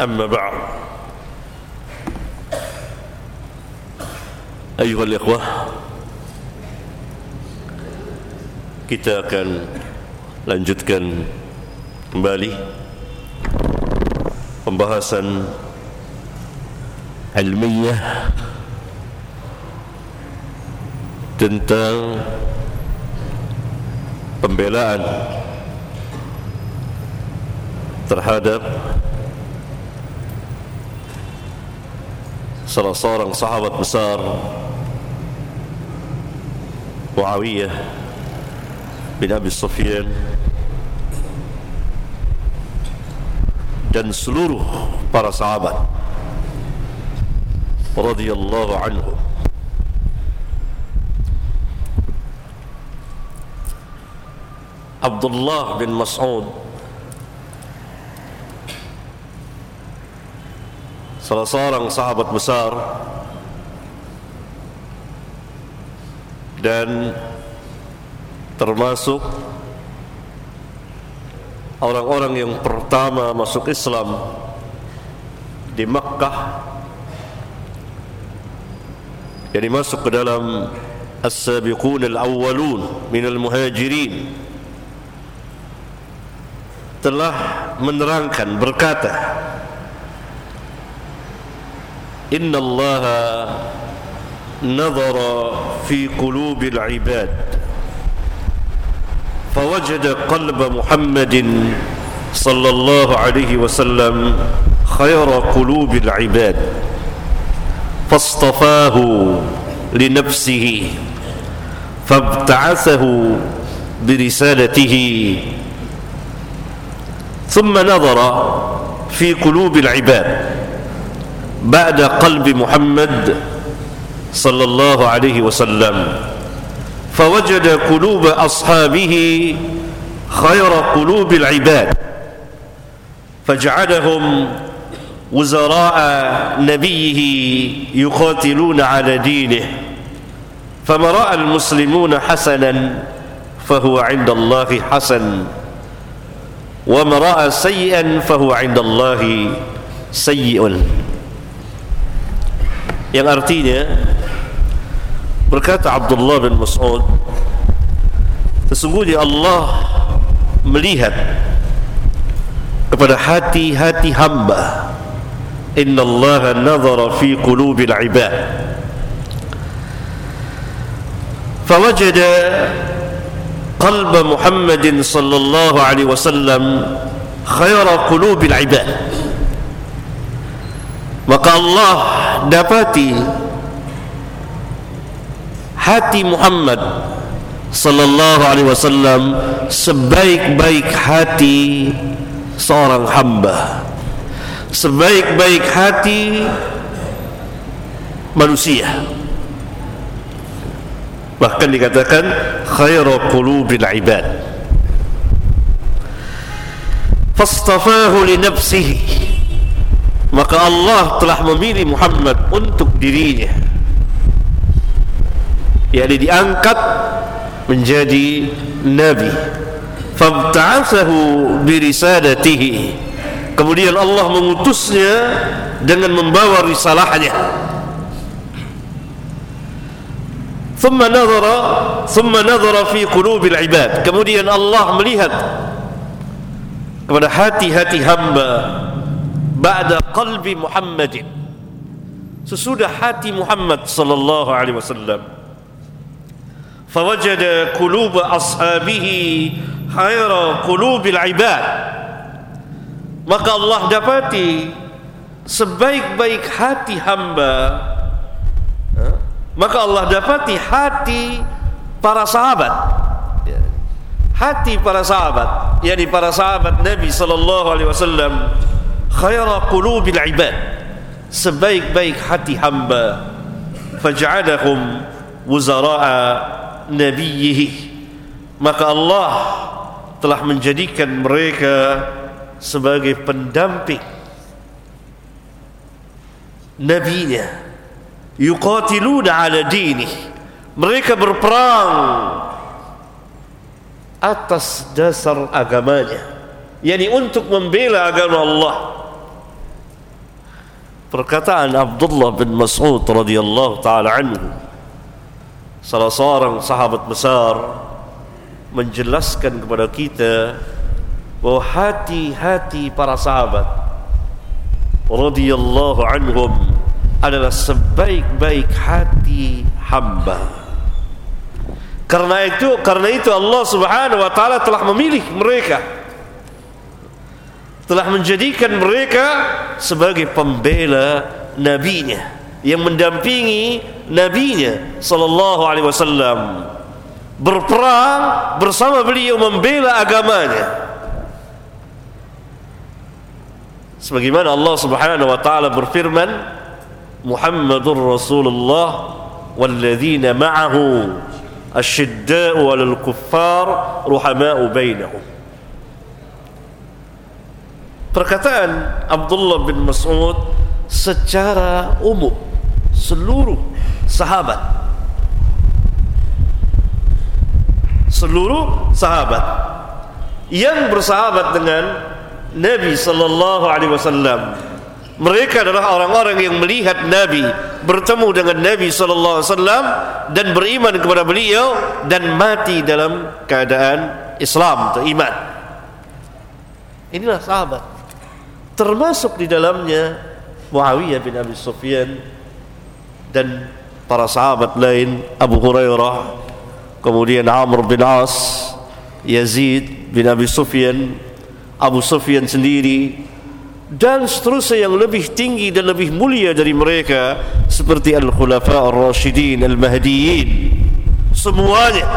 اما بعد ايها الاخوه kita akan lanjutkan kembali pembahasan ilmiah tentang pembelaan terhadap salah seorang sahabat besar Muawiyah bin Abi Sufyan dan seluruh para sahabat radhiyallahu anhu Abdullah bin Mas'ud salah seorang sahabat besar. Dan termasuk orang-orang yang pertama masuk Islam di Makkah yang masuk ke dalam as-sabiqun al-awwalun min al-muhajirin telah menerangkan berkata Inna Allah nazara fi qulubil ibad فوجد قلب محمد صلى الله عليه وسلم خير قلوب العباد فاصطفاه لنفسه فابتعثه برسالته. ثم نظر في قلوب العباد. بعد قلب محمد صلى الله عليه وسلم فوجد قلوب أصحابه خير قلوب العباد فجعلهم وزراء نبيه يقاتلون على دينه فما رأى المسلمون حسنا فهو عند الله حسن وما رأى سيئا فهو عند الله سيء yang artinya Berkata Abdullah bin Mas'ud Sesungguhnya Allah melihat kepada hati-hati hamba Inna Allah nazara fi qulubil ibad فوجد قلب محمد صلى الله عليه وسلم خير قلوب العباد maka Allah dapati hati Muhammad sallallahu alaihi wasallam sebaik-baik hati seorang hamba. Sebaik-baik hati manusia. Bahkan dikatakan khairu qulubil ibad. Fastafahu li nafsihi maka Allah telah memilih Muhammad untuk dirinya yakni diangkat menjadi nabi fabta'athahu birisadatihi kemudian Allah mengutusnya dengan membawa risalahnya ثم نظر ثم نظر في قلوب العباد kemudian Allah melihat kepada hati-hati hamba ba'da qalbi Muhammadin sesudah hati Muhammad sallallahu alaihi wasallam فوجد قلوب أصحابه خير قلوب العباد maka Allah dapati sebaik-baik hati hamba maka Allah dapati hati para sahabat hati para sahabat yakni para sahabat Nabi sallallahu alaihi wasallam khaira qulubil ibad sebaik-baik hati hamba. Faj'alahum wuzara'a nabiyhi maka Allah telah menjadikan mereka sebagai pendamping nabinya. Yuqatiluna ala dini mereka berperang atas dasar agamanya. Yakni untuk membela agama Allah perkataan Abdullah bin Mas'ud radhiyallahu taala anhu salah seorang sahabat besar menjelaskan kepada kita bahwa hati-hati para sahabat radhiyallahu anhum adalah sebaik-baik hati hamba. Karena itu karena itu Allah Subhanahu wa taala telah memilih mereka telah menjadikan mereka sebagai pembela nabinya yang mendampingi nabinya sallallahu alaihi wasallam berperang bersama beliau membela agamanya sebagaimana Allah Subhanahu wa taala berfirman Muhammadur Rasulullah walladzina ma'ahu asyidda'u 'alal kuffar ruhama'u bainahum perkataan Abdullah bin Mas'ud secara umum seluruh sahabat. Seluruh sahabat yang bersahabat dengan Nabi sallallahu alaihi wasallam. Mereka adalah orang-orang yang melihat Nabi bertemu dengan Nabi sallallahu alaihi wasallam dan beriman kepada beliau dan mati dalam keadaan Islam atau iman inilah sahabat termasuk di dalamnya Muawiyah bin Abi Sufyan dan para sahabat lain Abu Hurairah kemudian Amr bin As Yazid bin Abi Sufyan Abu Sufyan sendiri dan seterusnya yang lebih tinggi dan lebih mulia dari mereka seperti Al-Khulafa Ar-Rashidin Al-Mahdiyin semuanya.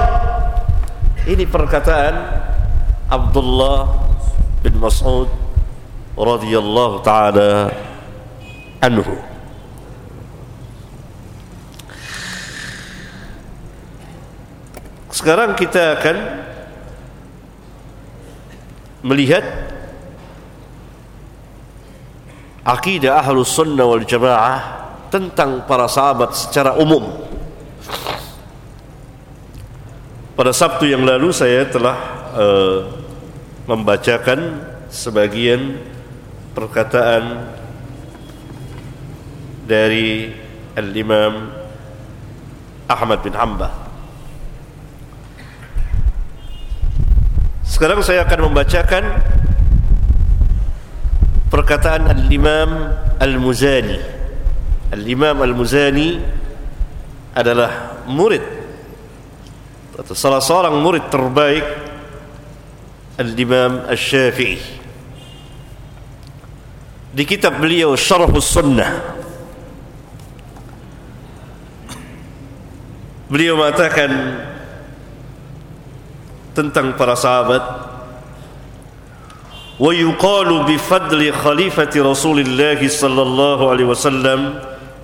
Ini perkataan Abdullah bin Mas'ud radhiyallahu taala anhu Sekarang kita akan melihat akidah ahlus sunnah wal jamaah tentang para sahabat secara umum. Pada Sabtu yang lalu saya telah uh, membacakan sebagian perkataan dari Al-Imam Ahmad bin Hanbal. Sekarang saya akan membacakan perkataan Al-Imam Al-Muzani. Al-Imam Al-Muzani adalah murid atau salah seorang murid terbaik Al-Imam Al-Syafi'i di kitab beliau Syarhus Sunnah beliau mengatakan tentang para sahabat wa yuqalu bi fadli khalifati Rasulillah sallallahu alaihi wasallam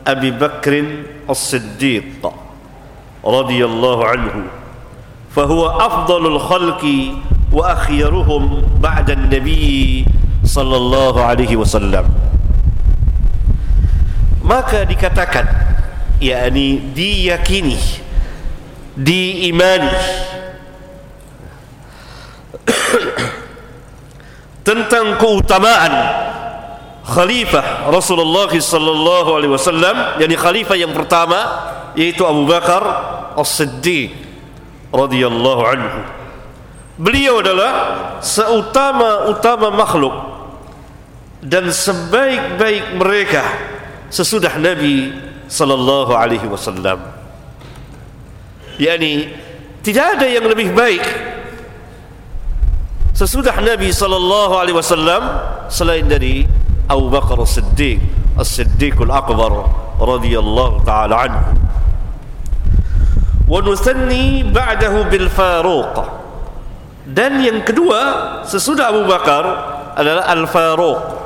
Abi Bakr As-Siddiq radhiyallahu anhu فهو أفضل الخلق وأخيرهم بعد النبي sallallahu alaihi wasallam. Maka dikatakan yakni diyakini diimani tentang keutamaan khalifah Rasulullah sallallahu alaihi wasallam yakni khalifah yang pertama yaitu Abu Bakar As-Siddiq radhiyallahu anhu beliau adalah seutama-utama makhluk dan sebaik-baik mereka sesudah Nabi sallallahu alaihi wasallam. Yani tidak ada yang lebih baik sesudah Nabi sallallahu alaihi wasallam selain dari Abu Bakar As-Siddiq, As-Siddiqul Akbar radhiyallahu taala anhu. Wa nuthanni ba'dahu bil Faruq. Dan yang kedua sesudah Abu Bakar adalah Al-Faruq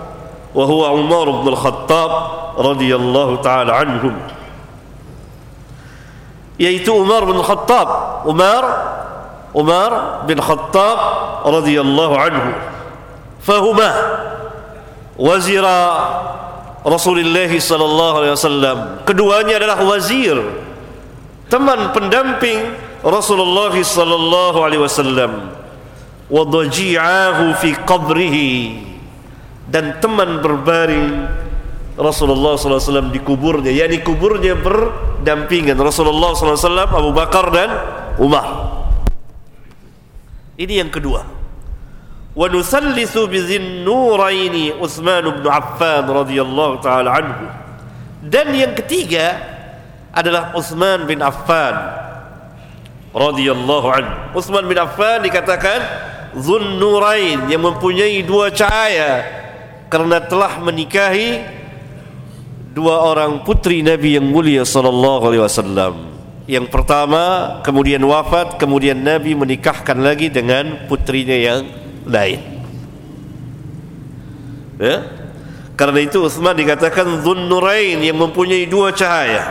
وهو عمر بن الخطاب رضي الله تعالى عنهم yaitu Umar bin Khattab Umar Umar bin Khattab radhiyallahu anhu fahuma wazira Rasulullah sallallahu alaihi wasallam keduanya adalah wazir teman pendamping Rasulullah sallallahu alaihi wasallam wa fi qabrihi dan teman berbaring Rasulullah SAW di kuburnya. Yakni kuburnya berdampingan. Rasulullah SAW Abu Bakar dan Umar. Ini yang kedua. wa nusallisu bizin nuraini Uthman bin Affan radhiyallahu taala anhu dan yang ketiga adalah Uthman bin Affan radhiyallahu anhu Uthman bin Affan dikatakan Zun Nurain yang mempunyai dua cahaya karena telah menikahi dua orang putri Nabi yang mulia sallallahu alaihi wasallam. Yang pertama kemudian wafat, kemudian Nabi menikahkan lagi dengan putrinya yang lain. Ya? Karena itu Uthman dikatakan Dhunnurain yang mempunyai dua cahaya.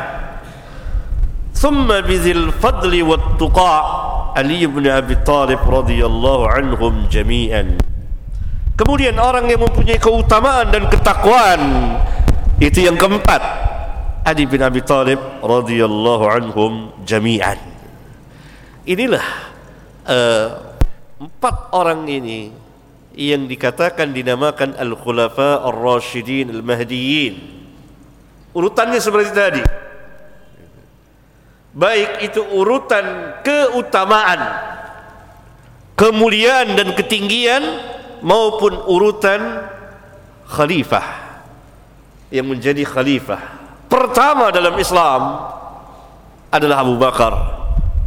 Thumma bizil fadli wa tuqa Ali bin Abi Talib radhiyallahu anhum jami'an. Kemudian orang yang mempunyai keutamaan dan ketakwaan itu yang keempat Ali bin Abi Talib radhiyallahu anhum jami'an. Inilah uh, empat orang ini yang dikatakan dinamakan al-khulafa ar-rasyidin al-mahdiyin urutannya seperti tadi baik itu urutan keutamaan kemuliaan dan ketinggian maupun urutan khalifah. Yang menjadi khalifah pertama dalam Islam adalah Abu Bakar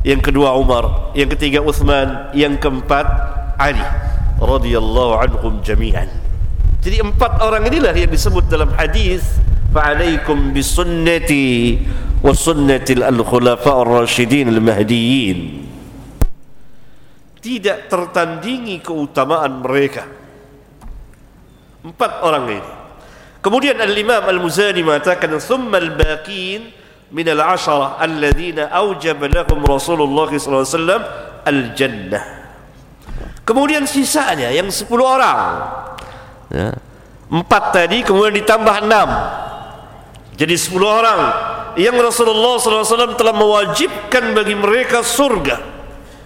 yang kedua Umar yang ketiga Uthman yang keempat Ali radhiyallahu anhum jami'an. Jadi empat orang inilah yang disebut dalam hadis bisunnati wa sunnati al-khulafa ar-rasyidin al-mahdiyyin tidak tertandingi keutamaan mereka empat orang ini Kemudian Al-Imam Al-Muzani mengatakan thumma al-baqin min al-ashara alladhina awjaba lahum Rasulullah sallallahu alaihi wasallam al-jannah. Kemudian sisanya yang 10 orang. Ya. Empat tadi kemudian ditambah enam. Jadi 10 orang yang Rasulullah SAW telah mewajibkan bagi mereka surga.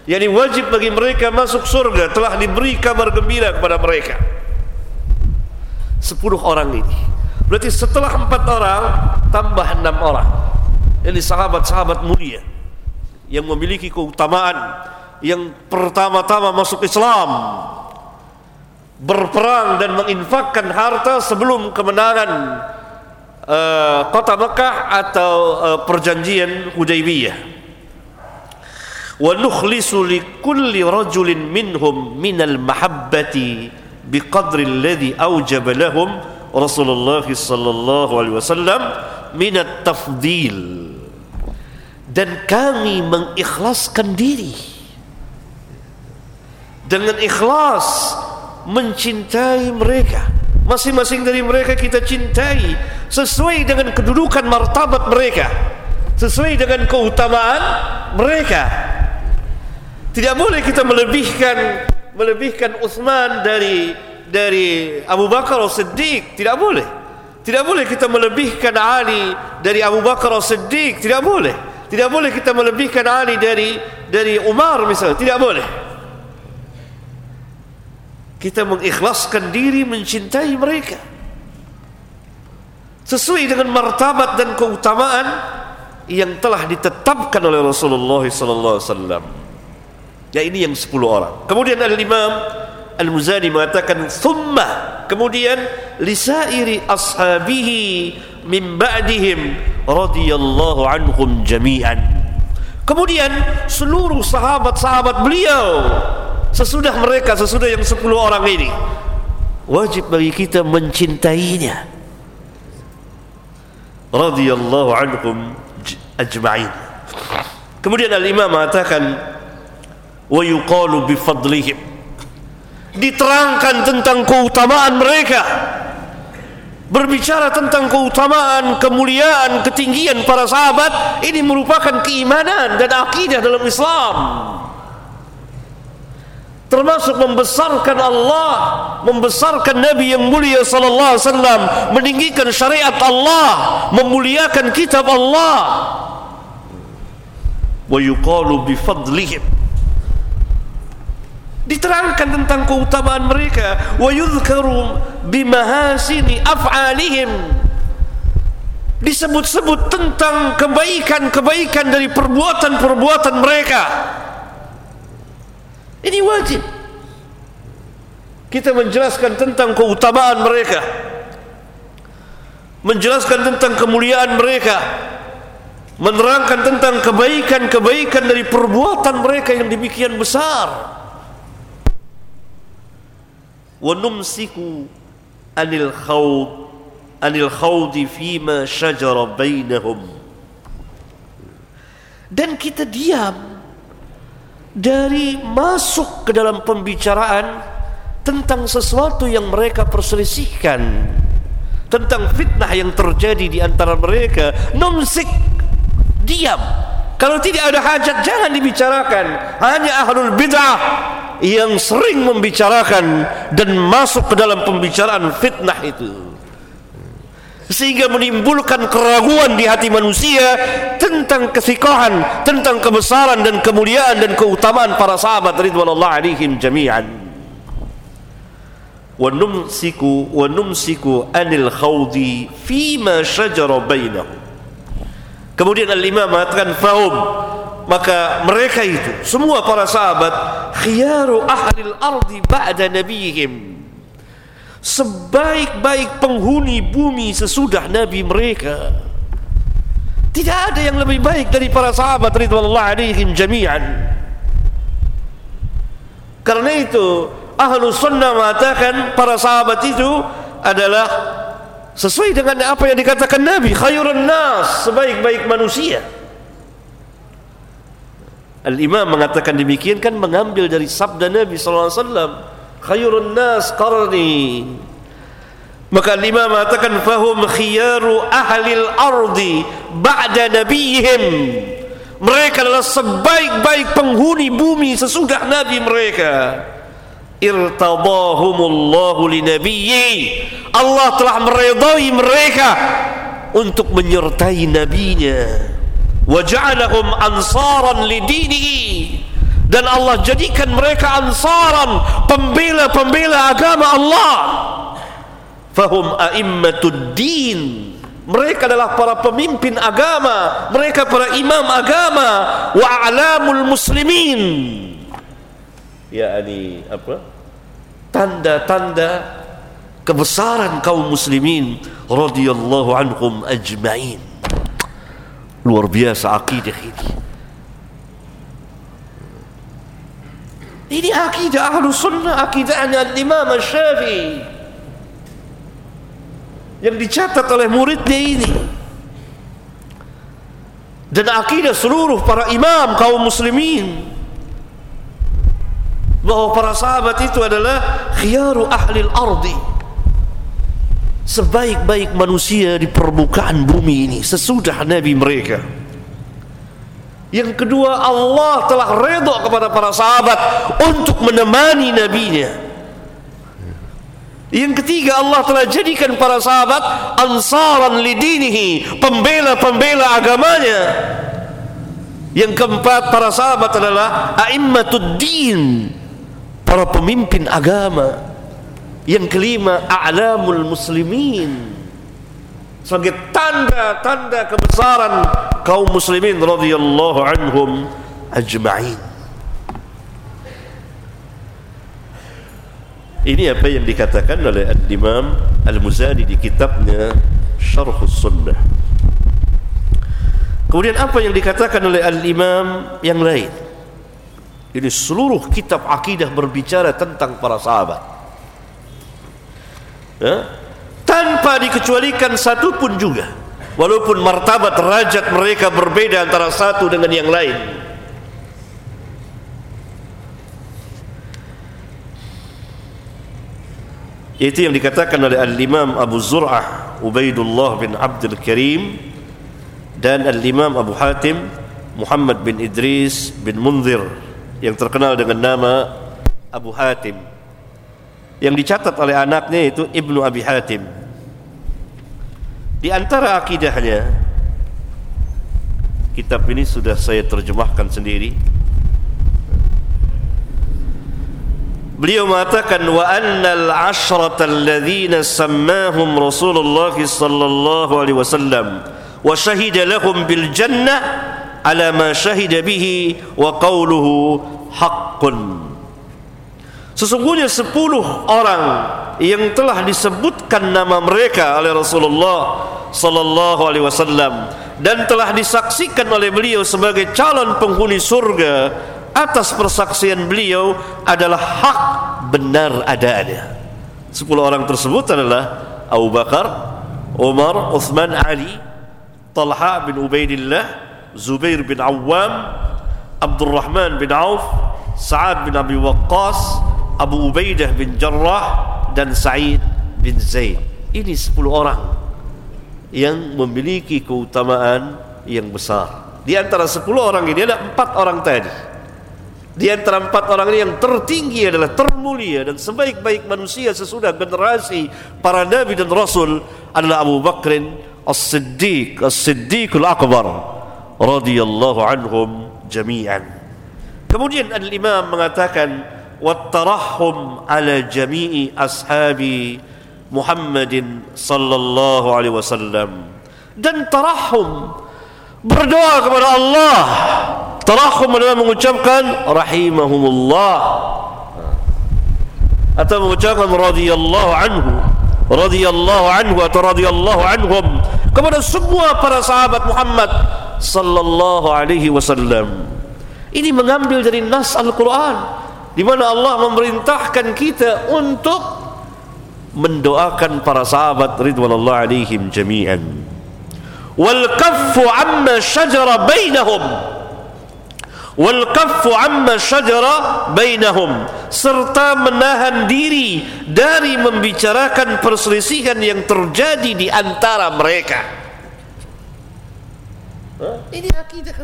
Yani wajib bagi mereka masuk surga telah diberi kabar gembira kepada mereka. Sepuluh orang ini. Berarti setelah empat orang tambah enam orang. Ini sahabat-sahabat mulia yang memiliki keutamaan yang pertama-tama masuk Islam berperang dan menginfakkan harta sebelum kemenangan Eh, kota Mekah atau uh, perjanjian Hudaybiyah. Wa nukhlisu li kulli rajulin minhum minal mahabbati biqadri alladhi awjaba lahum Rasulullah sallallahu alaihi wasallam min at-tafdil dan kami mengikhlaskan diri. Dengan ikhlas mencintai mereka. Masing-masing dari mereka kita cintai sesuai dengan kedudukan martabat mereka. Sesuai dengan keutamaan mereka. Tidak boleh kita melebihkan melebihkan Uthman dari dari Abu Bakar As-Siddiq tidak boleh. Tidak boleh kita melebihkan Ali dari Abu Bakar As-Siddiq tidak boleh. Tidak boleh kita melebihkan Ali dari dari Umar misalnya. Tidak boleh kita mengikhlaskan diri mencintai mereka sesuai dengan martabat dan keutamaan yang telah ditetapkan oleh Rasulullah sallallahu alaihi wasallam Ya ini yang 10 orang. Kemudian Al-Imam Al-Muzani mengatakan thumma kemudian lisairi ashabihi min ba'dihim radhiyallahu anhum jami'an. Kemudian seluruh sahabat-sahabat beliau sesudah mereka sesudah yang 10 orang ini wajib bagi kita mencintainya. Radhiyallahu anhum ajma'in. Kemudian Al-Imam mengatakan wa yuqalu bifadlihim diterangkan tentang keutamaan mereka. Berbicara tentang keutamaan, kemuliaan, ketinggian para sahabat ini merupakan keimanan dan akidah dalam Islam termasuk membesarkan Allah membesarkan Nabi yang mulia sallallahu alaihi wasallam meninggikan syariat Allah memuliakan kitab Allah. Wa yuqalu bi fadlihim. Diterangkan tentang keutamaan mereka. Wa yudhkaru bimahasini af'alihim. Disebut-sebut tentang kebaikan-kebaikan dari perbuatan-perbuatan mereka ini wajib. Kita menjelaskan tentang keutamaan mereka. Menjelaskan tentang kemuliaan mereka. Menerangkan tentang kebaikan-kebaikan dari perbuatan mereka yang demikian besar. Wa numsiku anil khawd anil khawdi fima syajara bainahum. Dan kita diam dari masuk ke dalam pembicaraan tentang sesuatu yang mereka perselisihkan tentang fitnah yang terjadi di antara mereka numsik diam. Kalau tidak ada hajat jangan dibicarakan. Hanya ahlul bid'ah yang sering membicarakan dan masuk ke dalam pembicaraan fitnah itu sehingga menimbulkan keraguan di hati manusia tentang kesikohan, tentang kebesaran dan kemuliaan dan keutamaan para sahabat ridwanullah alaihim jami'an. Wa numsiku wa numsiku anil khawdi fima syajara bainahum. Kemudian al-imam mengatakan fahum. Maka mereka itu semua para sahabat khiyaru ahlil ardi ba'da nabiyihim sebaik-baik penghuni bumi sesudah nabi mereka. Tidak ada yang lebih baik dari para sahabat ridwanullah alaihim jami'an. Karena itu ahlu sunnah mengatakan para sahabat itu adalah sesuai dengan apa yang dikatakan nabi khairun nas sebaik-baik manusia. Al-Imam mengatakan demikian kan mengambil dari sabda Nabi sallallahu alaihi wasallam, khairun nas qarni. Maka Al-Imam mengatakan fahum khiyaru ahli al-ardi ba'da. Mereka adalah sebaik-baik penghuni bumi sesudah nabi mereka. Irtadahumullahu li nabiyyi. Allah telah meridai mereka untuk menyertai nabinya waja'alahum ansaran lidinihi dan Allah jadikan mereka ansaran pembela-pembela agama Allah. Fahum a'immatud din. Mereka adalah para pemimpin agama. Mereka para imam agama. Wa a'lamul muslimin. Yakni apa? Tanda-tanda kebesaran kaum muslimin radhiyallahu anhum ajma'in. Luar biasa akidah ini ini akidah ahlu sunnah akidahnya imam syafi'i. Yang dicatat oleh muridnya ini. Dan akidah seluruh para imam kaum muslimin. Bahwa para sahabat itu adalah khiyaru ahli al-ardi sebaik-baik manusia di permukaan bumi ini sesudah nabi mereka yang kedua Allah telah redha kepada para sahabat untuk menemani nabinya. Yang ketiga Allah telah jadikan para sahabat ansaran lidinihi pembela-pembela agamanya. Yang keempat para sahabat adalah a'immatud din para pemimpin agama. Yang kelima a'lamul muslimin sebagai tanda-tanda kebesaran kaum muslimin radhiyallahu anhum ajma'in. Ini apa yang dikatakan oleh Imam Al-Muzani di kitabnya Syarh Sunnah kemudian apa yang dikatakan oleh Al-Imam yang lain? Ini seluruh kitab akidah berbicara tentang para sahabat. Ya? Tanpa dikecualikan satu pun juga. Walaupun martabat derajat mereka berbeda antara satu dengan yang lain. Itu yang dikatakan oleh Al-Imam Abu Zur'ah Ubaidullah bin Abdul Karim dan Al-Imam Abu Hatim Muhammad bin Idris bin Munzir yang terkenal dengan nama Abu Hatim. Yang dicatat oleh anaknya itu Ibnu Abi Hatim di antara akidahnya kitab ini sudah saya terjemahkan sendiri Beliau mengatakan wa annal ashrata alladhina sammahum Rasulullah sallallahu alaihi wasallam wa shahida lahum bil jannah ala ma shahida bihi wa qawluhu haqqun Sesungguhnya sepuluh orang yang telah disebutkan nama mereka oleh Rasulullah sallallahu alaihi wasallam dan telah disaksikan oleh beliau sebagai calon penghuni surga atas persaksian beliau adalah hak benar adanya. Sepuluh orang tersebut adalah Abu Bakar, Umar, Uthman, Ali, Talha bin Ubaidillah, Zubair bin Awam, Abdul Rahman bin Auf, Sa'ad bin Abi Waqqas, Abu Ubaidah bin Jarrah dan Sa'id bin Zaid. Ini sepuluh orang yang memiliki keutamaan yang besar. Di antara sepuluh orang ini ada empat orang tadi Di antara empat orang ini yang tertinggi adalah termulia dan sebaik-baik manusia sesudah generasi para nabi dan rasul adalah Abu Bakrin As-Siddiq As-Siddiqul Akbar radhiyallahu anhum jami'an. Kemudian Al-Imam mengatakan wattarahum ala jami'i ashabi Muhammadin sallallahu alaihi wasallam dan tarahum berdoa kepada Allah. Tarahum adalah mengucapkan rahimahumullah. Atau mengucapkan radhiyallahu anhu. Radhiyallahu anhu atau radhiyallahu anhum. Kepada semua para sahabat Muhammad sallallahu alaihi wasallam. Ini mengambil dari nas Al-Qur'an di mana Allah memerintahkan kita untuk mendoakan para sahabat ridwanullah alaihim jami'an. Wal kaffu amma shajara bainahum. Wal kaffu amma syajara bainahum. Serta menahan diri dari membicarakan perselisihan yang terjadi di antara mereka. Ini akidah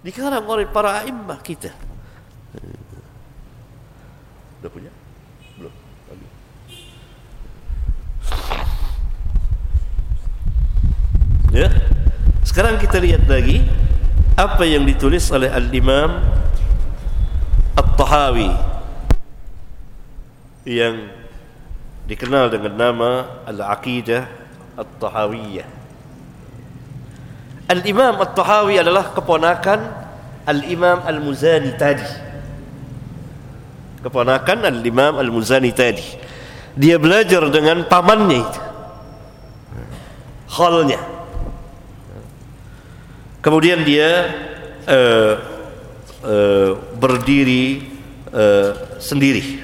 dikarang oleh para imam kita ya. Sekarang kita lihat lagi apa yang ditulis oleh Al-Imam At-Tahawi yang dikenal dengan nama Al-Aqidah At-Tahawiyah. Al-Imam At-Tahawi adalah keponakan Al-Imam Al-Muzani tadi. Keponakan Al-Imam Al-Muzani tadi. Dia belajar dengan pamannya itu. Khalnya kemudian dia uh, uh, berdiri uh, sendiri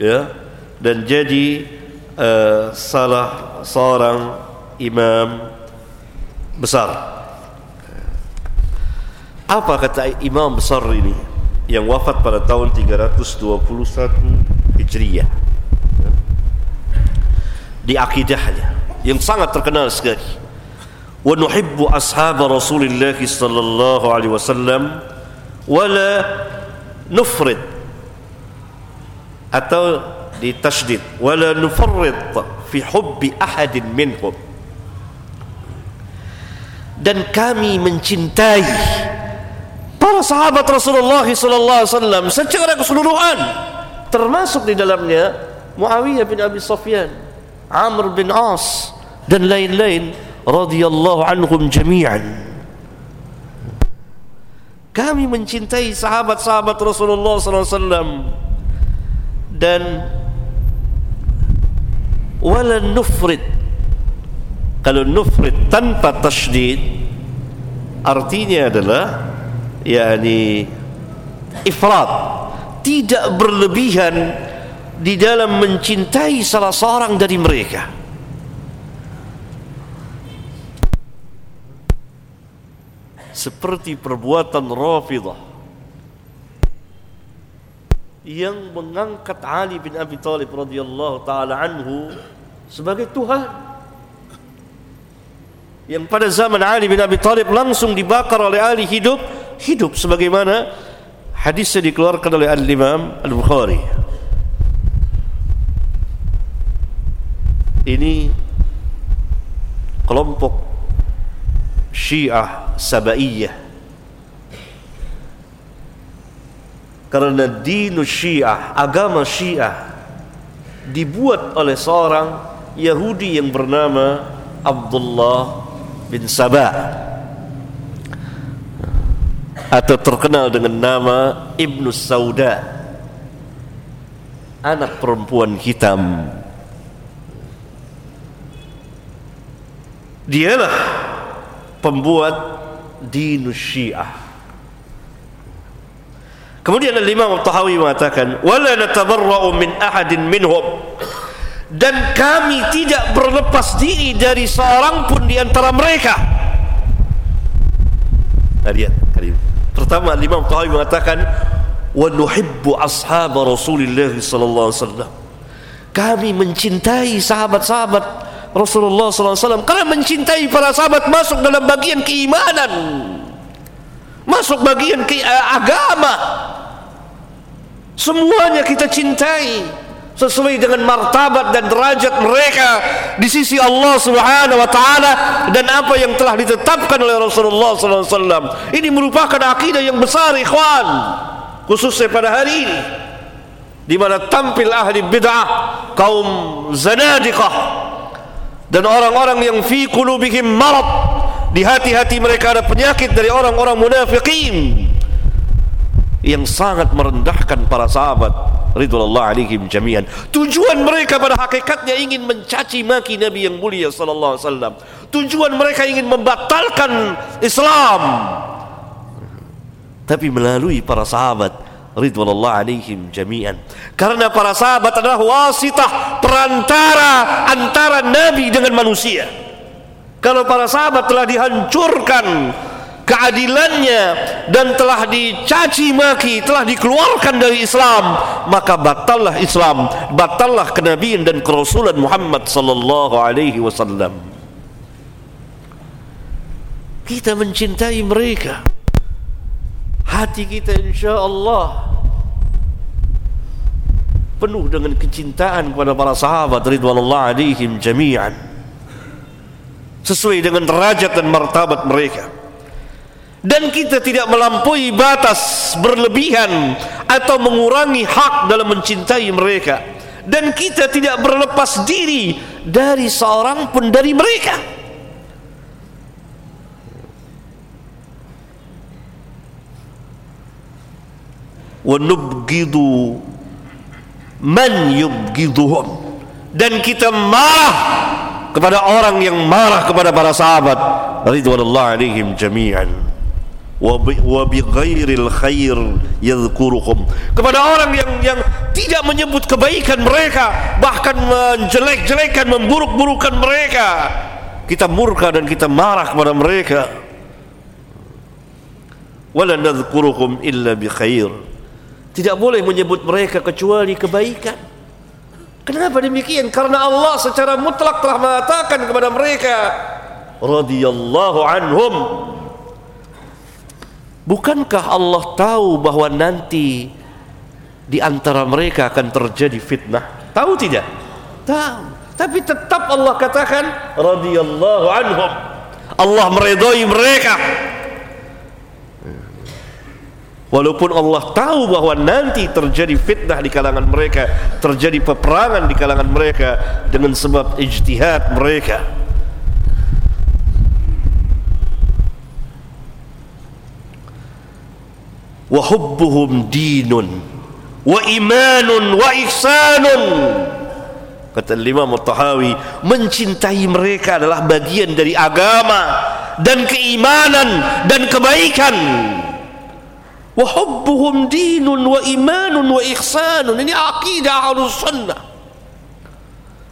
ya dan jadi uh, salah seorang imam besar. Apa kata imam besar ini yang wafat pada tahun 321 Hijriah? Di akidahnya yang sangat terkenal sekali ونحب أصحاب رسول الله صلى الله عليه وسلم ولا نفرد atau ditasydid wala nufarrid fi hubbi ahadin minhum dan kami mencintai para sahabat Rasulullah sallallahu alaihi wasallam secara keseluruhan termasuk di dalamnya Muawiyah bin Abi Sufyan Amr bin As dan lain-lain radhiyallahu anhum jami'an. Kami mencintai sahabat-sahabat Rasulullah SAW dan wala nufrid. Kalau nufrid tanpa tasydid artinya adalah yakni ifrat tidak berlebihan di dalam mencintai salah seorang dari mereka seperti perbuatan Rafidah yang mengangkat Ali bin Abi Thalib radhiyallahu taala anhu sebagai Tuhan. Yang pada zaman Ali bin Abi Thalib langsung dibakar oleh Ali hidup hidup sebagaimana hadisnya dikeluarkan oleh Al-Imam Al-Bukhari. Ini kelompok Syiah Sabaiyah. Karena dinus Syiah agama Syiah dibuat oleh seorang Yahudi yang bernama Abdullah bin Sabah. Atau terkenal dengan nama Ibnu Sauda. Anak perempuan hitam. Dialah pembuat dinus syiah. Kemudian Imam Tahawi mengatakan wala natabarra'u min ahadin minhum. Dan kami tidak berlepas diri dari seorang pun di antara mereka. Nah, lihat Pertama Imam Tahawi mengatakan wa nuhibbu ashab Rasulullah sallallahu alaihi wasallam. Kami mencintai sahabat-sahabat Rasulullah wasallam karena mencintai para sahabat masuk dalam bagian keimanan. Masuk bagian ke agama. Semuanya kita cintai sesuai dengan martabat dan derajat mereka di sisi Allah Subhanahu wa taala dan apa yang telah ditetapkan oleh Rasulullah sallallahu alaihi wasallam. Ini merupakan akidah yang besar ikhwan, khususnya pada hari ini di mana tampil ahli bid'ah, kaum zanadiqah dan orang-orang yang fi qulubihim marad di hati-hati mereka ada penyakit dari orang-orang munafikin yang sangat merendahkan para sahabat ridwanullah alaihim jami'an. Tujuan mereka pada hakikatnya ingin mencaci maki Nabi yang mulia sallallahu alaihi wasallam. Tujuan mereka ingin membatalkan Islam. Tapi melalui para sahabat ridwanullah alaihim jami'an. Karena para sahabat adalah wasitah perantara antara Nabi dengan manusia. Kalau para sahabat telah dihancurkan keadilannya dan telah dicaci maki telah dikeluarkan dari Islam maka batallah Islam batallah kenabian dan kerasulan Muhammad sallallahu alaihi wasallam. Kita mencintai mereka hati kita insyaallah penuh dengan kecintaan kepada para sahabat ridwanullah alaihim jami'an. Sesuai dengan derajat dan martabat mereka. Dan kita tidak melampaui batas berlebihan atau mengurangi hak dalam mencintai mereka. Dan kita tidak berlepas diri dari seorang pun dari mereka wa nubghidu man yubghiduhum. Dan kita marah kepada orang yang marah kepada para sahabat. Ridwanullah alaihim jami'an. Wa bi ghairil khair yadhkurukum kepada orang yang yang tidak menyebut kebaikan mereka bahkan menjelek-jelekan memburuk-burukan mereka. Kita murka dan kita marah kepada mereka. Wala nadhkurukum illa bi khair tidak boleh menyebut mereka kecuali kebaikan kenapa demikian karena Allah secara mutlak telah mengatakan kepada mereka radhiyallahu anhum Bukankah Allah tahu bahwa nanti di antara mereka akan terjadi fitnah? Tahu tidak? Tahu. Tapi tetap Allah katakan radhiyallahu anhum. Allah meredai mereka. Walaupun Allah tahu bahwa nanti terjadi fitnah di kalangan mereka, terjadi peperangan di kalangan mereka dengan sebab ijtihad mereka. wa hubbuhum dinun wa imanun wa ihsanun kata Imam Tahawi mencintai mereka adalah bagian dari agama dan keimanan dan kebaikan wa hubbuhum dinun wa imanun wa ihsanun. Ini akidah ahlus sunnah.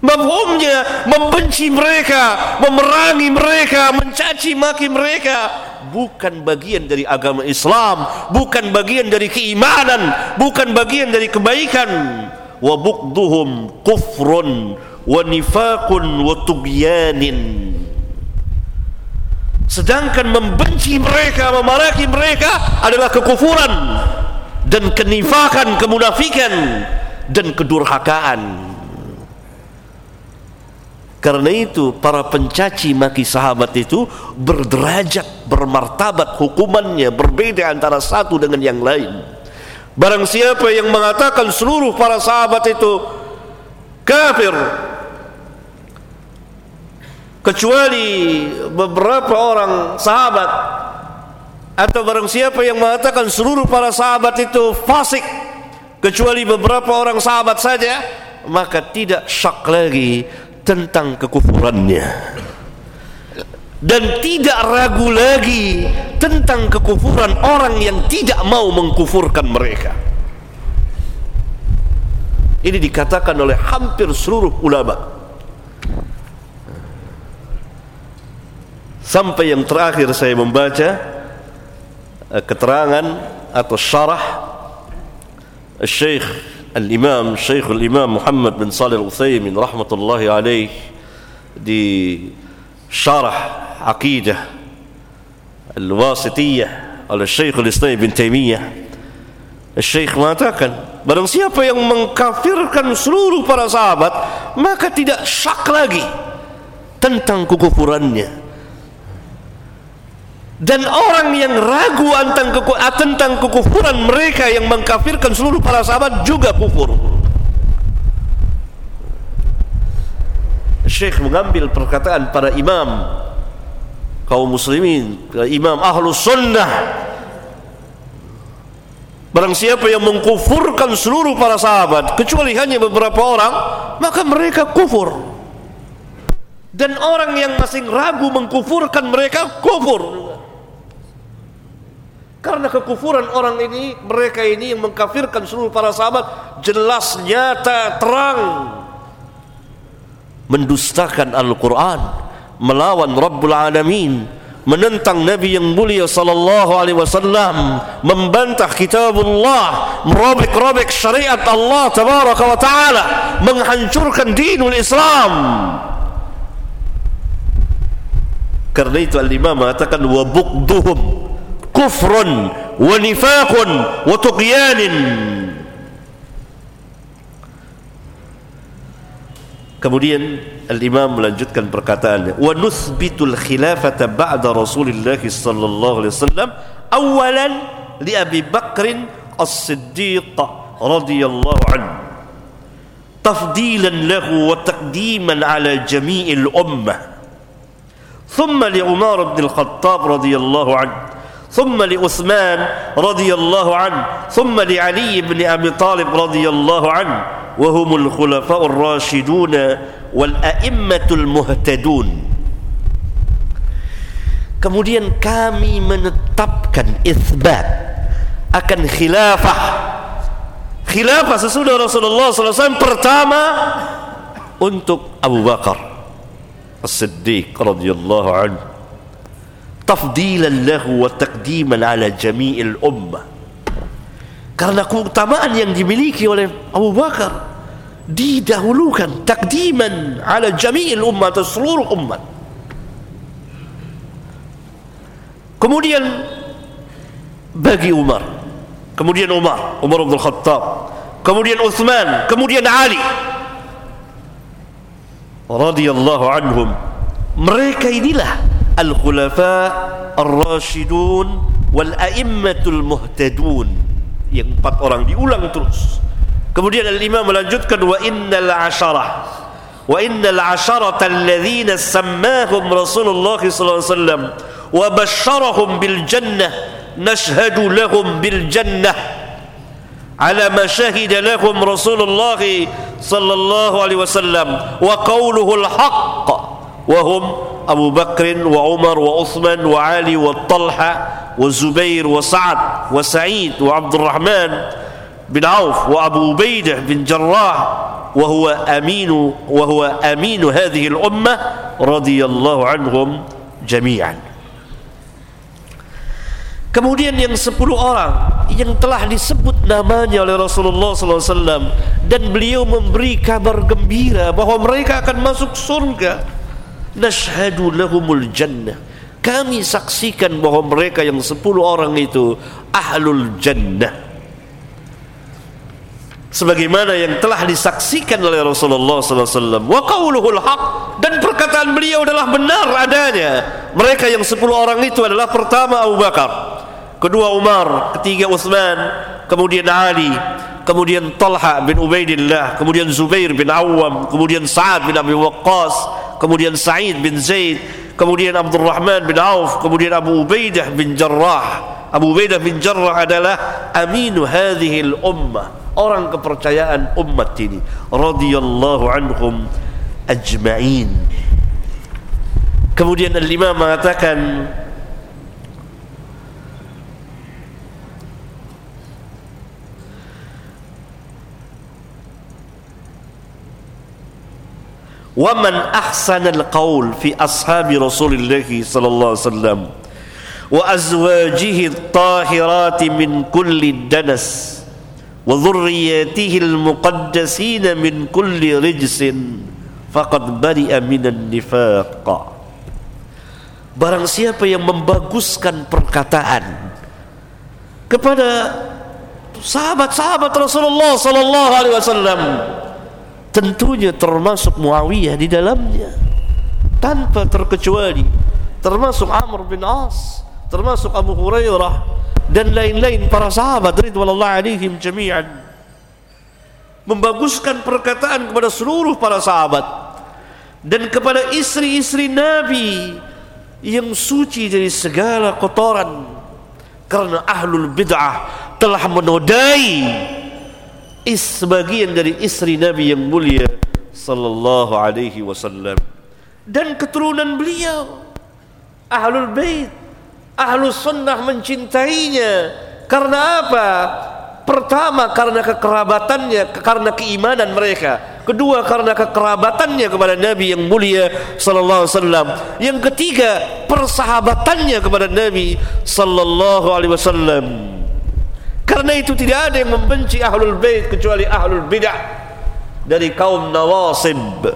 Mafhumnya membenci mereka, memerangi mereka, mencaci maki mereka. Bukan bagian dari agama Islam bukan bagian dari keimanan bukan bagian dari kebaikan. Wa buqduhum kufrun wa nifaqun wa tubyanin sedangkan membenci mereka memaraki mereka adalah kekufuran dan kenifakan kemunafikan dan kedurhakaan karena itu para pencaci maki sahabat itu berderajat, bermartabat hukumannya berbeda antara satu dengan yang lain. Barang siapa yang mengatakan seluruh para sahabat itu kafir kecuali beberapa orang sahabat atau barang siapa yang mengatakan seluruh para sahabat itu fasik kecuali beberapa orang sahabat saja maka tidak syak lagi tentang kekufurannya. Dan tidak ragu lagi tentang kekufuran orang yang tidak mau mengkufurkan mereka. Ini dikatakan oleh hampir seluruh ulama sampai yang terakhir saya membaca eh, keterangan atau syarah Syekh Al-Imam Syekhul Imam Muhammad bin Salih Al-Uthaymin rahmatullahi alaih di syarah aqidah Al-Wasitiyah oleh Syekhul Islam bin Taimiyah Syekh mengatakan barang siapa yang mengkafirkan seluruh para sahabat maka tidak syak lagi tentang kekufurannya dan orang yang ragu tentang, keku, tentang kekufuran mereka yang mengkafirkan seluruh para sahabat juga kufur. Syekh mengambil perkataan para imam kaum muslimin imam ahlus sunnah. Barang siapa yang mengkufurkan seluruh para sahabat kecuali hanya beberapa orang maka mereka kufur. Dan orang yang masih ragu mengkufurkan mereka kufur karena kekufuran orang ini, mereka ini yang mengkafirkan seluruh para sahabat jelas nyata terang mendustakan Al-Qur'an, melawan Rabbul Alamin, menentang Nabi yang mulia sallallahu alaihi wasallam, membantah kitabullah, merobek-robek syariat Allah tabaraka wa taala, menghancurkan dinul Islam. Karena itu Al-Imam mengatakan wa buqduhum nifaqun wa tughyanin Kemudian Al-Imam melanjutkan perkataannya wa nuthbitul khilafata ba'da Rasulillah sallallahu alaihi wasallam awalan li Abi Bakr As-Siddiq radhiyallahu anhu tafdilan lahu wa taqdiman ala jami'il ummah ثم لعمر بن الخطاب رضي الله عنه ثم لعثمان رضي الله عنه ثم لعلي بن أبي طالب رضي الله عنه وهم الخلفاء الراشدون والأئمة المهتدون kemudian kami menetapkan isbat akan khilafah khilafah sesudah Rasulullah SAW pertama untuk Abu Bakar As-Siddiq radhiyallahu anhu lahu wa taqdiman ala jami'il ummah karena keutamaan yang dimiliki oleh Abu Bakar didahulukan takdiman ala jami'il ummah atau seluruh umat kemudian bagi Umar kemudian Umar Umar bin Khattab kemudian Uthman kemudian Ali radhiyallahu anhum mereka inilah al-khulafa ar-rashidun wal a'immatul muhtadun yang empat orang diulang terus kemudian al-imam melanjutkan wa innal asharah wa innal asharata alladhina sammahum Rasulullah sallallahu alaihi wasallam wa basyarahum bil jannah nashhadu lahum bil jannah على ما شهد لهم رسول الله صلى الله عليه وسلم وقوله الحق وهم أبو بكر وعمر وعثمان وعلي والطلحة والزبير وسعد وسعيد وعبد الرحمن بن عوف وأبو عبيدة بن جراح وهو أمين وهو أمين هذه الأمة رضي الله عنهم جميعا Kemudian yang sepuluh orang yang telah disebut namanya oleh Rasulullah SAW dan beliau memberi kabar gembira bahawa mereka akan masuk surga. Nashhadu lahumul jannah. Kami saksikan bahawa mereka yang sepuluh orang itu ahlul jannah. Sebagaimana yang telah disaksikan oleh Rasulullah SAW. Wa qawluhul haq. Dan perkataan beliau adalah benar adanya. Mereka yang sepuluh orang itu adalah pertama Abu Bakar kedua Umar, ketiga Uthman, kemudian Ali, kemudian Talha bin Ubaidillah, kemudian Zubair bin Awam, kemudian Sa'ad bin Abi Waqqas, kemudian Sa'id bin Zaid, kemudian Abdul Rahman bin Auf, kemudian Abu Ubaidah bin Jarrah. Abu Ubaidah bin Jarrah adalah aminu hadhihi ummah orang kepercayaan umat ini radhiyallahu anhum ajma'in kemudian al-imam mengatakan ومن أحسن القول في أصحاب رسول الله صلى الله عليه وسلم وأزواجه الطاهرات من كل danas wa المقدسين من كل رجس فقد rijsin من النفاق. Barang siapa yang membaguskan perkataan kepada sahabat-sahabat Rasulullah sallallahu alaihi wasallam tentunya termasuk Muawiyah di dalamnya. Tanpa terkecuali termasuk Amr bin As termasuk Abu Hurairah dan lain-lain para sahabat ridwanullah alaihim jami'an. Membaguskan perkataan kepada seluruh para sahabat dan kepada istri-istri Nabi yang suci dari segala kotoran. Karena ahlul bid'ah telah menodai is sebagian dari istri Nabi yang mulia sallallahu alaihi wasallam. Dan keturunan beliau ahlul bait ahlus sunnah mencintainya. Karena apa? Pertama karena kekerabatannya karena keimanan mereka. Kedua karena kekerabatannya kepada Nabi yang mulia sallallahu alaihi wasallam. Yang ketiga persahabatannya kepada Nabi sallallahu alaihi wasallam Karena itu tidak ada yang membenci ahlul bait kecuali ahlul bidah dari kaum nawasib.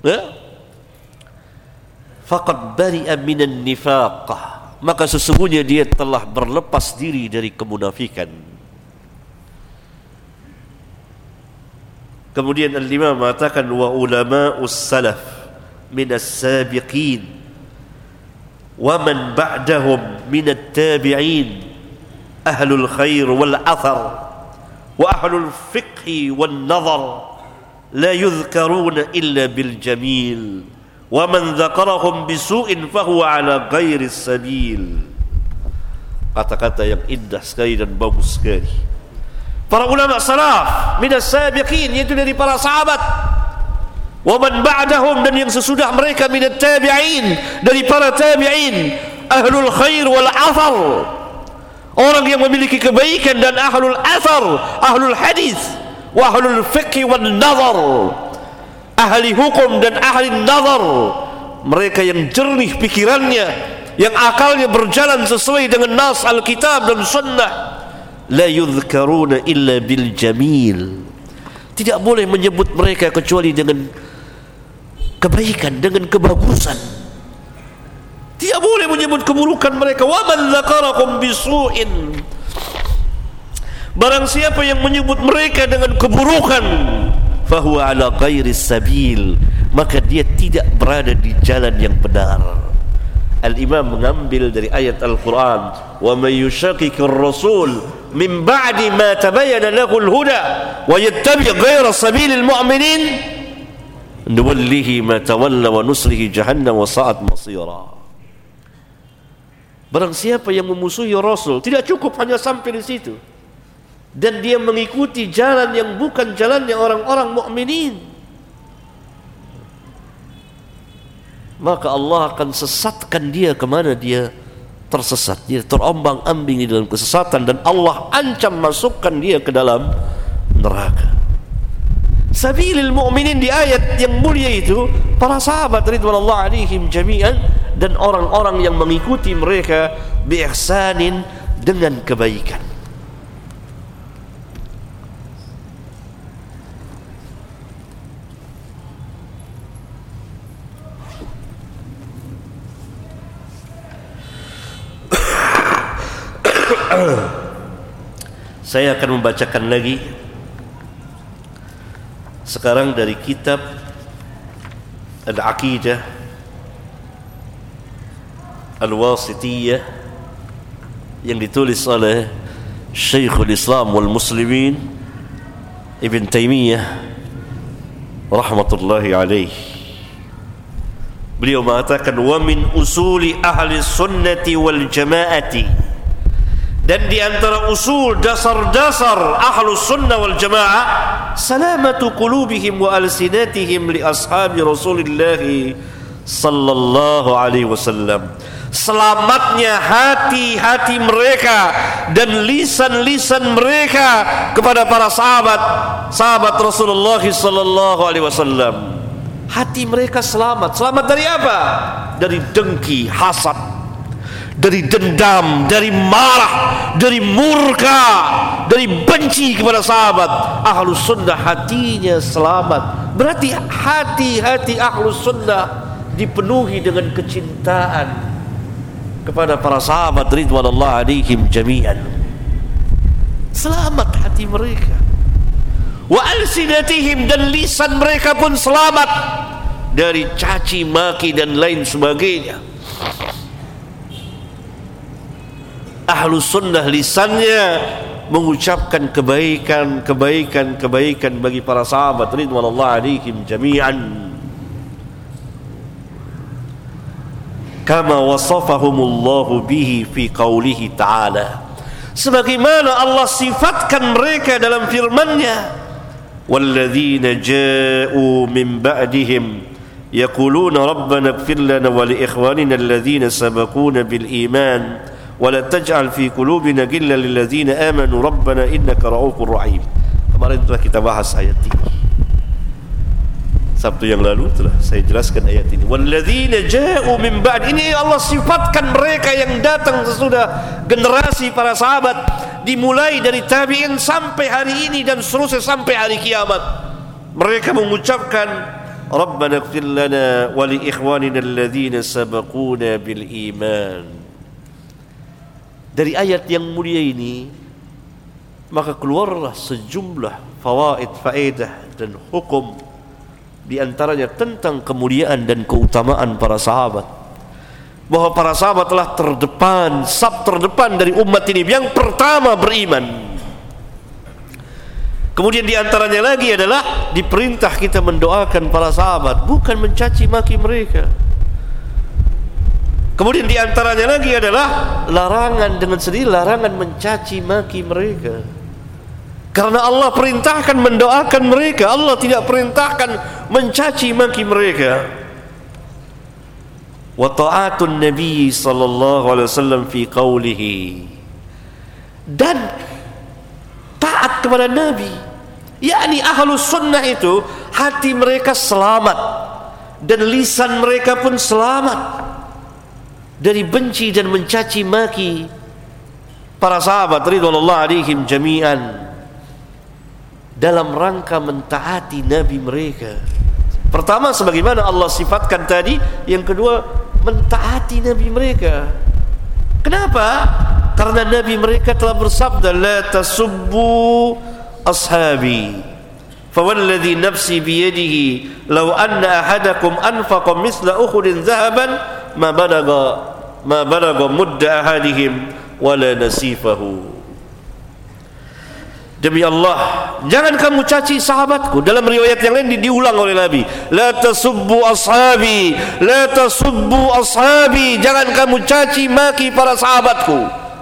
Ya? Faqad bari'a minan nifaq. Maka sesungguhnya dia telah berlepas diri dari kemunafikan. Kemudian al-Imam mengatakan wa ulama'us salaf min as-sabiqin wa man ba'dahum min at-tabi'in أهل الخير والأثر وأهل الفقه والنظر لا يذكرون إلا بالجميل ومن ذكرهم بسوء فهو على غير السبيل kata-kata yang indah sekali dan bagus sekali para ulama salaf minas sabiqin yaitu dari para sahabat wa man ba'dahum dan yang sesudah mereka minat tabi'in dari para tabi'in ahlul khair wal athar orang yang memiliki kebaikan dan ahlul athar ahlul hadis wa ahlul fiqh wal nazar. Ahli hukum dan ahli nazar. Mereka yang jernih pikirannya yang akalnya berjalan sesuai dengan nas alkitab dan sunnah. La yudhkaruna illa bil jamil. Tidak boleh menyebut mereka kecuali dengan kebaikan dengan kebagusan tidak boleh menyebut keburukan mereka. Wa man dzakarakum bisu'in. Barang siapa yang menyebut mereka dengan keburukan, fahuwa ala ghairi sabil, maka dia tidak berada di jalan yang benar. Al-Imam mengambil dari ayat Al-Quran wa may yushaqiqir rasul min ba'di ma tabayyana lahu al-huda wa yattabi' ghayra sabilil mu'minin nuwallihi ma tawalla wa nuslihi jahannam wa sa'at masira Barang siapa yang memusuhi Rasul Tidak cukup hanya sampai di situ. Dan dia mengikuti jalan yang bukan jalannya orang-orang mukminin. Maka Allah akan sesatkan dia ke mana dia tersesat. Dia terombang ambing di dalam kesesatan Dan Allah ancam masukkan dia ke dalam neraka. Sabilil mu'minin di ayat yang mulia itu Para sahabat ridwanullah alaihim jami'an dan orang-orang yang mengikuti mereka biihsanin dengan kebaikan. Saya akan membacakan lagi sekarang dari kitab Al-Aqidah Al-Wasitiyah yang ditulis oleh Syekhul Islam wal Muslimin Ibn Taymiyah rahmatullahi alaih Beliau mengatakan wa min usuli ahli sunnati wal jamaati dan di antara usul dasar-dasar ahlus sunnah wal jamaah salamatu qulubihim wa alsinatihim li ashabi rasulillah sallallahu alaihi wasallam selamatnya hati-hati mereka dan lisan-lisan mereka kepada para sahabat sahabat Rasulullah sallallahu alaihi wasallam. Hati mereka selamat. Selamat dari apa? Dari dengki hasad. Dari dendam, dari marah, dari murka, dari benci kepada sahabat. Ahlus sunnah hatinya selamat. Berarti hati-hati ahlus sunnah dipenuhi dengan kecintaan kepada para sahabat ridwanullah alaihim jami'an. Selamat hati mereka. Wa alsinatihim dan lisan mereka pun selamat dari caci maki dan lain sebagainya. ahlu sunnah lisannya mengucapkan kebaikan kebaikan kebaikan bagi para sahabat ridwanullah alaihim jami'an kama wasafahumullahu bihi fi qawlihi ta'ala sebagaimana Allah sifatkan mereka dalam firman-Nya والذين جاءوا من بعدهم يقولون ربنا اغفر لنا ولإخواننا الذين سبقونا بالإيمان ولا تجعل في قلوبنا غلا للذين آمنوا ربنا إنك رؤوف رحيم kemarin telah kita bahas ayat ini Sabtu yang lalu telah saya jelaskan ayat ini. Walladzina ja'u min ba'd. Ini Allah sifatkan mereka yang datang sesudah generasi para sahabat dimulai dari tabi'in sampai hari ini dan seterusnya sampai hari kiamat. Mereka mengucapkan Rabbana ighfir lana wa li ikhwanina alladhina sabaquna bil iman. Dari ayat yang mulia ini maka keluarlah sejumlah fawaid faedah dan hukum di antaranya tentang kemuliaan dan keutamaan para sahabat. Bahwa para sahabat telah terdepan sab terdepan dari umat ini yang pertama beriman. Kemudian di antaranya lagi adalah diperintah kita mendoakan para sahabat bukan mencaci maki mereka. Kemudian di antaranya lagi adalah larangan dengan sendiri larangan mencaci maki mereka. Karena Allah perintahkan mendoakan mereka, Allah tidak perintahkan mencaci maki mereka. Wa ta'atun Nabi sallallahu alaihi wasallam fi qawlihi. Dan taat kepada Nabi, yakni ahlus sunnah itu hati mereka selamat. Dan lisan mereka pun selamat. Dari benci dan mencaci maki para sahabat ridwanullah alaihim jami'an dalam rangka mentaati nabi mereka pertama sebagaimana Allah sifatkan tadi yang kedua mentaati nabi mereka kenapa karena nabi mereka telah bersabda la tasubbu ashabi فوالذي نفسي بيده لو أن أحدكم أنفق مثل أخر ذهبا ما بلغ ما بلغ مد أحدهم ولا نسيفه Demi Allah Jangan kamu caci sahabatku. Dalam riwayat yang lain di, diulang oleh Nabi. La tasubbu ashabi La tasubbu ashabi. Jangan kamu caci maki para sahabatku.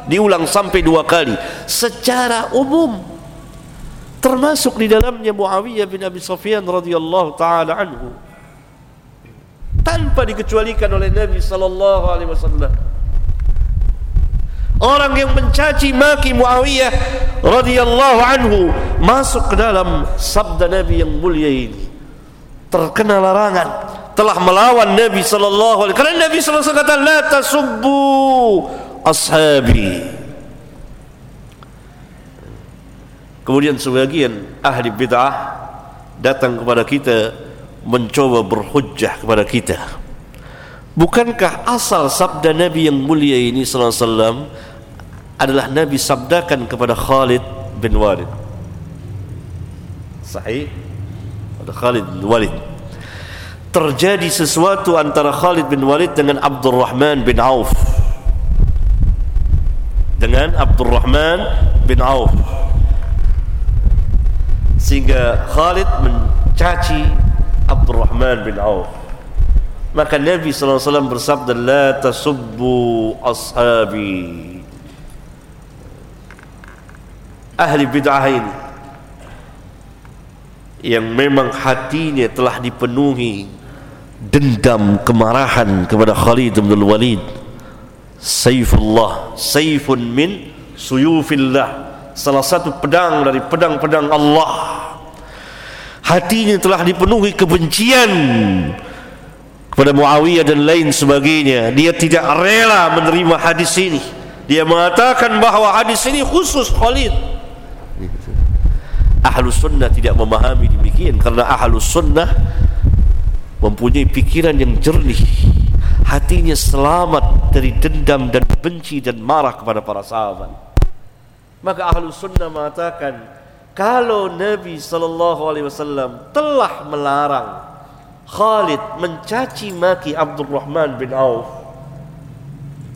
Diulang sampai dua kali. Secara umum. Termasuk di dalamnya Muawiyah bin Abi Sufyan radhiyallahu taala anhu. Tanpa dikecualikan oleh Nabi sallallahu alaihi wasallam orang yang mencaci maki Muawiyah radhiyallahu anhu masuk ke dalam sabda Nabi yang mulia ini terkena larangan telah melawan Nabi sallallahu alaihi wasallam. Nabi sallallahu alaihi wasallam kata la tasubbu ashabi. Kemudian sebagian ahli bid'ah datang kepada kita mencoba berhujjah kepada kita. Bukankah asal sabda Nabi yang mulia ini sallallahu alaihi wasallam adalah Nabi sabdakan kepada Khalid bin Walid. Sahih? Ada Khalid bin Walid. Terjadi sesuatu antara Khalid bin Walid dengan Abdurrahman bin Auf. Dengan Abdurrahman bin Auf sehingga Khalid mencaci Abdurrahman bin Auf maka Nabi SAW bersabda la tasubbu ashabi. Ahli bid'ah ini yang memang hatinya telah dipenuhi dendam kemarahan kepada Khalid bin Walid. Saifullah Saifun min suyufillah. Salah satu pedang dari pedang-pedang Allah. Hatinya telah dipenuhi kebencian kepada Muawiyah dan lain sebagainya dia tidak rela menerima hadis ini. Dia mengatakan bahawa hadis ini khusus Khalid. Ahlus Sunnah tidak memahami demikian karena Ahlus Sunnah mempunyai pikiran yang jernih. Hatinya selamat dari dendam dan benci dan marah kepada para sahabat. Maka ahlu sunnah mengatakan kalau Nabi sallallahu alaihi wasallam telah melarang Khalid mencaci maki Abdurrahman bin Auf.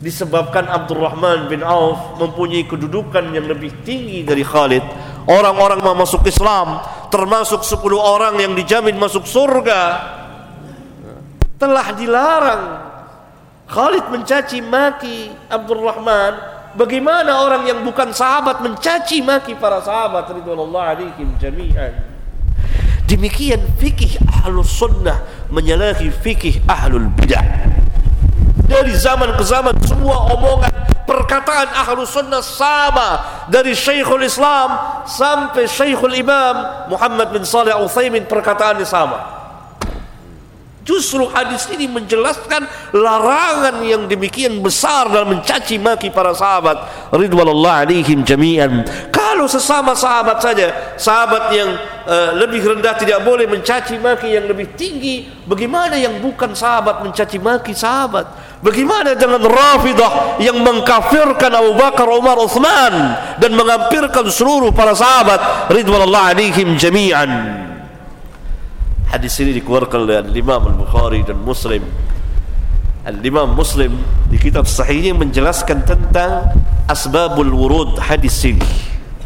Disebabkan Abdurrahman bin Auf mempunyai kedudukan yang lebih tinggi dari Khalid. Orang-orang mau masuk Islam termasuk 10 orang yang dijamin masuk surga telah dilarang. Khalid mencaci maki Abdurrahman. Bagaimana orang yang bukan sahabat mencaci maki para sahabat? Ridwanullah alaihim jami'an. Demikian fikih ahlus sunnah menyalahi fikih ahlul bidah. Dari zaman ke zaman semua omongan perkataan ahlus sunnah sama dari Syekhul Islam sampai Syekhul Imam Muhammad bin Salih Al-Uthaymin perkataannya sama. Justru hadis ini menjelaskan larangan yang demikian besar dalam mencaci maki para sahabat ridwanullah alaihim jami'an. Kalau sesama sahabat saja, sahabat yang uh, lebih rendah tidak boleh mencaci maki yang lebih tinggi, bagaimana yang bukan sahabat mencaci maki sahabat? Bagaimana dengan Rafidah yang mengkafirkan Abu Bakar, Umar, Uthman dan mengampirkan seluruh para sahabat ridwanullah alaihim jami'an? Hadis ini dikeluarkan oleh Imam Al-Bukhari dan Muslim Al-Imam Muslim di kitab sahihnya menjelaskan tentang asbabul wurud hadis ini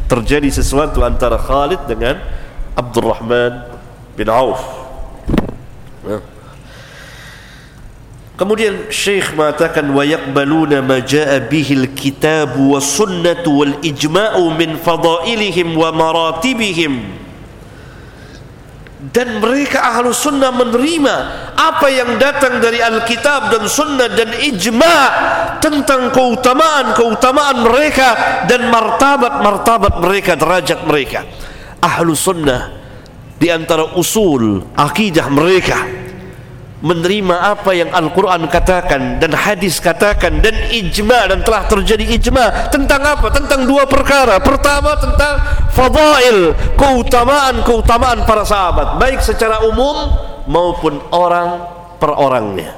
terjadi sesuatu antara Khalid dengan Abdurrahman bin Auf Kemudian Syekh mengatakan wa yaqbaluna ma jaa bihi al-kitab wa sunnah wal ijma'u min fadailihim wa maratibihim dan mereka ahlu sunnah menerima apa yang datang dari Alkitab dan sunnah dan ijma tentang keutamaan-keutamaan mereka dan martabat-martabat mereka, derajat mereka ahlu sunnah di antara usul akidah mereka menerima apa yang Al-Quran katakan dan hadis katakan dan ijma dan telah terjadi ijma tentang apa? tentang dua perkara pertama tentang fadail keutamaan-keutamaan para sahabat baik secara umum maupun orang per orangnya.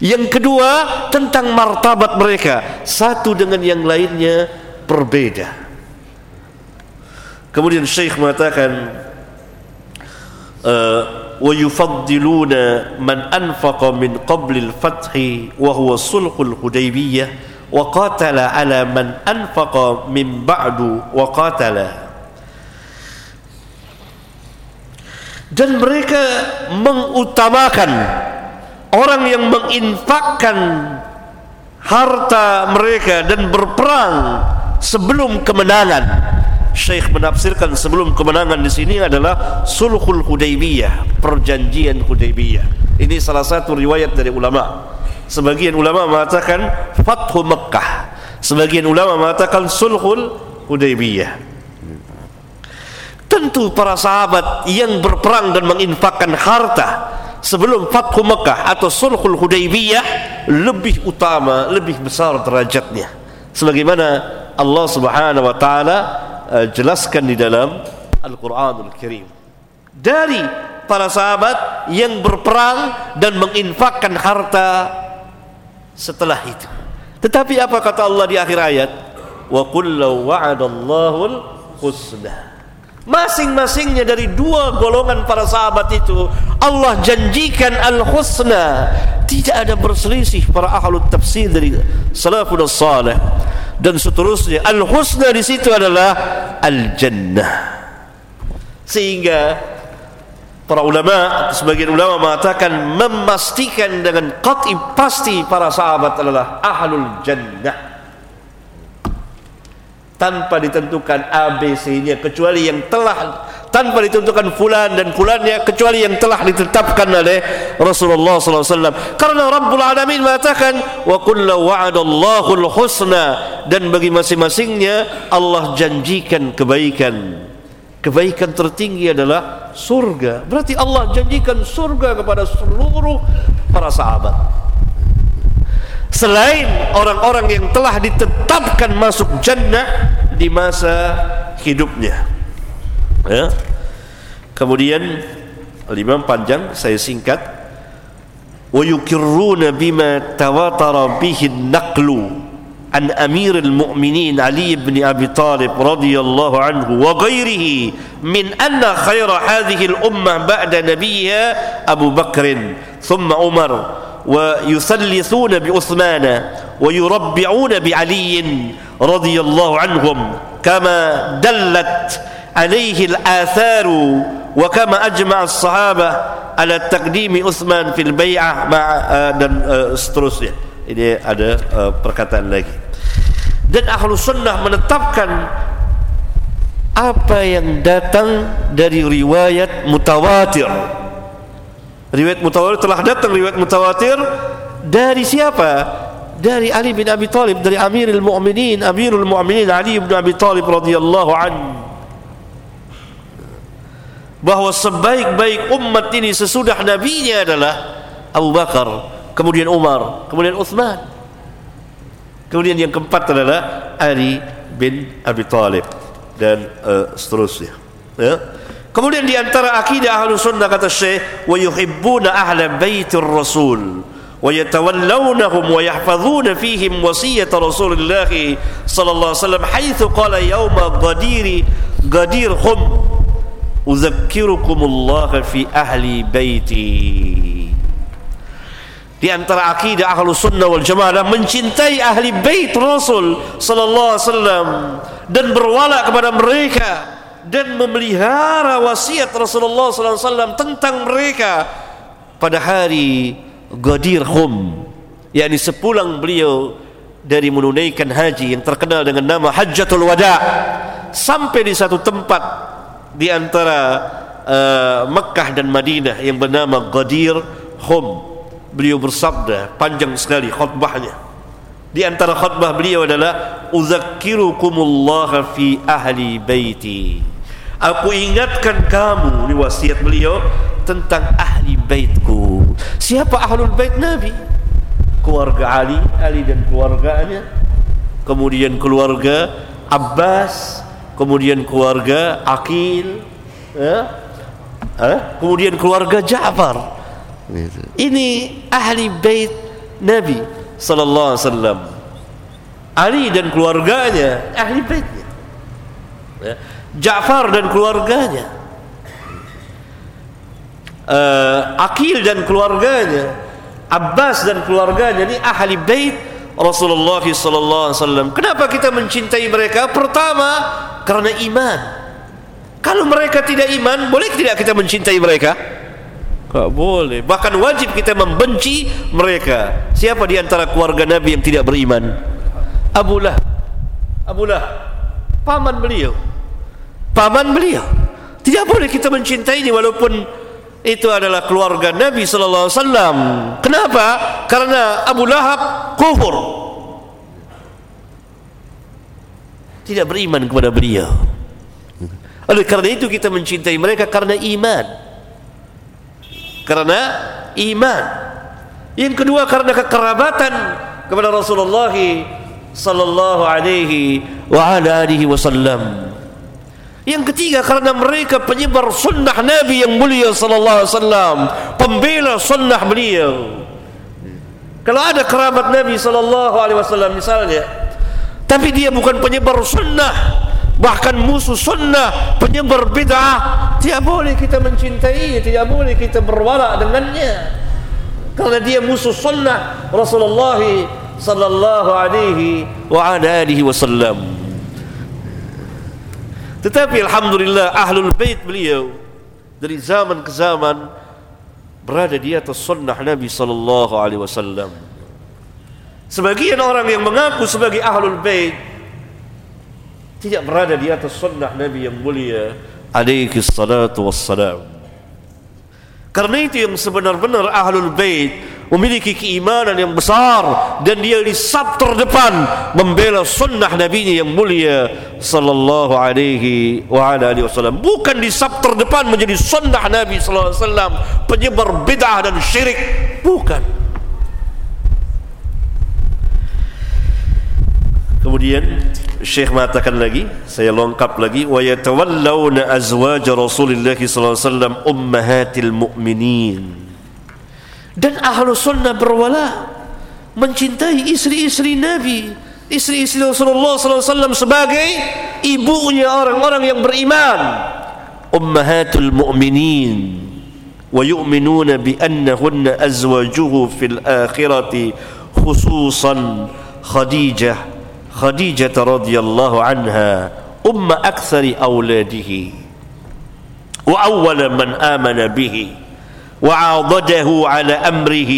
Yang kedua tentang martabat mereka satu dengan yang lainnya berbeda. Kemudian syekh mengatakan eh, wa yufaddiluna man anfaqa min qabli al-fathi wa huwa sulhul hudaybiyah. wa ala man anfaqa min ba'du dan mereka mengutamakan orang yang menginfakkan harta mereka dan berperang sebelum kemenangan Syekh menafsirkan sebelum kemenangan di sini adalah sulhul Hudaybiyah, perjanjian Hudaybiyah. Ini salah satu riwayat dari ulama. Sebagian ulama mengatakan Fathu Makkah. Sebagian ulama mengatakan sulhul Hudaybiyah. Tentu para sahabat yang berperang dan menginfakkan harta sebelum Fathu Mekah atau Sulhul Hudaybiyah lebih utama, lebih besar derajatnya. Sebagaimana Allah Subhanahu wa taala uh, jelaskan di dalam Al-Qur'anul Karim. Dari para sahabat yang berperang dan menginfakkan harta setelah itu. Tetapi apa kata Allah di akhir ayat? Wa kullu wa'adallahu husna masing-masingnya dari dua golongan para sahabat itu Allah janjikan al-husna tidak ada berselisih para ahlu tafsir dari salafun salih dan seterusnya al-husna di situ adalah al-jannah sehingga para ulama sebagian ulama mengatakan memastikan dengan qat'i pasti para sahabat adalah ahlul jannah. Tanpa ditentukan ABC-nya kecuali yang telah tanpa ditentukan fulan dan fulannya kecuali yang telah ditetapkan oleh Rasulullah SAW karena Rabbul Alamin mengatakan wa kullu wa'adallahu husna dan bagi masing-masingnya Allah janjikan kebaikan kebaikan tertinggi adalah surga. Berarti Allah janjikan surga kepada seluruh para sahabat. Selain orang-orang yang telah ditetapkan masuk jannah di masa hidupnya. Ya. Kemudian lima panjang saya singkat. Wa yukirruna bima tawatara bihi عن أمير المؤمنين علي بن أبي طالب رضي الله عنه وغيره من أن خير هذه الأمة بعد نبيها أبو بكر ثم عمر ويثلثون بعثمان ويربعون بعلي رضي الله عنهم كما دلت عليه الآثار وكما أجمع الصحابة على تقديم عثمان في البيعة مع dan uh, seterusnya. Ini ada uh, perkataan lagi. Dan ahlu sunnah menetapkan apa yang datang dari riwayat mutawatir Riwayat mutawatir telah datang riwayat mutawatir dari siapa? Dari Ali bin Abi Thalib dari Amirul Mu'minin, Amirul Mu'minin Ali bin Abi Thalib radhiyallahu an. Bahwa sebaik-baik umat ini sesudah nabinya adalah Abu Bakar, kemudian Umar, kemudian Uthman. Kemudian yang keempat adalah Ali bin Abi Thalib dan uh, seterusnya. Ya. Kemudian di antara akidah ahlu sunnah kata Syekh wa yuhibbuna ahla baitir rasul wa yatawallawnahum wa yahfazuna fihim wasiyat Rasulullah sallallahu alaihi wasallam haitsu qala yawma ghadiri ghadirhum udzakkirukumullah fi ahli baiti di antara akidah ahlu sunnah wal jamaah mencintai ahli bait Rasul sallallahu alaihi wasallam dan berwala kepada mereka dan memelihara wasiat Rasulullah SAW tentang mereka pada hari Ghadir Hum yakni sepulang beliau dari menunaikan haji yang terkenal dengan nama Hajjatul Wada sampai di satu tempat di antara uh, Mekah dan Madinah yang bernama Ghadir Hum beliau bersabda panjang sekali khutbahnya di antara khutbah beliau adalah uzakkirukumullah fi ahli baiti Aku ingatkan kamu Ini wasiat beliau Tentang ahli baitku Siapa ahlul bait Nabi? Keluarga Ali Ali dan keluarganya Kemudian keluarga Abbas Kemudian keluarga Akil ya? Ha? Kemudian keluarga Ja'far Ini ahli bait Nabi Sallallahu alaihi wasallam Ali dan keluarganya Ahli baitnya ya? Ja'far dan keluarganya uh, Akil dan keluarganya Abbas dan keluarganya ini ahli bait Rasulullah sallallahu alaihi wasallam. Kenapa kita mencintai mereka? Pertama, karena iman. Kalau mereka tidak iman, boleh tidak kita mencintai mereka? Tak boleh. Bahkan wajib kita membenci mereka. Siapa di antara keluarga Nabi yang tidak beriman? Abu Lah. Abu Lah. Paman beliau paman beliau tidak boleh kita mencintai ini walaupun itu adalah keluarga Nabi sallallahu alaihi wasallam kenapa karena Abu Lahab kufur tidak beriman kepada beliau oleh karena itu kita mencintai mereka karena iman karena iman. Yang kedua karena kekerabatan kepada Rasulullah sallallahu alaihi wa ala alihi wasallam. Yang ketiga karena mereka penyebar sunnah Nabi yang mulia sallallahu alaihi wasallam, pembela sunnah beliau. Kalau ada kerabat Nabi sallallahu alaihi wasallam misalnya, tapi dia bukan penyebar sunnah, bahkan musuh sunnah, penyebar bid'ah, tidak boleh kita mencintai, tidak boleh kita berwala dengannya. Karena dia musuh sunnah Rasulullah sallallahu alaihi wa alihi wasallam tetapi alhamdulillah ahlul bait beliau dari zaman ke zaman berada di atas sunnah Nabi sallallahu alaihi wasallam sebagian orang yang mengaku sebagai ahlul bait tidak berada di atas sunnah Nabi yang mulia alaihi salatu wassalam. Karena itu yang sebenar-benar ahlul bait memiliki keimanan yang besar dan dia di sab terdepan membela sunnah Nabi yang mulia sallallahu alaihi wa ala alihi wasallam. Bukan di sab terdepan menjadi sunnah Nabi sallallahu alaihi wasallam penyebar bid'ah dan syirik. Bukan kemudian Syekh mengatakan lagi saya lengkap lagi wa yatawallawna azwaj Rasulullah sallallahu alaihi wasallam ummahatil mu'minin dan ahlu sunnah berwala mencintai istri-istri Nabi istri-istri Rasulullah SAW sebagai ibunya orang-orang yang beriman ummahatul mu'minin wa yu'minuna bi annahunna azwajuhu fil akhirati khususan Khadijah Khadijah radhiyallahu anha umma aktsari auladihi wa awwala man amana bihi وعاضده على أمره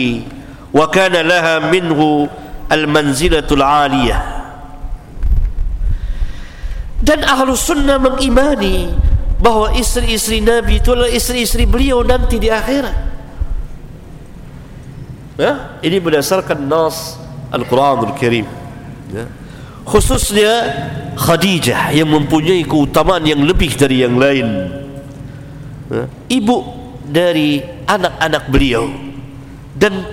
وكان لها منه المنزلة العالية dan ahlu sunnah mengimani bahawa istri-istri Nabi itu adalah istri-istri beliau nanti di akhirat ya? ini berdasarkan nas Al-Quranul Karim ya? Khususnya Khadijah yang mempunyai keutamaan yang lebih dari yang lain. Ibu dari anak-anak beliau dan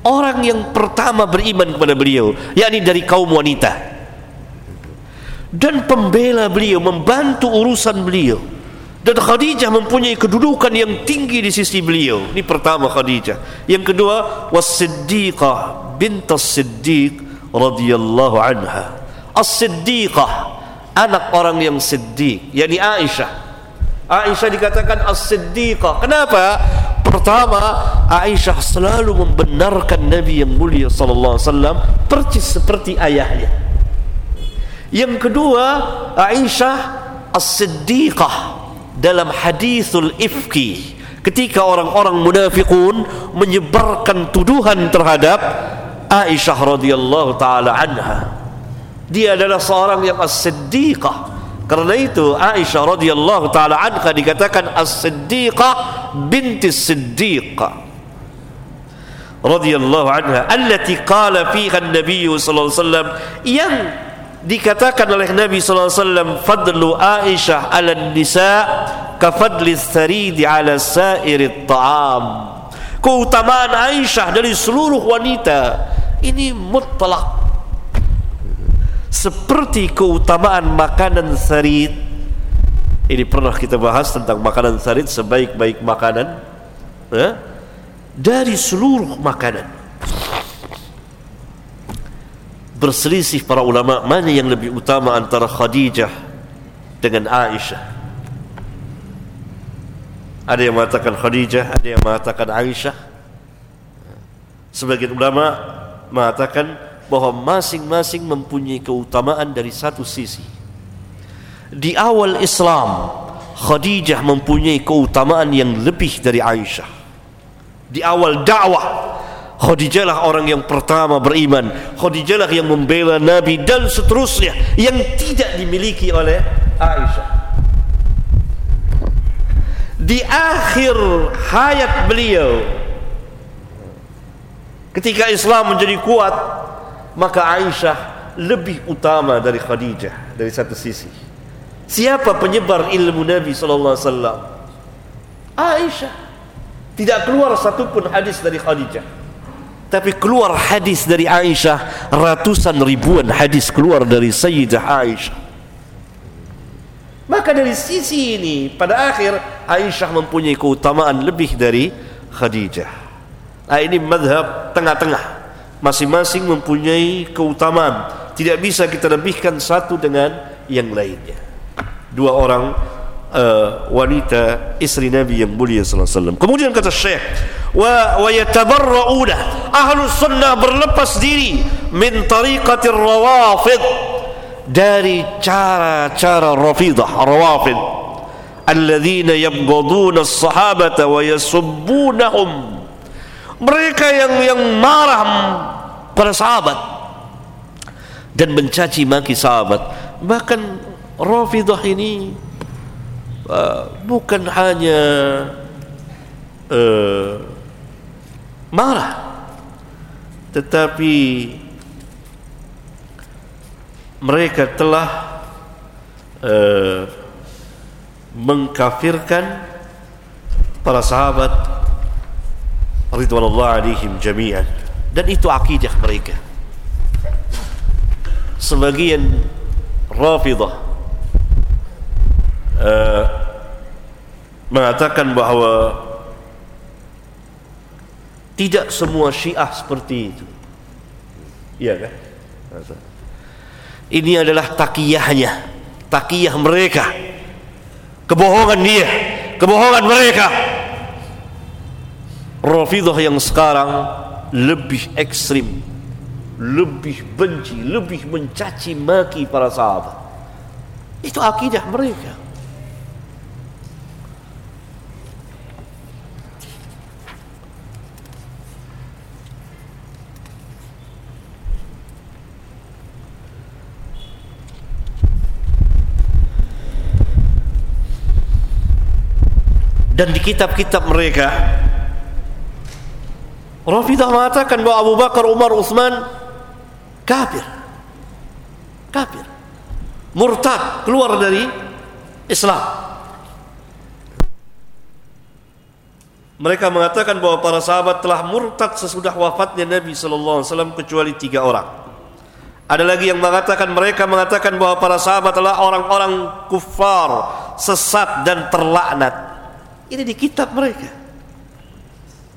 orang yang pertama beriman kepada beliau yakni dari kaum wanita. Dan pembela beliau membantu urusan beliau. Dan Khadijah mempunyai kedudukan yang tinggi di sisi beliau. Ini pertama Khadijah. Yang kedua was-siddiqah bint as-siddiq radhiyallahu anha as-siddiqah anak orang yang siddiq yakni Aisyah Aisyah dikatakan as-siddiqah. Kenapa? Pertama, Aisyah selalu membenarkan Nabi yang mulia sallallahu alaihi wasallam persis seperti ayahnya. Yang kedua, Aisyah as-siddiqah dalam hadithul ifki ketika orang-orang munafiqun menyebarkan tuduhan terhadap Aisyah radhiyallahu taala anha. Dia adalah seorang yang as-siddiqah. Karena itu Aisyah radhiyallahu taala anha dikatakan as-siddiqah binti siddiqah radhiyallahu anha allati qala fiha an-nabiy sallallahu alaihi wasallam yang dikatakan oleh Nabi sallallahu alaihi wasallam fadlu Aisyah 'ala nisa ka fadli tharid 'ala sa'iri ta'am keutamaan Aisyah dari seluruh wanita ini mutlak seperti keutamaan makanan sarit. Ini pernah kita bahas tentang makanan sarit sebaik-baik makanan ya? dari seluruh makanan. Berselisih para ulama mana yang lebih utama antara Khadijah dengan Aisyah? Ada yang mengatakan Khadijah ada yang mengatakan Aisyah. Sebagian ulama mengatakan bahwa masing-masing mempunyai keutamaan dari satu sisi. Di awal Islam, Khadijah mempunyai keutamaan yang lebih dari Aisyah. Di awal dakwah, Khadijah lah orang yang pertama beriman. Khadijah lah yang membela Nabi dan seterusnya yang tidak dimiliki oleh Aisyah. Di akhir hayat beliau, ketika Islam menjadi kuat, maka Aisyah lebih utama dari Khadijah dari satu sisi. Siapa penyebar ilmu Nabi sallallahu alaihi wasallam? Aisyah. tidak keluar satupun hadis dari Khadijah tapi keluar hadis dari Aisyah ratusan ribuan hadis keluar dari Sayyidah Aisyah maka dari sisi ini pada akhir Aisyah mempunyai keutamaan lebih dari Khadijah nah, ini madhab tengah-tengah masing-masing mempunyai keutamaan. Tidak bisa kita lebihkan satu dengan yang lainnya. Dua orang uh, wanita istri Nabi yang mulia sallallahu alaihi wasallam. Kemudian kata Syekh wa wa yatabarrauna. Ahlu sunnah berlepas diri min tariqatir rawafid dari cara-cara rafidah rawafid. Alladzina yabghaduna as-sahabata wa yasubbunahum mereka yang yang marah pada sahabat dan mencaci maki sahabat. Bahkan Rafidah ini uh, bukan hanya uh, marah tetapi mereka telah uh, mengkafirkan para sahabat ridwanullah alaihim jami'an. Dan itu akidah mereka. Sebagian rafidah uh, mengatakan bahawa tidak semua syiah seperti itu. Iya kan? Ini adalah takiyahnya. Takiyah mereka. Kebohongan dia. Kebohongan mereka Rafidah yang sekarang lebih ekstrim lebih benci lebih mencaci maki para sahabat. Itu akidah mereka. Dan di kitab-kitab mereka Rafidah mengatakan bahawa Abu Bakar, Umar, Uthman kafir. Kafir. Murtad, keluar dari Islam. Mereka mengatakan bahawa para sahabat telah murtad sesudah wafatnya Nabi sallallahu alaihi wasallam kecuali tiga orang. Ada lagi yang mengatakan mereka mengatakan bahawa para sahabat adalah orang-orang kufar, sesat dan terlaknat. Ini di kitab mereka.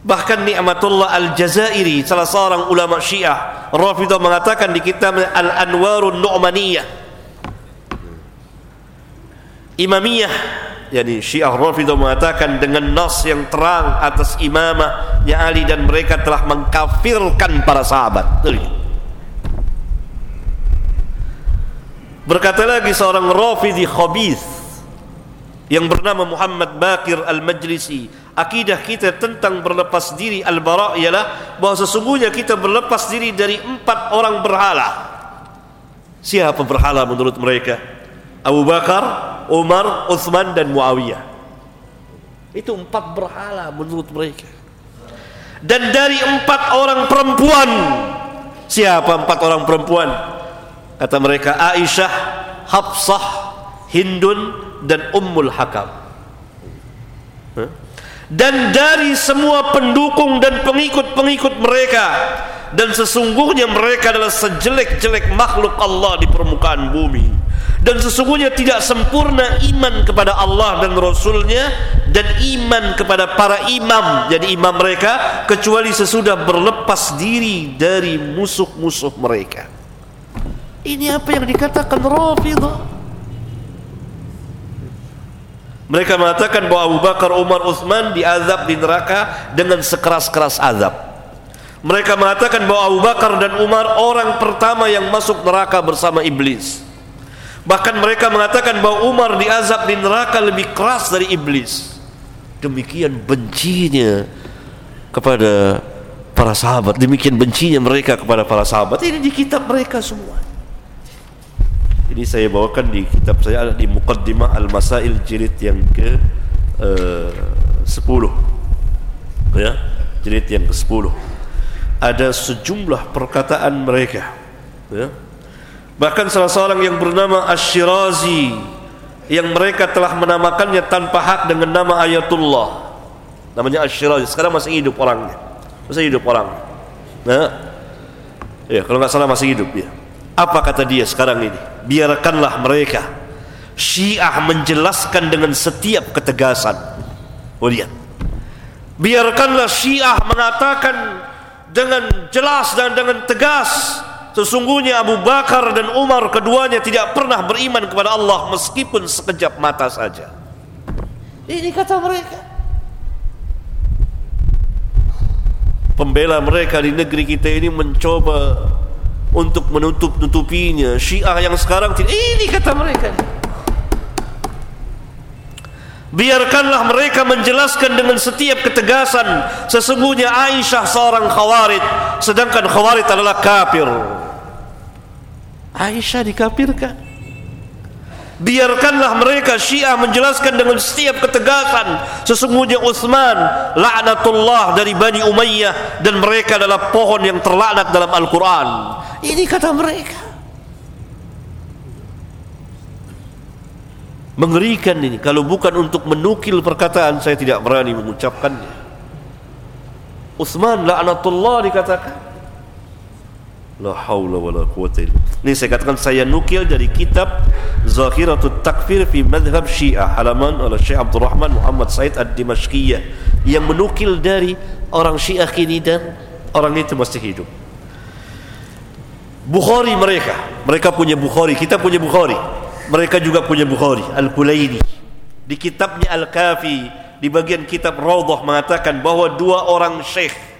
Bahkan Ni'matullah Al-Jazairi Salah seorang ulama syiah Rafidah mengatakan di kitab Al-Anwarun Nu'maniyah. Imamiyah Yani syiah Rafidah mengatakan Dengan nas yang terang atas imamahnya Ali Dan mereka telah mengkafirkan para sahabat. Berkata lagi seorang Rafidhi Khabith Yang bernama Muhammad Bakir Al-Majlisi akidah kita tentang berlepas diri al-bara ialah bahawa sesungguhnya kita berlepas diri dari empat orang berhala. Siapa berhala menurut mereka? Abu Bakar, Umar, Uthman dan Muawiyah. Itu empat berhala menurut mereka. Dan dari empat orang perempuan siapa empat orang perempuan? Kata mereka Aisyah, Hafsah, Hindun dan Ummul Hakam. Huh? Dan dari semua pendukung dan pengikut-pengikut mereka. Dan sesungguhnya mereka adalah sejelek-jelek makhluk Allah di permukaan bumi. Dan sesungguhnya tidak sempurna iman kepada Allah dan Rasulnya dan iman kepada para imam jadi imam mereka kecuali sesudah berlepas diri dari musuh-musuh mereka. Ini apa yang dikatakan Rafidah mereka mengatakan bahawa Abu Bakar, Umar, Uthman diazab di neraka dengan sekeras-keras azab. Mereka mengatakan bahawa Abu Bakar dan Umar orang pertama yang masuk neraka bersama iblis. Bahkan mereka mengatakan bahawa Umar diazab di neraka lebih keras dari iblis. Demikian bencinya kepada para sahabat. Demikian bencinya mereka kepada para sahabat. Ini di kitab mereka semua. Ini saya bawakan di kitab saya di Muqaddimah Al-Masail jilid yang ke uh, 10. Ya, jilid yang ke-10. Ada sejumlah perkataan mereka, ya. Bahkan salah seorang yang bernama Asy-Syirazi yang mereka telah menamakannya tanpa hak dengan nama Ayatullah. namanya Ash-Shirazi sekarang masih hidup orangnya masih hidup orang nah ya kalau nggak salah masih hidup ya apa kata dia sekarang ini biarkanlah mereka. Syiah menjelaskan dengan setiap ketegasan. Oh lihat. Biarkanlah Syiah mengatakan dengan jelas dan dengan tegas sesungguhnya Abu Bakar dan Umar keduanya tidak pernah beriman kepada Allah meskipun sekejap mata saja. Ini kata mereka. Pembela mereka di negeri kita ini mencoba untuk menutup-nutupinya syiah yang sekarang tidak ini kata mereka biarkanlah mereka menjelaskan dengan setiap ketegasan sesungguhnya Aisyah seorang khawarid sedangkan khawarid adalah kafir. Aisyah dikafirkan biarkanlah mereka Syiah menjelaskan dengan setiap ketegasan sesungguhnya Utsman laknatullah dari Bani Umayyah dan mereka adalah pohon yang terlaknat dalam Al-Qur'an. Ini kata mereka. Mengerikan ini. Kalau bukan untuk menukil perkataan saya tidak berani mengucapkannya. Utsman laknatullah dikatakan La haula wala quwata Ini saya katakan saya nukil dari kitab Zahiratut Takfir fi Madhab Syiah halaman oleh Syekh Abdul Rahman Muhammad Said Ad-Dimashqiyah yang menukil dari orang Syiah kini dan orang itu masih hidup. Bukhari mereka, mereka punya Bukhari, kita punya Bukhari. Mereka juga punya Bukhari, Al-Kulaini. Di kitabnya Al-Kafi, di bagian kitab Raudhah mengatakan bahawa dua orang syekh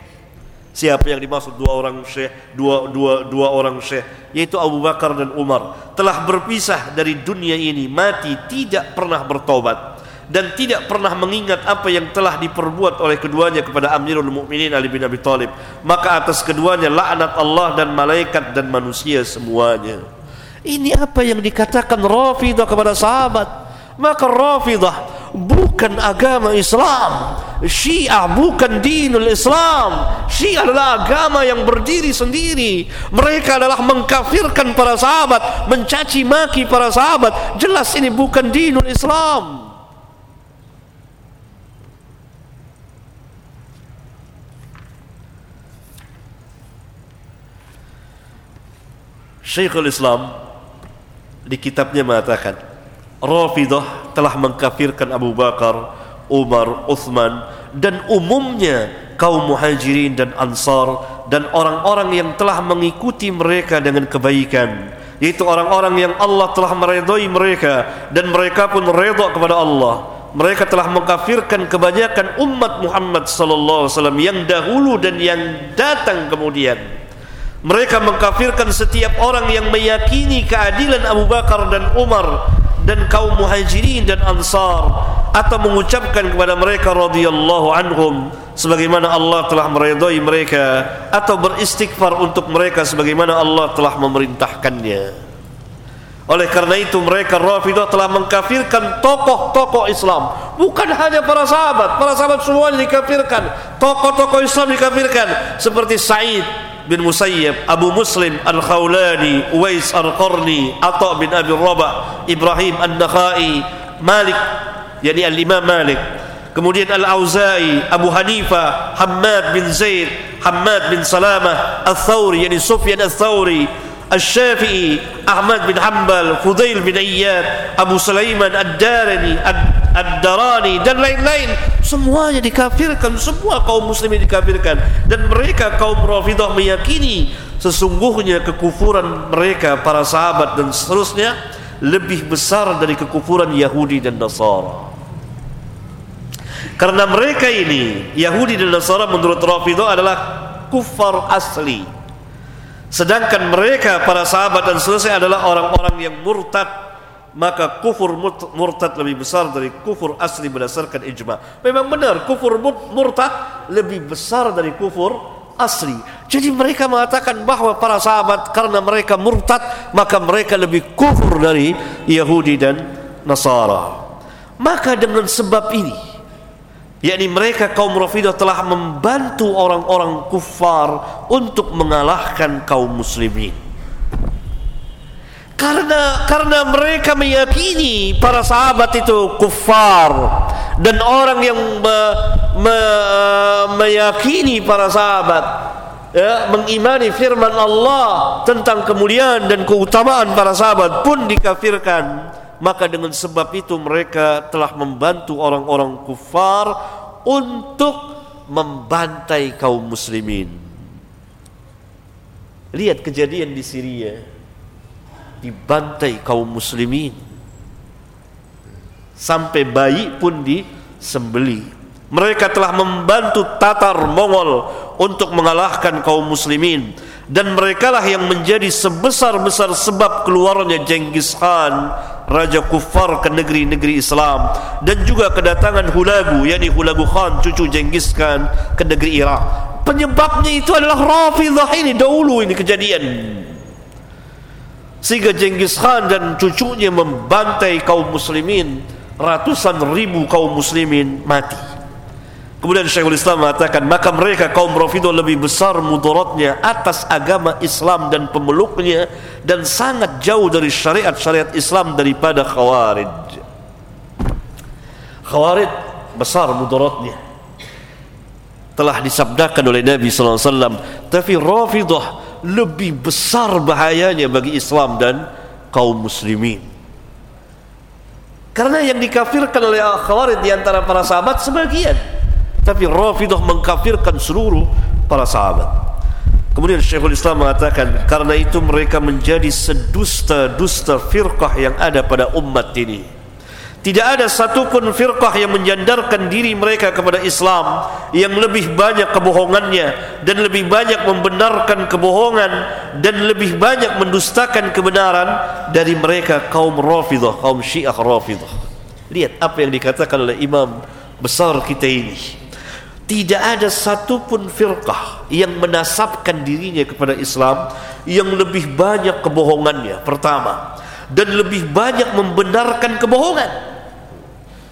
Siapa yang dimaksud dua orang syekh, dua dua dua orang syekh, yaitu Abu Bakar dan Umar, telah berpisah dari dunia ini, mati tidak pernah bertobat dan tidak pernah mengingat apa yang telah diperbuat oleh keduanya kepada Amirul Mukminin Ali bin Abi Thalib. Maka atas keduanya laknat Allah dan malaikat dan manusia semuanya. Ini apa yang dikatakan Rafidah kepada sahabat. Maka Rafidah bukan agama Islam. Syiah bukan dinul Islam. Syiah adalah agama yang berdiri sendiri. Mereka adalah mengkafirkan para sahabat mencaci maki para sahabat. Jelas ini bukan dinul Islam. Syekhul Islam di kitabnya mengatakan Rafidah telah mengkafirkan Abu Bakar, Umar, Uthman dan umumnya kaum muhajirin dan ansar dan orang-orang yang telah mengikuti mereka dengan kebaikan yaitu orang-orang yang Allah telah meredai mereka dan mereka pun redha kepada Allah. Mereka telah mengkafirkan kebanyakan umat Muhammad sallallahu alaihi wasallam yang dahulu dan yang datang kemudian. Mereka mengkafirkan setiap orang yang meyakini keadilan Abu Bakar dan Umar dan kaum muhajirin dan ansar atau mengucapkan kepada mereka radhiyallahu anhum sebagaimana Allah telah meridai mereka atau beristighfar untuk mereka sebagaimana Allah telah memerintahkannya. Oleh karena itu mereka Rafidah telah mengkafirkan tokoh-tokoh Islam. Bukan hanya para sahabat para sahabat semuanya dikafirkan. Tokoh-tokoh Islam dikafirkan. Seperti Sa'id bin Musayyib, Abu Muslim Al-Khawlani, Uwais Al-Qarni, Atta bin Abi Rabah, Ibrahim An-Nakhai, Malik, yakni Al-Imam Malik. Kemudian Al-Auza'i, Abu Hanifah, Hammad bin Zaid, Hammad bin Salamah, Al-Thawri, yakni Sufyan Al-Thawri, Al-Syafi'i, Ahmad bin Hanbal, Fudail bin Iyad, Abu Sulaiman Ad-Darani, Ad-Darani dan lain-lain semuanya dikafirkan, semua kaum muslimin dikafirkan dan mereka kaum Rafidah meyakini sesungguhnya kekufuran mereka para sahabat dan seterusnya lebih besar dari kekufuran Yahudi dan Nasara. Karena mereka ini Yahudi dan Nasara menurut Rafidah adalah kufar asli. Sedangkan mereka para sahabat dan selesai adalah orang-orang yang murtad maka kufur murtad lebih besar dari kufur asli berdasarkan ijma. Memang benar kufur murtad lebih besar dari kufur asli. Jadi mereka mengatakan bahawa para sahabat karena mereka murtad maka mereka lebih kufur dari Yahudi dan Nasara. Maka dengan sebab ini yakni mereka kaum Rafidah telah membantu orang-orang kufar untuk mengalahkan kaum muslimin. Karena karena mereka meyakini para sahabat itu kufar. Dan orang yang me, me, meyakini para sahabat ya mengimani firman Allah tentang kemuliaan dan keutamaan para sahabat pun dikafirkan maka dengan sebab itu mereka telah membantu orang-orang kufar untuk membantai kaum muslimin. Lihat kejadian di Syria. Dibantai kaum muslimin. Sampai bayi pun disembeli. Mereka telah membantu Tatar Mongol untuk mengalahkan kaum muslimin. Dan merekalah yang menjadi sebesar-besar sebab keluarnya Genghis Khan raja kufar ke negeri-negeri Islam. Dan juga kedatangan Hulagu yakni Hulagu Khan cucu Genghis Khan ke negeri Irak penyebabnya itu adalah Rafidah ini dahulu ini kejadian. Sehingga Genghis Khan dan cucunya membantai kaum muslimin ratusan ribu kaum muslimin mati kemudian Syekhul Islam mengatakan maka mereka kaum Rafidah lebih besar mudaratnya atas agama Islam dan pemeluknya dan sangat jauh dari syariat-syariat Islam daripada Khawarij. Khawarij besar mudaratnya. Telah disabdakan oleh Nabi sallallahu alaihi wasallam. Tapi Rafidah lebih besar bahayanya bagi Islam dan kaum muslimin. Karena yang dikafirkan oleh Khawarij di antara para sahabat sebagian tapi Rafidah mengkafirkan seluruh para sahabat kemudian Syekhul Islam mengatakan karena itu mereka menjadi sedusta-dusta firqah yang ada pada umat ini tidak ada satupun firqah yang menjandarkan diri mereka kepada Islam yang lebih banyak kebohongannya dan lebih banyak membenarkan kebohongan dan lebih banyak mendustakan kebenaran dari mereka kaum Rafidah, kaum Syiah Rafidah. Lihat apa yang dikatakan oleh imam besar kita ini. Tidak ada satupun firqah yang menasabkan dirinya kepada Islam yang lebih banyak kebohongannya. Pertama, dan lebih banyak membenarkan kebohongan.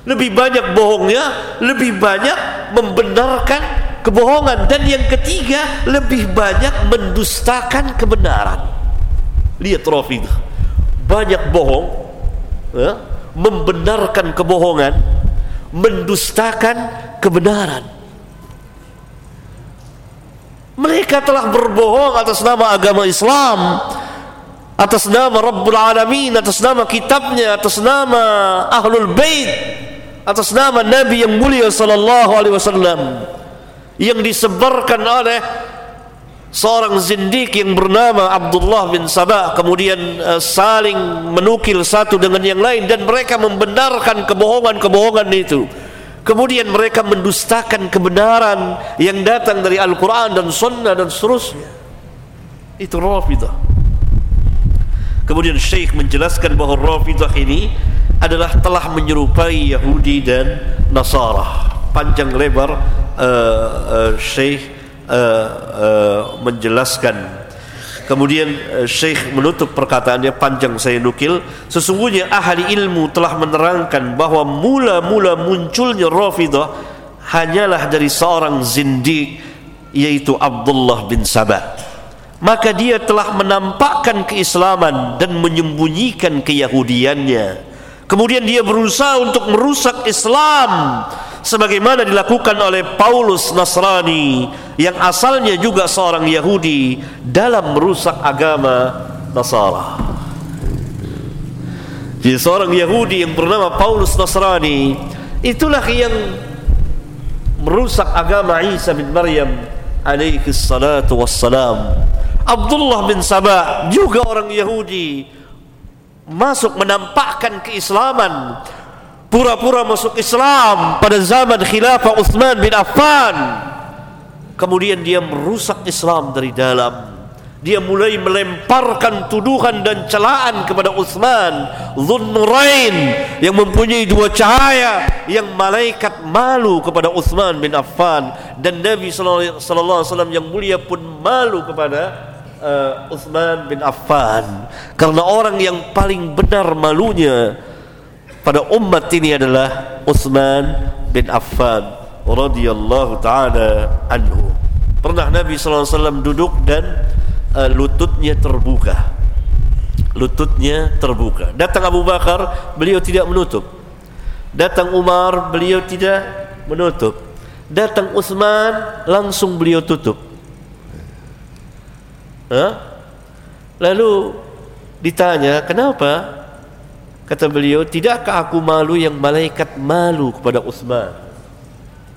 Lebih banyak bohongnya lebih banyak membenarkan kebohongan. Dan yang ketiga lebih banyak mendustakan kebenaran. Lihat Rafidah banyak bohong ya, membenarkan kebohongan mendustakan kebenaran mereka telah berbohong atas nama agama Islam atas nama Rabbul Alamin atas nama kitabnya atas nama Ahlul Bait atas nama Nabi yang mulia sallallahu alaihi wasallam yang disebarkan oleh seorang zindik yang bernama Abdullah bin Sabah kemudian uh, saling menukil satu dengan yang lain dan mereka membenarkan kebohongan-kebohongan itu kemudian mereka mendustakan kebenaran yang datang dari Al-Quran dan Sunnah dan seterusnya. Itu Rafidah. Kemudian Syekh menjelaskan bahawa Rafidah ini adalah telah menyerupai Yahudi dan Nasara. Panjang lebar uh, uh, Syekh uh, uh, menjelaskan kemudian uh, Syekh menutup perkataannya panjang saya nukil. Sesungguhnya ahli ilmu telah menerangkan bahawa mula-mula munculnya Rafidah hanyalah dari seorang zindik yaitu Abdullah bin Sabah. Maka dia telah menampakkan keislaman dan menyembunyikan keyahudiannya Kemudian dia berusaha untuk merusak Islam sebagaimana dilakukan oleh Paulus Nasrani yang asalnya juga seorang Yahudi dalam merusak agama Nasara. Jadi seorang Yahudi yang bernama Paulus Nasrani itulah yang merusak agama Isa bin Maryam alaihi salatu wassalam. Abdullah bin Sabah juga orang Yahudi masuk menampakkan keislaman pura-pura masuk Islam pada zaman khilafah Uthman bin Affan. Kemudian dia merusak Islam dari dalam. Dia mulai melemparkan tuduhan dan celaan kepada Uthman Dhunnurain yang mempunyai dua cahaya yang malaikat malu kepada Uthman bin Affan. Dan Nabi wasallam yang mulia pun malu kepada uh, Uthman bin Affan. Karena orang yang paling benar malunya pada umat ini adalah Uthman bin Affan radhiyallahu taala anhu. Pernah Nabi wasallam duduk dan uh, lututnya terbuka. Lututnya terbuka. Datang Abu Bakar beliau tidak menutup. Datang Umar beliau tidak menutup. Datang Utsman langsung beliau tutup ha? lalu ditanya kenapa? Kata beliau tidakkah aku malu yang malaikat malu kepada Utsman?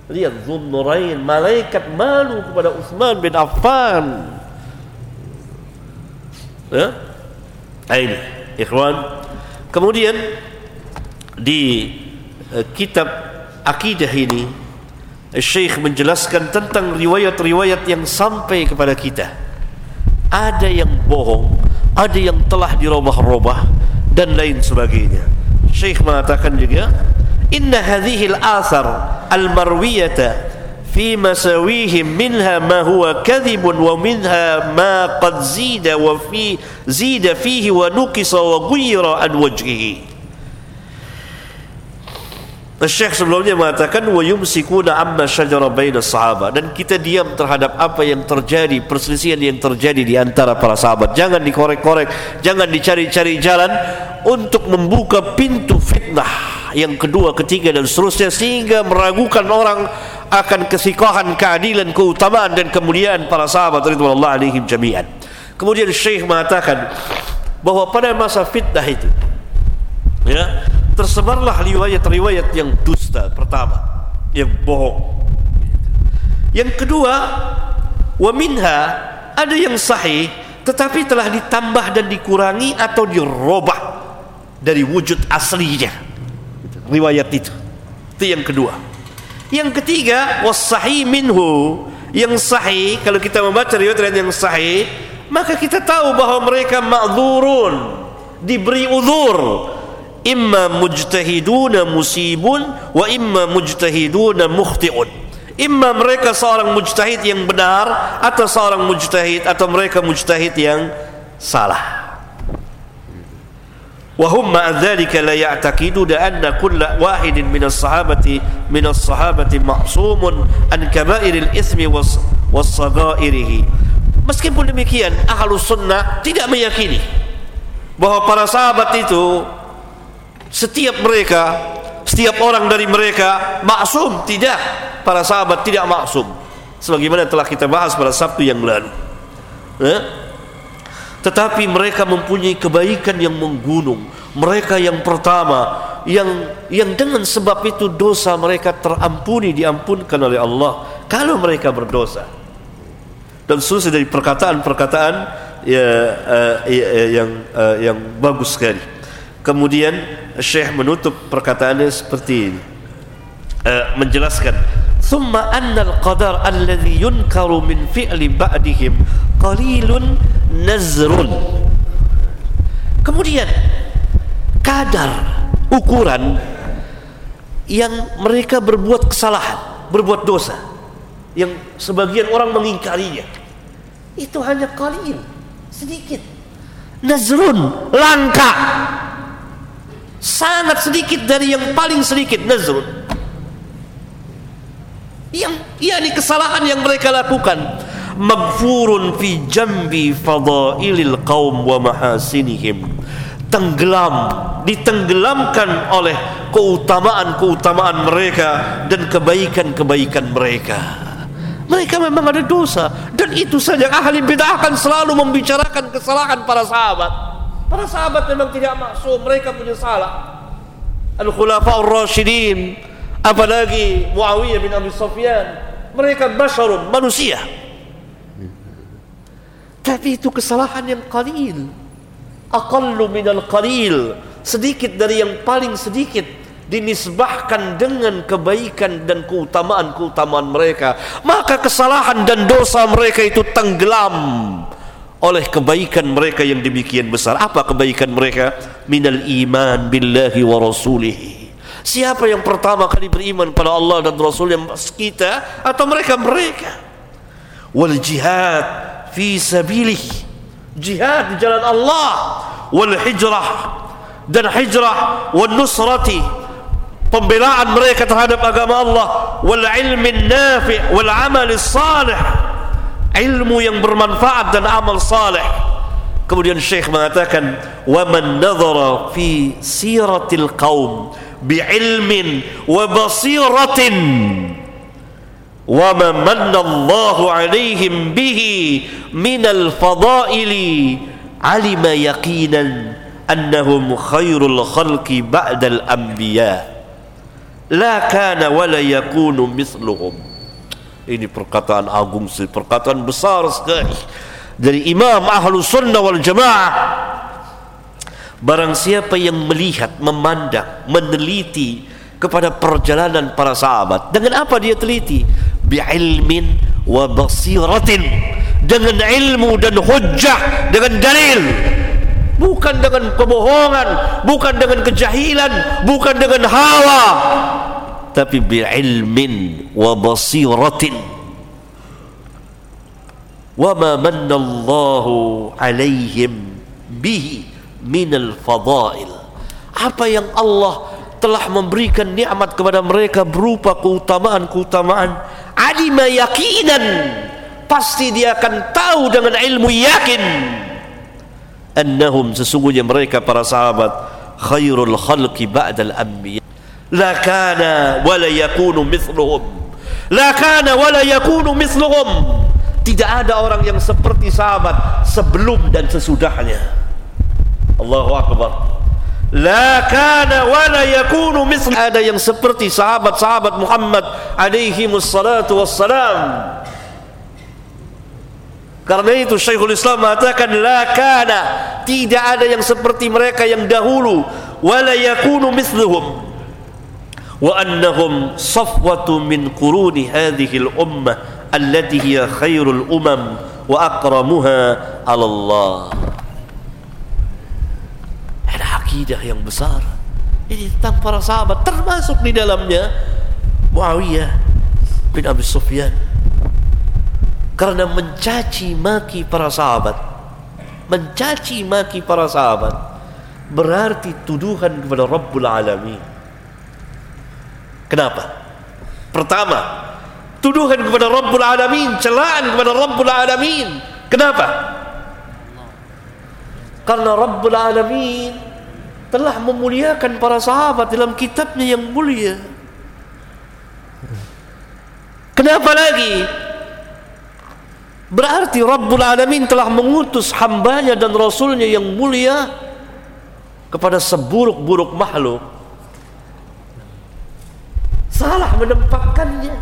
Lihat Zunnurain malaikat malu kepada Utsman bin Affan. Ya ini ikhwan. Kemudian di uh, kitab akidah ini Syekh menjelaskan tentang riwayat-riwayat yang sampai kepada kita ada yang bohong ada yang telah dirubah-rubah dan lain sebagainya Syekh mengatakan juga inna hadhihi al-athar al-marwiyata في مساويهم منها ما هو كذب ومنها ما قد زيد وفي زيد فيه ونقص وغير عن وجهه Syekh sebelumnya mengatakan wa yumsikuna amma syajara baina sahabat dan kita diam terhadap apa yang terjadi perselisihan yang terjadi di antara para sahabat. Jangan dikorek-korek jangan dicari-cari jalan untuk membuka pintu fitnah yang kedua ketiga dan seterusnya sehingga meragukan orang akan kesikohan keadilan keutamaan dan kemuliaan para sahabat radhiyallahu alaihim jami'an. Kemudian Syekh mengatakan bahwa pada masa fitnah itu ya tersebarlah riwayat-riwayat yang dusta pertama yang bohong. Yang kedua wa minha ada yang sahih tetapi telah ditambah dan dikurangi atau dirubah dari wujud aslinya. Riwayat itu. Itu yang kedua. Yang ketiga was sahih minhu yang sahih kalau kita membaca riwayat yang sahih maka kita tahu bahwa mereka ma'dzurun diberi uzur imma mujtahiduna musibun wa imma mujtahiduna mukhtiun. Imma mereka seorang mujtahid yang benar atau seorang mujtahid atau mereka mujtahid yang salah. Wa hum ma'a dhalika la ya'taqiduna anna kulla wahidin minas sahabati minas sahabati ma'sumun an kaba'iril ithmi was wasagairihi meskipun demikian ahlu sunnah tidak meyakini bahwa para sahabat itu setiap mereka setiap orang dari mereka maksum tidak. Para sahabat tidak maksum. Sebagaimana telah kita bahas pada Sabtu yang lalu. Eh? tetapi mereka mempunyai kebaikan yang menggunung. Mereka yang pertama yang yang dengan sebab itu dosa mereka terampuni diampunkan oleh Allah kalau mereka berdosa. Dan susah dari perkataan-perkataan ya, uh, ya, yang uh, yang bagus sekali. Kemudian Syekh menutup perkataannya seperti ini. Uh, menjelaskan thumma anna al-qadar alladhi yunkaru min fi'li ba'dihim qalilun nazrun. Kemudian kadar ukuran yang mereka berbuat kesalahan berbuat dosa yang sebagian orang mengingkarinya itu hanya qalil sedikit. Nazrun langka sangat sedikit dari yang paling sedikit nazrun yang yakni kesalahan yang mereka lakukan. Maghfurun fi jambi fadailil qaum wa mahasinihim. Tenggelam ditenggelamkan oleh keutamaan-keutamaan mereka dan kebaikan-kebaikan mereka. Mereka memang ada dosa. Dan itu saja. Ahli bidah akan selalu membicarakan kesalahan para sahabat Para sahabat memang tidak maksum, mereka punya salah. Al-Khulafa Ar-Rashidin, apalagi Muawiyah bin Abi Sufyan, mereka basyarun, manusia. Tapi itu kesalahan yang qalil. Aqallu minal qalil, sedikit dari yang paling sedikit dinisbahkan dengan kebaikan dan keutamaan-keutamaan mereka maka kesalahan dan dosa mereka itu tenggelam oleh kebaikan mereka yang demikian besar. Apa kebaikan mereka? Minal iman billahi wa rasulihi. Siapa yang pertama kali beriman pada Allah dan Rasul yang kita atau mereka mereka? Wal jihad fi sabilih. Jihad di jalan Allah. Wal hijrah dan hijrah wal nusrati pembelaan mereka terhadap agama Allah wal ilmin nafi' wal amal salih ilmu yang bermanfaat dan amal saleh kemudian Syekh mengatakan wa man nadhara fi siratil qaum bi'ilmin wa basiratin wa ma manna Allahu alaihim bihi min al-fadaili alima yaqinan annahum khairul khalqi ba'dal anbiya la kana wa la yakunu mithluhum ini perkataan agung perkataan besar sekali. Dari imam ahlu sunnah wal jamaah barang siapa yang melihat memandang meneliti kepada perjalanan para sahabat dengan apa dia teliti? Bi'ilmin wa basiratin. Dengan ilmu dan hujjah dengan dalil. Bukan dengan kebohongan bukan dengan kejahilan bukan dengan hawa tapi bi'ilmin wa basiratin. Wa ma manna Allahu alaihim bihi minal fadail apa yang Allah telah memberikan nikmat kepada mereka berupa keutamaan-keutamaan? Adima yakinan. Pasti dia akan tahu dengan ilmu yakin. Annahum sesungguhnya mereka para sahabat khairul khalqi ba'dal anbiya la kana wa la yakunu mithluhum. La kana wa la yakunu mithluhum. Tidak ada orang yang seperti sahabat sebelum dan sesudahnya. Allahu akbar. La kana wa la yakunu mithlu ada yang seperti sahabat-sahabat Muhammad alaihi wassalatu wassalam. Karena itu Syekhul Islam mengatakan la kana. Tidak ada yang seperti mereka yang dahulu. Wala yakunu mithluhum wa annahum safwatu min quruni hadhihi al-ummah allati hiya khairul umam wa. Ada akidah yang besar. Ini tentang para sahabat termasuk di dalamnya Muawiyah bin Abi Sufyan karena mencaci maki para sahabat mencaci maki para sahabat berarti tuduhan kepada Rabbul Alamin kenapa? pertama tuduhan kepada Rabbul Alamin celaan kepada Rabbul Alamin kenapa? karena Rabbul Alamin telah memuliakan para sahabat dalam kitabnya yang mulia kenapa lagi? Berarti Rabbul Alamin telah mengutus hambanya dan Rasulnya yang mulia kepada seburuk-buruk makhluk. Salah menempatkannya.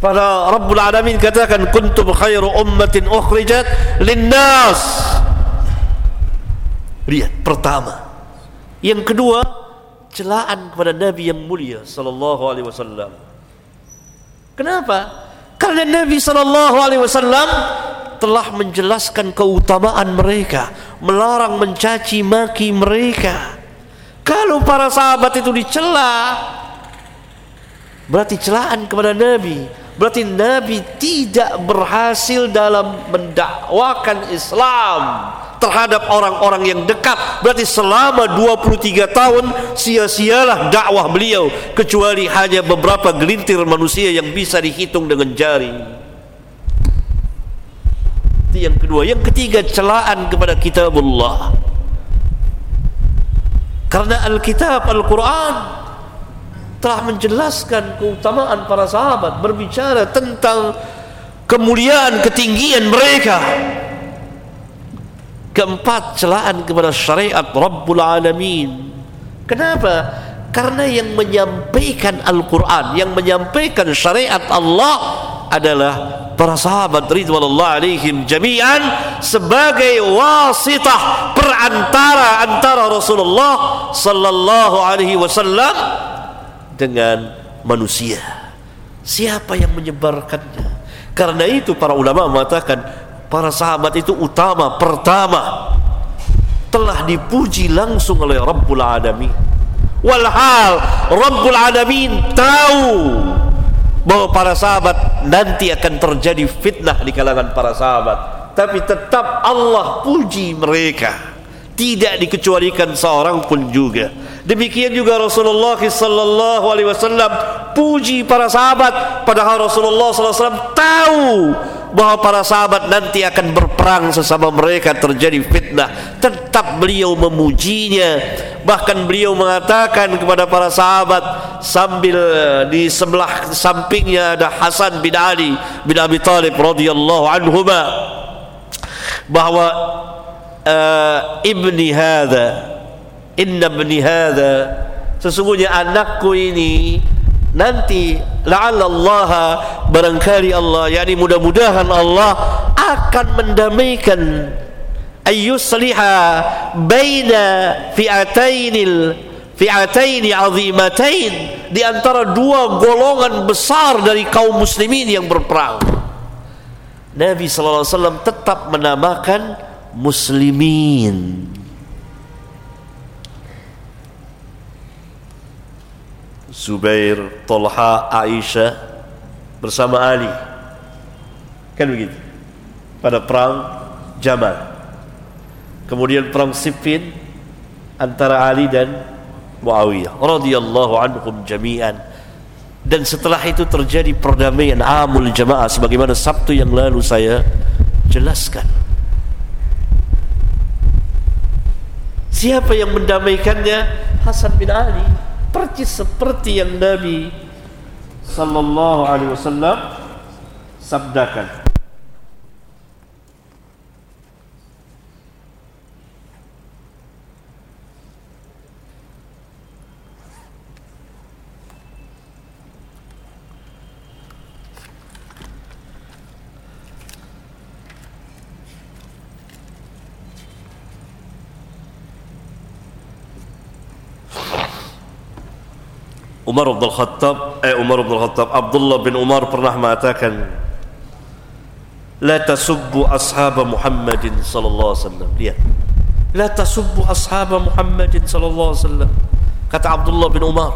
Pada Rabbul Alamin katakan kuntum khairu ummatin ukhrijat linnas. Lihat pertama. Yang kedua, celaan kepada Nabi yang mulia sallallahu alaihi wasallam. Kenapa? Karena Nabi sallallahu alaihi wasallam telah menjelaskan keutamaan mereka, melarang mencaci maki mereka. Kalau para sahabat itu dicela, berarti celaan kepada Nabi. Berarti Nabi tidak berhasil dalam mendakwakan Islam terhadap orang-orang yang dekat. Berarti selama 23 tahun sia-sialah dakwah beliau. Kecuali hanya beberapa gelintir manusia yang bisa dihitung dengan jari. Itu yang kedua. Yang ketiga celaan kepada kitabullah. Karena Alkitab Al-Quran telah menjelaskan keutamaan para sahabat berbicara tentang kemuliaan ketinggian mereka Keempat, celaan kepada syariat Rabbul Alamin. Kenapa? Karena yang menyampaikan Al-Quran, yang menyampaikan syariat Allah adalah para sahabat ridwanullah alaihim jami'an sebagai wasitah perantara antara Rasulullah sallallahu alaihi wasallam dengan manusia. Siapa yang menyebarkannya? Karena itu para ulama mengatakan para sahabat itu utama pertama. Telah dipuji langsung oleh Rabbul Alamin. Walhal Rabbul Alamin tahu bahwa para sahabat nanti akan terjadi fitnah di kalangan para sahabat. Tapi tetap Allah puji mereka. Tidak dikecualikan seorang pun juga demikian juga Rasulullah sallallahu alaihi wasallam puji para sahabat. Padahal Rasulullah sallallahu alaihi wasallam tahu bahwa para sahabat nanti akan berperang sesama mereka terjadi fitnah. Tetap beliau memujinya. Bahkan beliau mengatakan kepada para sahabat sambil di sebelah sampingnya ada Hasan bin Ali bin Abi Talib radhiyallahu anhuma bahwa uh, ibni hadha inna ibni hadha sesungguhnya anakku ini nanti la'allallah barangkali Allah yakni mudah-mudahan Allah akan mendamaikan ayyusliha baina fi'atainil fi'ataini azimatain di antara dua golongan besar dari kaum muslimin yang berperang. Nabi sallallahu alaihi wasallam tetap menamakan muslimin Zubair, Tolha, Aisyah bersama Ali. Kan begitu. Pada perang Jamal. Kemudian perang Siffin antara Ali dan Muawiyah radhiyallahu anhum jami'an. Dan setelah itu terjadi perdamaian amul jamaah sebagaimana Sabtu yang lalu saya jelaskan. Siapa yang mendamaikannya? Hasan bin Ali persis seperti yang Nabi sallallahu alaihi wasallam sabdakan Umar bin Khattab eh Umar bin Khattab Abdullah bin Umar pernah mengatakan la tasubbu ashab Muhammadin sallallahu alaihi wasallam lihat la tasubbu ashab Muhammadin sallallahu alaihi wasallam kata Abdullah bin Umar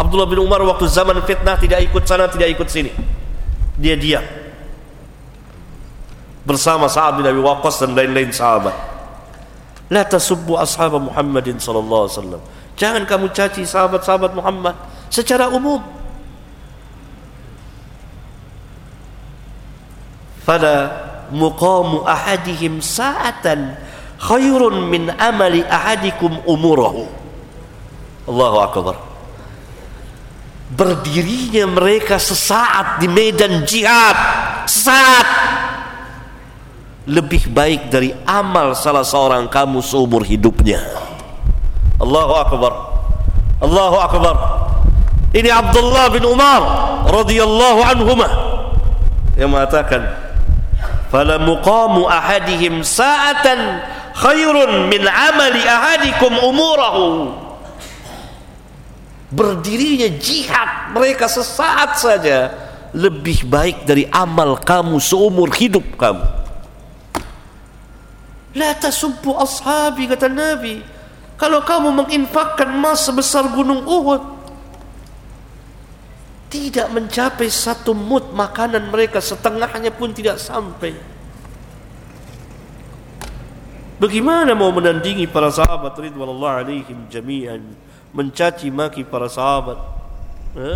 Abdullah bin Umar waktu zaman fitnah tidak ikut sana tidak ikut sini dia diam bersama Sa'ad bin Abi Waqqas dan lain-lain sahabat la tasubbu ashab Muhammadin sallallahu alaihi wasallam Jangan kamu caci sahabat-sahabat Muhammad secara umum. Pada muqamu ahadihim sa'atan khairun min amali ahadikum umurahu. Allahu akbar. Berdirinya mereka sesaat di medan jihad, sesaat lebih baik dari amal salah seorang kamu seumur hidupnya. Allahu Akbar Allahu Akbar ini Abdullah bin Umar radhiyallahu anhuma yang mengatakan fala muqamu ahadihim sa'atan khairun min amali ahadikum umurahu berdirinya jihad mereka sesaat saja. Lebih baik dari amal kamu seumur hidup kamu. La tasubbu ashabi kata Nabi Kalau kamu menginfakkan emas sebesar gunung Uhud tidak mencapai satu mut makanan mereka setengahnya pun tidak sampai. Bagaimana mau menandingi para sahabat ridwanullah alaihim jami'an mencaci maki para sahabat? Ha?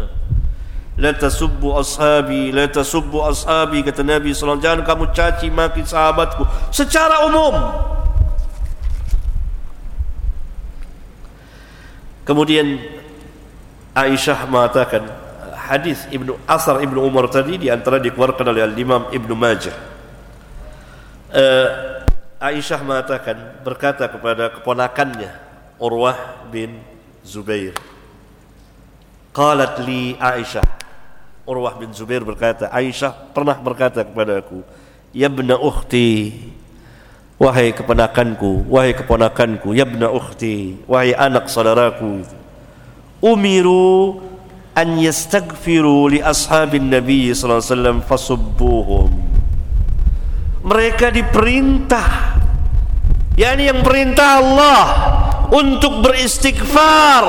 La tasubbu ashabi, la tasubbu ashabi kata Nabi sallallahu alaihi wasallam jangan kamu caci maki sahabatku secara umum. Kemudian Aisyah mengatakan hadis Ibnu Asar Ibnu Umar tadi di antara dikeluarkan oleh Imam Ibnu Majah. Uh, Aisyah mengatakan berkata kepada keponakannya Urwah bin Zubair. Qalat li Aisyah. Urwah bin Zubair berkata, Aisyah pernah berkata kepada aku, "Ya bna ukhti, Wahai keponakanku, wahai keponakanku, ya bna ukhti, wahai anak saudaraku. Umiru an yastaghfiru li ashabin Nabi sallallahu alaihi wasallam fasubbuhum. Mereka diperintah yakni yang perintah Allah untuk beristighfar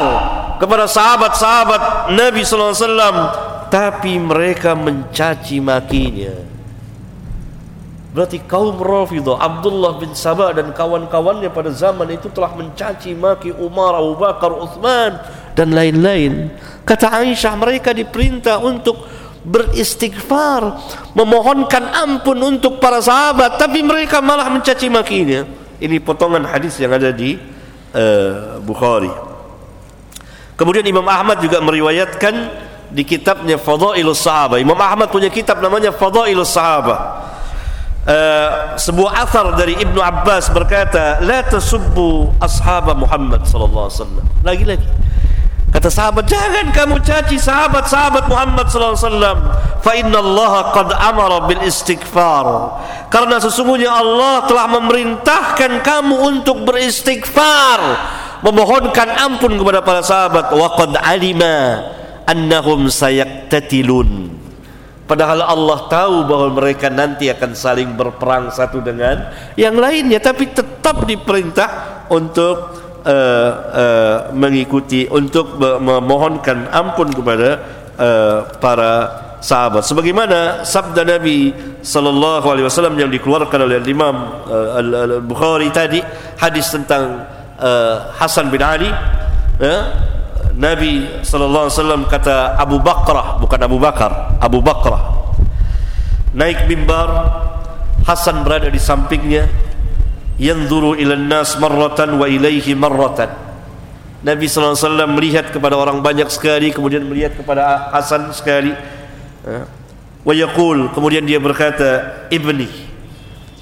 kepada sahabat-sahabat Nabi sallallahu alaihi wasallam tapi mereka mencaci makinya. Berarti kaum Rafidah, Abdullah bin Sabah dan kawan-kawannya pada zaman itu telah mencaci maki Umar, Abu Bakar, Uthman dan lain-lain. Kata Aisyah mereka diperintah untuk beristighfar, memohonkan ampun untuk para sahabat, tapi mereka malah mencaci makinya. Ini potongan hadis yang ada di uh, Bukhari. Kemudian Imam Ahmad juga meriwayatkan di kitabnya Fadailus Sahabah. Imam Ahmad punya kitab namanya Fadailus Sahabah. Uh, sebuah asar dari Ibnu Abbas berkata, "La tasubbu ashab Muhammad sallallahu alaihi wasallam." Lagi-lagi Kata sahabat, jangan kamu caci sahabat-sahabat Muhammad sallallahu alaihi wasallam. Fa inna Allah qad amara bil istighfar. Karena sesungguhnya Allah telah memerintahkan kamu untuk beristighfar, memohonkan ampun kepada para sahabat. Wa qad alima annahum sayaqtatilun. Padahal Allah tahu bahwa mereka nanti akan saling berperang satu dengan yang lainnya, tapi tetap diperintah untuk uh, uh, mengikuti untuk memohonkan ampun kepada uh, para sahabat. Sebagaimana sabda Nabi sallallahu alaihi wasallam yang dikeluarkan oleh Imam uh, Al-Bukhari tadi hadis tentang uh, Hasan bin Ali uh, Nabi wasallam kata Abu Bakrah bukan Abu Bakar Abu Bakrah. Naik mimbar Hasan berada di sampingnya. Yanzuru ila nas marratan wa ilaihi marratan. Nabi SAW melihat kepada orang banyak sekali kemudian melihat kepada Hasan sekali. Wa yaqul kemudian dia berkata ibni.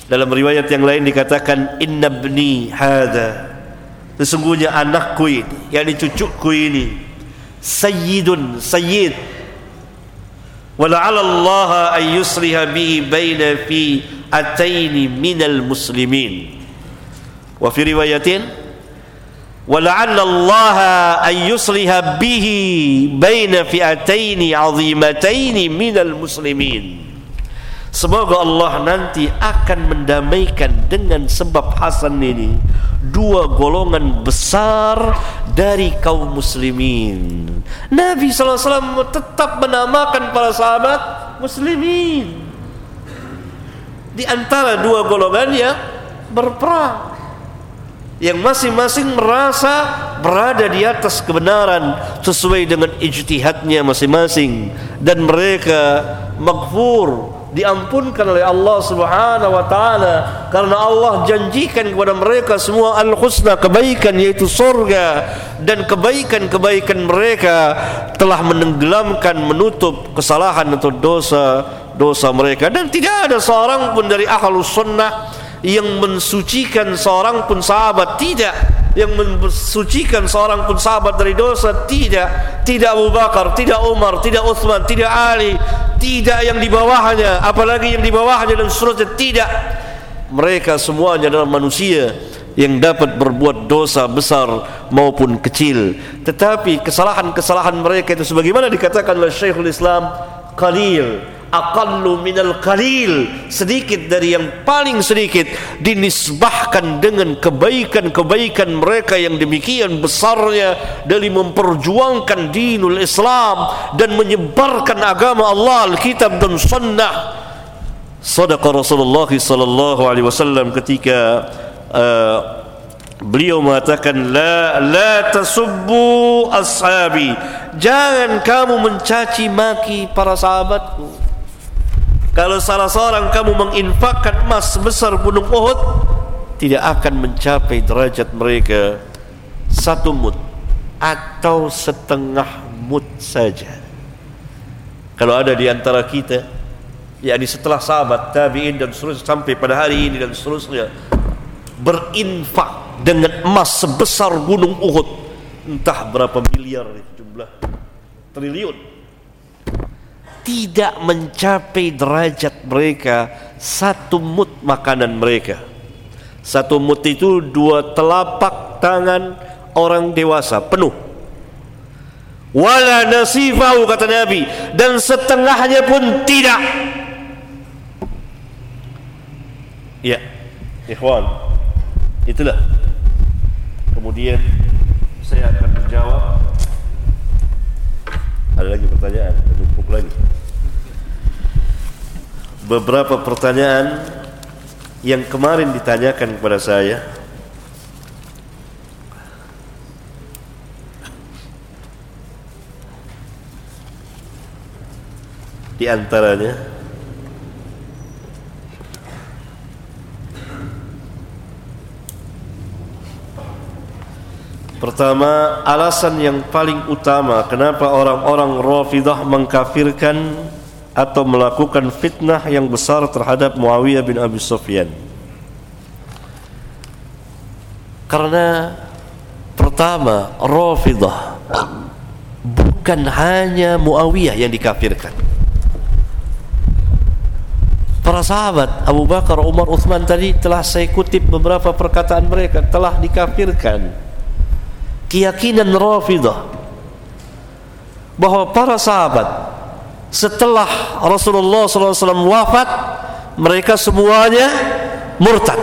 Dalam riwayat yang lain dikatakan inna ibni hadha sesungguhnya anakku ini yang dicucukku ini sayyidun sayyid. Wala Allah ay yusliha bi baina fi ataini minal muslimin. Wa fi riwayatin ولعل an أن bihi baina fi ataini azimataini minal muslimin. Semoga Allah nanti akan mendamaikan dengan sebab Hasan ini dua golongan besar dari kaum muslimin. Nabi SAW tetap menamakan para sahabat muslimin. Di antara dua golongan yang berperang yang masing-masing merasa berada di atas kebenaran sesuai dengan ijtihadnya masing-masing dan mereka maghfur diampunkan oleh Allah Subhanahu wa taala karena Allah janjikan kepada mereka semua al-husna kebaikan yaitu surga dan kebaikan-kebaikan mereka telah menenggelamkan menutup kesalahan atau dosa dosa mereka. Dan tidak ada seorang pun dari ahlus sunnah yang mensucikan seorang pun sahabat tidak. Yang mensucikan seorang pun sahabat dari dosa tidak. Tidak Abu Bakar tidak Umar tidak Uthman tidak Ali tidak yang di bawahnya. Apalagi yang di bawahnya dan seterusnya tidak. Mereka semuanya adalah manusia yang dapat berbuat dosa besar maupun kecil. Tetapi kesalahan-kesalahan mereka itu sebagaimana dikatakan oleh Syekhul Islam qalil aqallu minal qalil sedikit dari yang paling sedikit dinisbahkan dengan kebaikan-kebaikan mereka yang demikian besarnya dari memperjuangkan dinul Islam dan menyebarkan agama Allah Alkitab dan Sunnah. Sadaqa Rasulullah sallallahu alaihi wasallam ketika uh, beliau mengatakan la la tasubbu ashabi. Jangan kamu mencaci maki para sahabatku kalau salah seorang kamu menginfakkan emas sebesar gunung Uhud tidak akan mencapai derajat mereka satu mut atau setengah mut saja. Kalau ada di antara kita yakni setelah sahabat tabi'in dan seterusnya sampai pada hari ini dan seterusnya berinfak dengan emas sebesar gunung Uhud entah berapa miliar jumlah triliun tidak mencapai derajat mereka satu mut makanan mereka. Satu mut itu dua telapak tangan orang dewasa penuh. Wala nasifahu kata Nabi dan setengahnya pun tidak. Ya ikhwan itulah. Kemudian saya akan menjawab. Ada lagi pertanyaan? Numpuk lagi beberapa pertanyaan yang kemarin ditanyakan kepada saya. Di antaranya Pertama, alasan yang paling utama kenapa orang-orang Rafidah mengkafirkan atau melakukan fitnah yang besar terhadap Muawiyah bin Abi Sufyan. Karena pertama, Rafidah bukan hanya Muawiyah yang dikafirkan. Para sahabat Abu Bakar, Umar, Uthman tadi telah saya kutip beberapa perkataan mereka telah dikafirkan. Keyakinan Rafidah bahwa para sahabat setelah Rasulullah SAW wafat mereka semuanya murtad.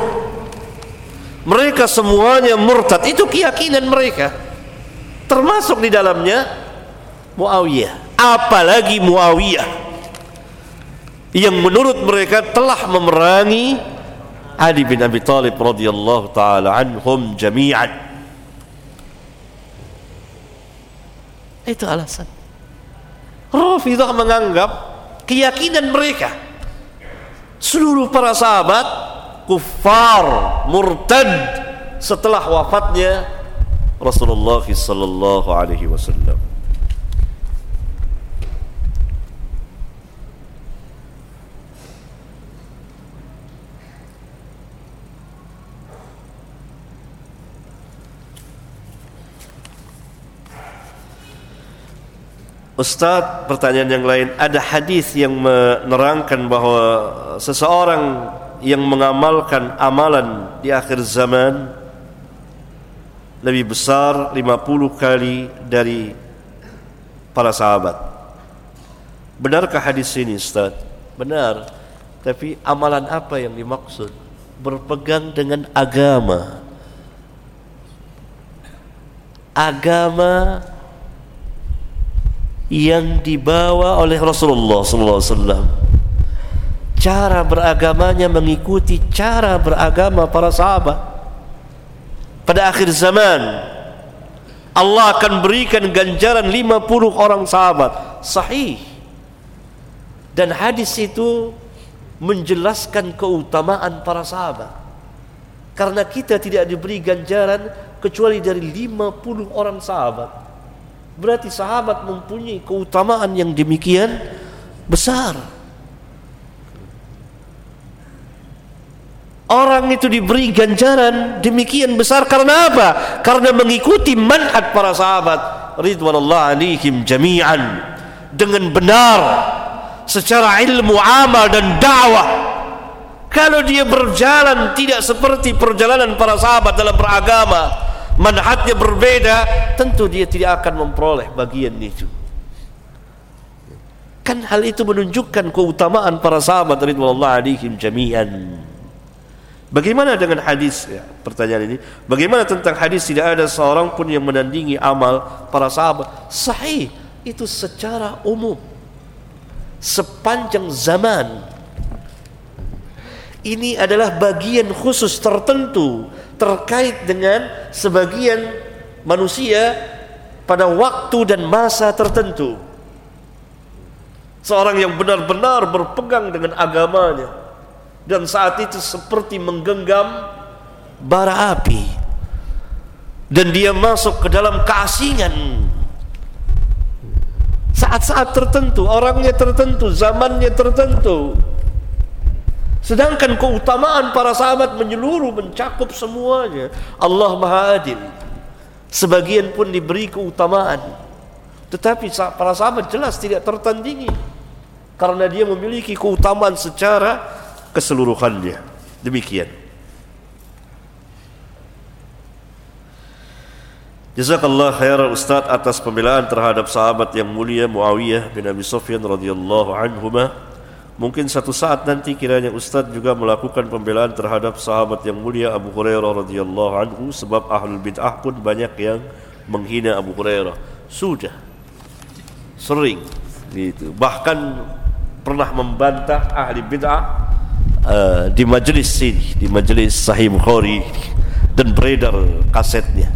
Mereka semuanya murtad. Itu keyakinan mereka. Termasuk di dalamnya Muawiyah apalagi Muawiyah yang menurut mereka telah memerangi Ali bin Abi Talib radhiyallahu taala anhum jami'an itu alasan Rafidah menganggap keyakinan mereka seluruh para sahabat kufar murtad setelah wafatnya Rasulullah sallallahu alaihi wasallam Ustaz, pertanyaan yang lain, ada hadis yang menerangkan bahwa seseorang yang mengamalkan amalan di akhir zaman lebih besar 50 kali dari para sahabat. Benarkah hadis ini, Ustaz? Benar. Tapi amalan apa yang dimaksud? Berpegang dengan agama. Agama yang dibawa oleh Rasulullah wasallam. Cara beragamanya mengikuti cara beragama para sahabat. Pada akhir zaman Allah akan berikan ganjaran 50 orang sahabat. Sahih. Dan hadis itu menjelaskan keutamaan para sahabat. Karena kita tidak diberi ganjaran kecuali dari 50 orang sahabat. Berarti sahabat mempunyai keutamaan yang demikian besar. Orang itu diberi ganjaran demikian besar karena apa? Karena mengikuti manhaj para sahabat ridwanullah alaihim jami'an dengan benar secara ilmu amal dan dakwah. Kalau dia berjalan tidak seperti perjalanan para sahabat dalam beragama, manhajnya berbeda tentu dia tidak akan memperoleh bagian itu. Kan hal itu menunjukkan keutamaan para sahabat ridwanullah alaihim jami'an. Bagaimana dengan hadis? Ya, pertanyaan ini. Bagaimana tentang hadis tidak ada seorang pun yang menandingi amal para sahabat? Sahih. Itu secara umum. Sepanjang zaman. Ini adalah bagian khusus tertentu terkait dengan sebagian manusia pada waktu dan masa tertentu. Seorang yang benar-benar berpegang dengan agamanya dan saat itu seperti menggenggam bara api dan dia masuk ke dalam keasingan saat-saat tertentu, orangnya tertentu, zamannya tertentu. Sedangkan keutamaan para sahabat menyeluruh mencakup semuanya. Allah Maha Adil. Sebagian pun diberi keutamaan. Tetapi para sahabat jelas tidak tertandingi. Karena dia memiliki keutamaan secara keseluruhannya. Demikian. Jazakallah khairan Ustaz atas pembelaan terhadap sahabat yang mulia Muawiyah bin Abi Sufyan radhiyallahu anhumah. Mungkin satu saat nanti kiranya Ustaz juga melakukan pembelaan terhadap sahabat yang mulia Abu Hurairah radhiyallahu anhu sebab ahlul bid'ah pun banyak yang menghina Abu Hurairah. Sudah sering gitu. Bahkan pernah membantah ahli bid'ah uh, di majlis sini, di majlis Sahih Bukhari dan beredar kasetnya.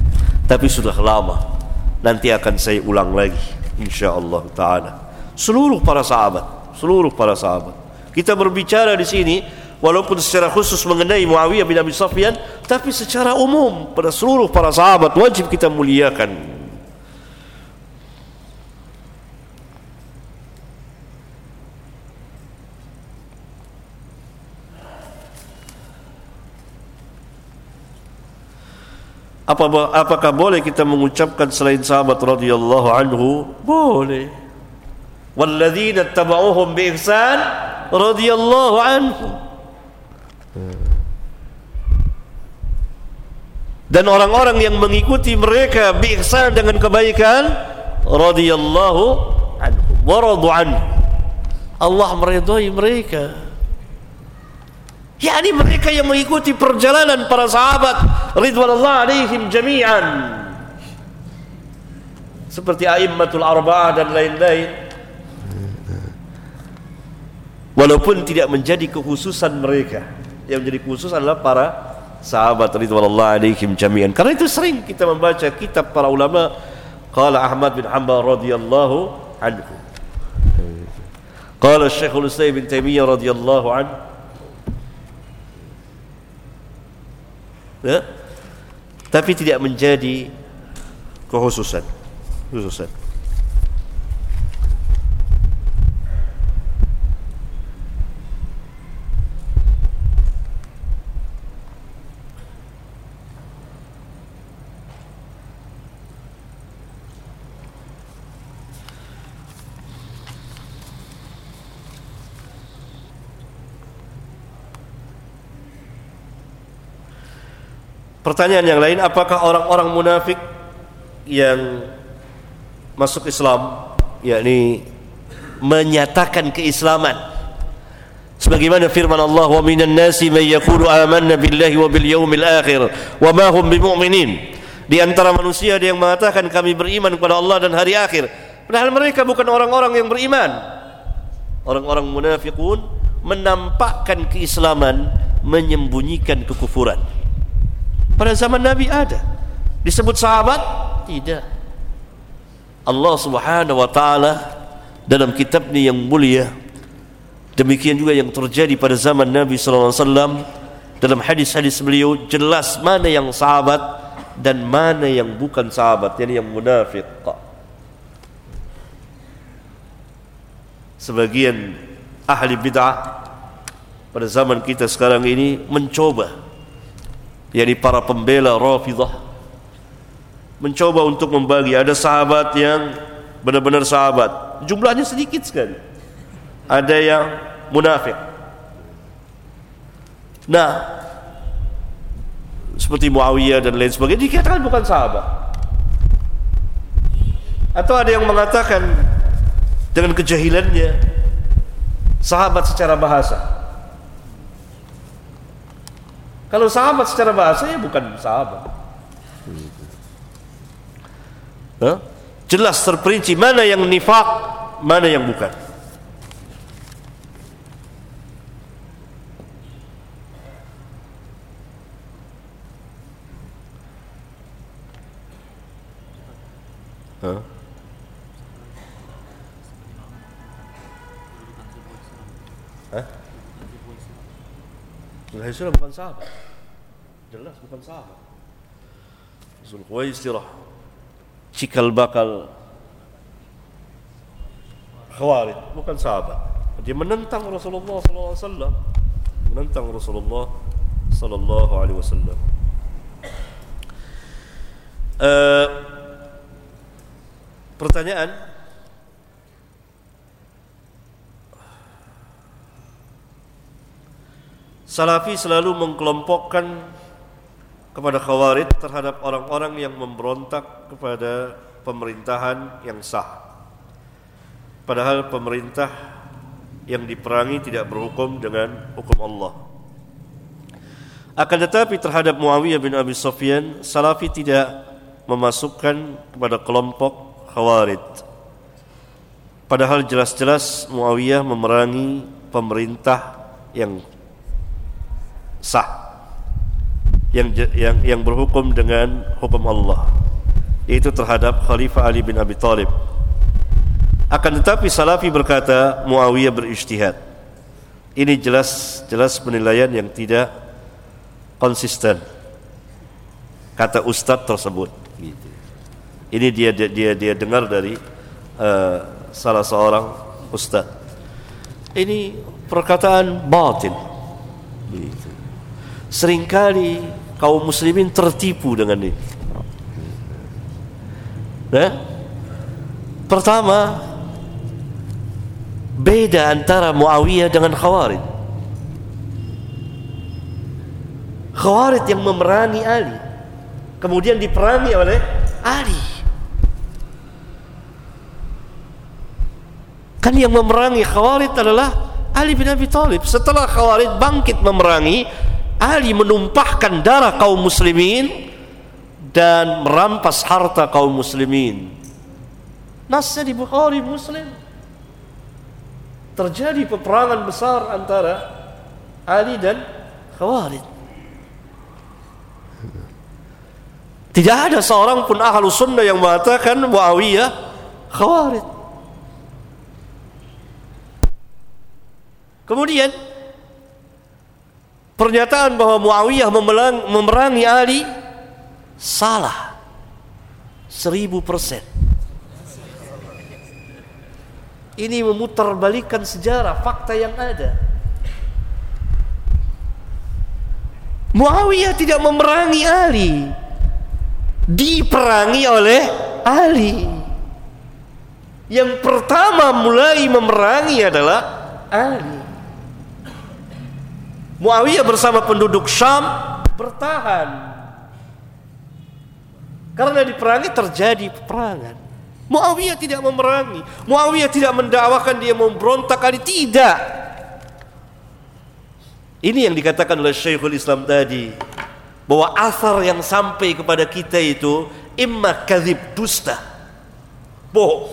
Tapi sudah lama. Nanti akan saya ulang lagi insyaallah taala. Seluruh para sahabat seluruh para sahabat. Kita berbicara di sini walaupun secara khusus mengenai Muawiyah bin Abi Sufyan tapi secara umum pada seluruh para sahabat wajib kita muliakan. Apa, apakah boleh kita mengucapkan selain sahabat radhiyallahu anhu? Boleh. Walladzina tabauhum bi ihsan radhiyallahu anhu. Dan orang-orang yang mengikuti mereka bi dengan kebaikan radhiyallahu anhu wa. Allah meridai mereka yakni mereka yang mengikuti perjalanan para sahabat ridwanullah alaihim jami'an seperti a'immatul arba'ah dan lain-lain walaupun tidak menjadi kekhususan mereka. Yang menjadi khusus adalah para sahabat ridwanullah alaihim jami'an. Karena itu sering kita membaca kitab para ulama. Qala Ahmad bin Hanbal radhiyallahu anhu. Qala Syekhul Islam bin Taimiyah radhiyallahu anhu ya? tapi tidak menjadi kekhususan. Khususan Pertanyaan yang lain, apakah orang-orang munafik yang masuk Islam, yakni menyatakan keislaman sebagaimana firman Allah wa minan nasi may yaqulu amanna billahi wa bil yaumil akhir wa ma hum bimu'minin. Di antara manusia ada yang mengatakan kami beriman kepada Allah dan hari akhir. Padahal mereka bukan orang-orang yang beriman. Orang-orang munafikun menampakkan keislaman menyembunyikan kekufuran pada zaman Nabi ada. Disebut sahabat? Tidak. Allah Subhanahu wa taala dalam kitabnya yang mulia demikian juga yang terjadi pada zaman Nabi sallallahu alaihi wasallam dalam hadis-hadis beliau jelas mana yang sahabat dan mana yang bukan sahabat yakni yang munafik. Sebagian ahli bid'ah pada zaman kita sekarang ini mencoba yakni para pembela Rafidah mencoba untuk membagi. Ada sahabat yang benar-benar sahabat. Jumlahnya sedikit sekali. Ada yang munafik. Nah seperti Muawiyah dan lain sebagainya dikatakan bukan sahabat. Atau ada yang mengatakan dengan kejahilannya sahabat secara bahasa Kalau sahabat secara bahasa ya bukan sahabat. Huh? Jelas terperinci mana yang nifak, mana yang bukan. Huh? Zulhaisirah bukan sahabat Jelas bukan sahabat Zulhaisirah Cikal bakal Khawarid Bukan sahabat. Dia menentang Rasulullah SAW Menentang Rasulullah Sallallahu Alaihi Wasallam. Uh, Pertanyaan? Salafi selalu mengkelompokkan kepada khawarij terhadap orang-orang yang memberontak kepada pemerintahan yang sah. Padahal pemerintah yang diperangi tidak berhukum dengan hukum Allah. Akan tetapi terhadap Muawiyah bin Abi Sufyan, Salafi tidak memasukkan kepada kelompok khawarij. Padahal jelas-jelas Muawiyah memerangi pemerintah yang sah yang yang yang berhukum dengan hukum Allah itu terhadap Khalifah Ali bin Abi Thalib Akan tetapi Salafi berkata Muawiyah berijtihad. Ini jelas jelas penilaian yang tidak konsisten. Kata ustadz tersebut. Gitu. Ini dia dia dia, dia dengar dari uh, salah seorang ustadz. Ini perkataan batin. Gitu. Seringkali kaum muslimin tertipu dengan ini. Nah, pertama beda antara Muawiyah dengan Khawarij. Khawarij yang memerangi Ali, kemudian diperangi oleh Ali. Kan yang memerangi Khawarij adalah Ali bin Abi Thalib. Setelah Khawarij bangkit memerangi, Ali menumpahkan darah kaum muslimin dan merampas harta kaum muslimin. Nasnya di Bukhari Muslim terjadi peperangan besar antara Ali dan Khawarij. Tidak ada seorang pun ahlu sunnah yang mengatakan Muawiyah Khawarij. Kemudian pernyataan bahwa Muawiyah memerangi Ali salah seribu persen. Ini memutarbalikkan sejarah, fakta yang ada. Muawiyah tidak memerangi Ali. Diperangi oleh Ali. Yang pertama mulai memerangi adalah Ali. Muawiyah bersama penduduk Syam bertahan. Karena diperangi terjadi peperangan. Muawiyah tidak memerangi. Muawiyah tidak mendakwakan dia memberontak kali tidak. Ini yang dikatakan oleh Syekhul Islam tadi bahwa asar yang sampai kepada kita itu imma kadzib dusta. Bohong.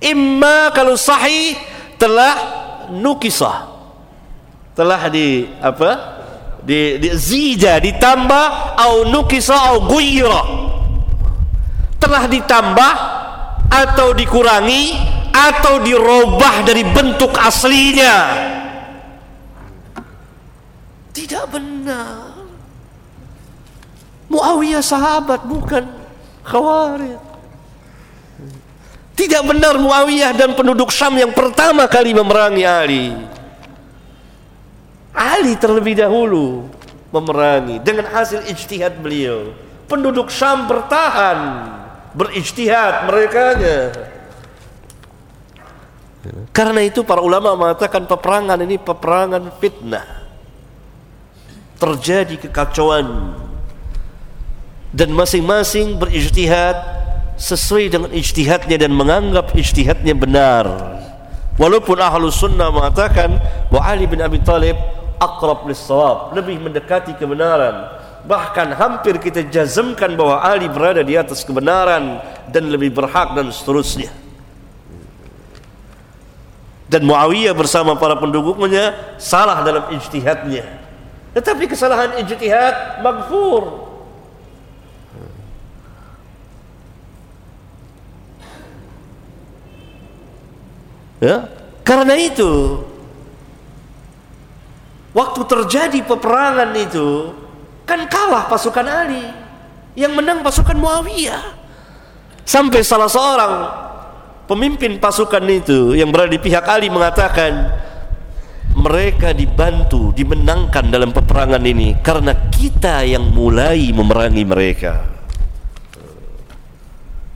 Imma kalau sahih telah nukisah. Telah di apa? Di, di zida ditambah au nukisah au guyra telah ditambah atau dikurangi atau dirubah dari bentuk aslinya. Tidak benar. Muawiyah sahabat bukan khawarij. Tidak benar Muawiyah dan penduduk Syam yang pertama kali memerangi Ali Ali terlebih dahulu memerangi dengan hasil ijtihad beliau penduduk Syam bertahan berijtihad nya. Karena itu para ulama mengatakan peperangan ini peperangan fitnah. Terjadi kekacauan dan masing-masing berijtihad sesuai dengan ijtihadnya dan menganggap ijtihadnya benar. Walaupun ahlu sunnah mengatakan bahwa Ali bin Abi Thalib akrab lis lebih mendekati kebenaran. Bahkan hampir kita jazmkan bahwa Ali berada di atas kebenaran dan lebih berhak dan seterusnya. Dan Muawiyah bersama para pendukungnya salah dalam ijtihadnya. Tetapi kesalahan ijtihad maghfur. Ya? Karena itu waktu terjadi peperangan itu Kan kalah pasukan Ali. Yang menang pasukan Muawiyah. Sampai salah seorang pemimpin pasukan itu yang berada di pihak Ali mengatakan mereka dibantu, dimenangkan dalam peperangan ini karena kita yang mulai memerangi mereka.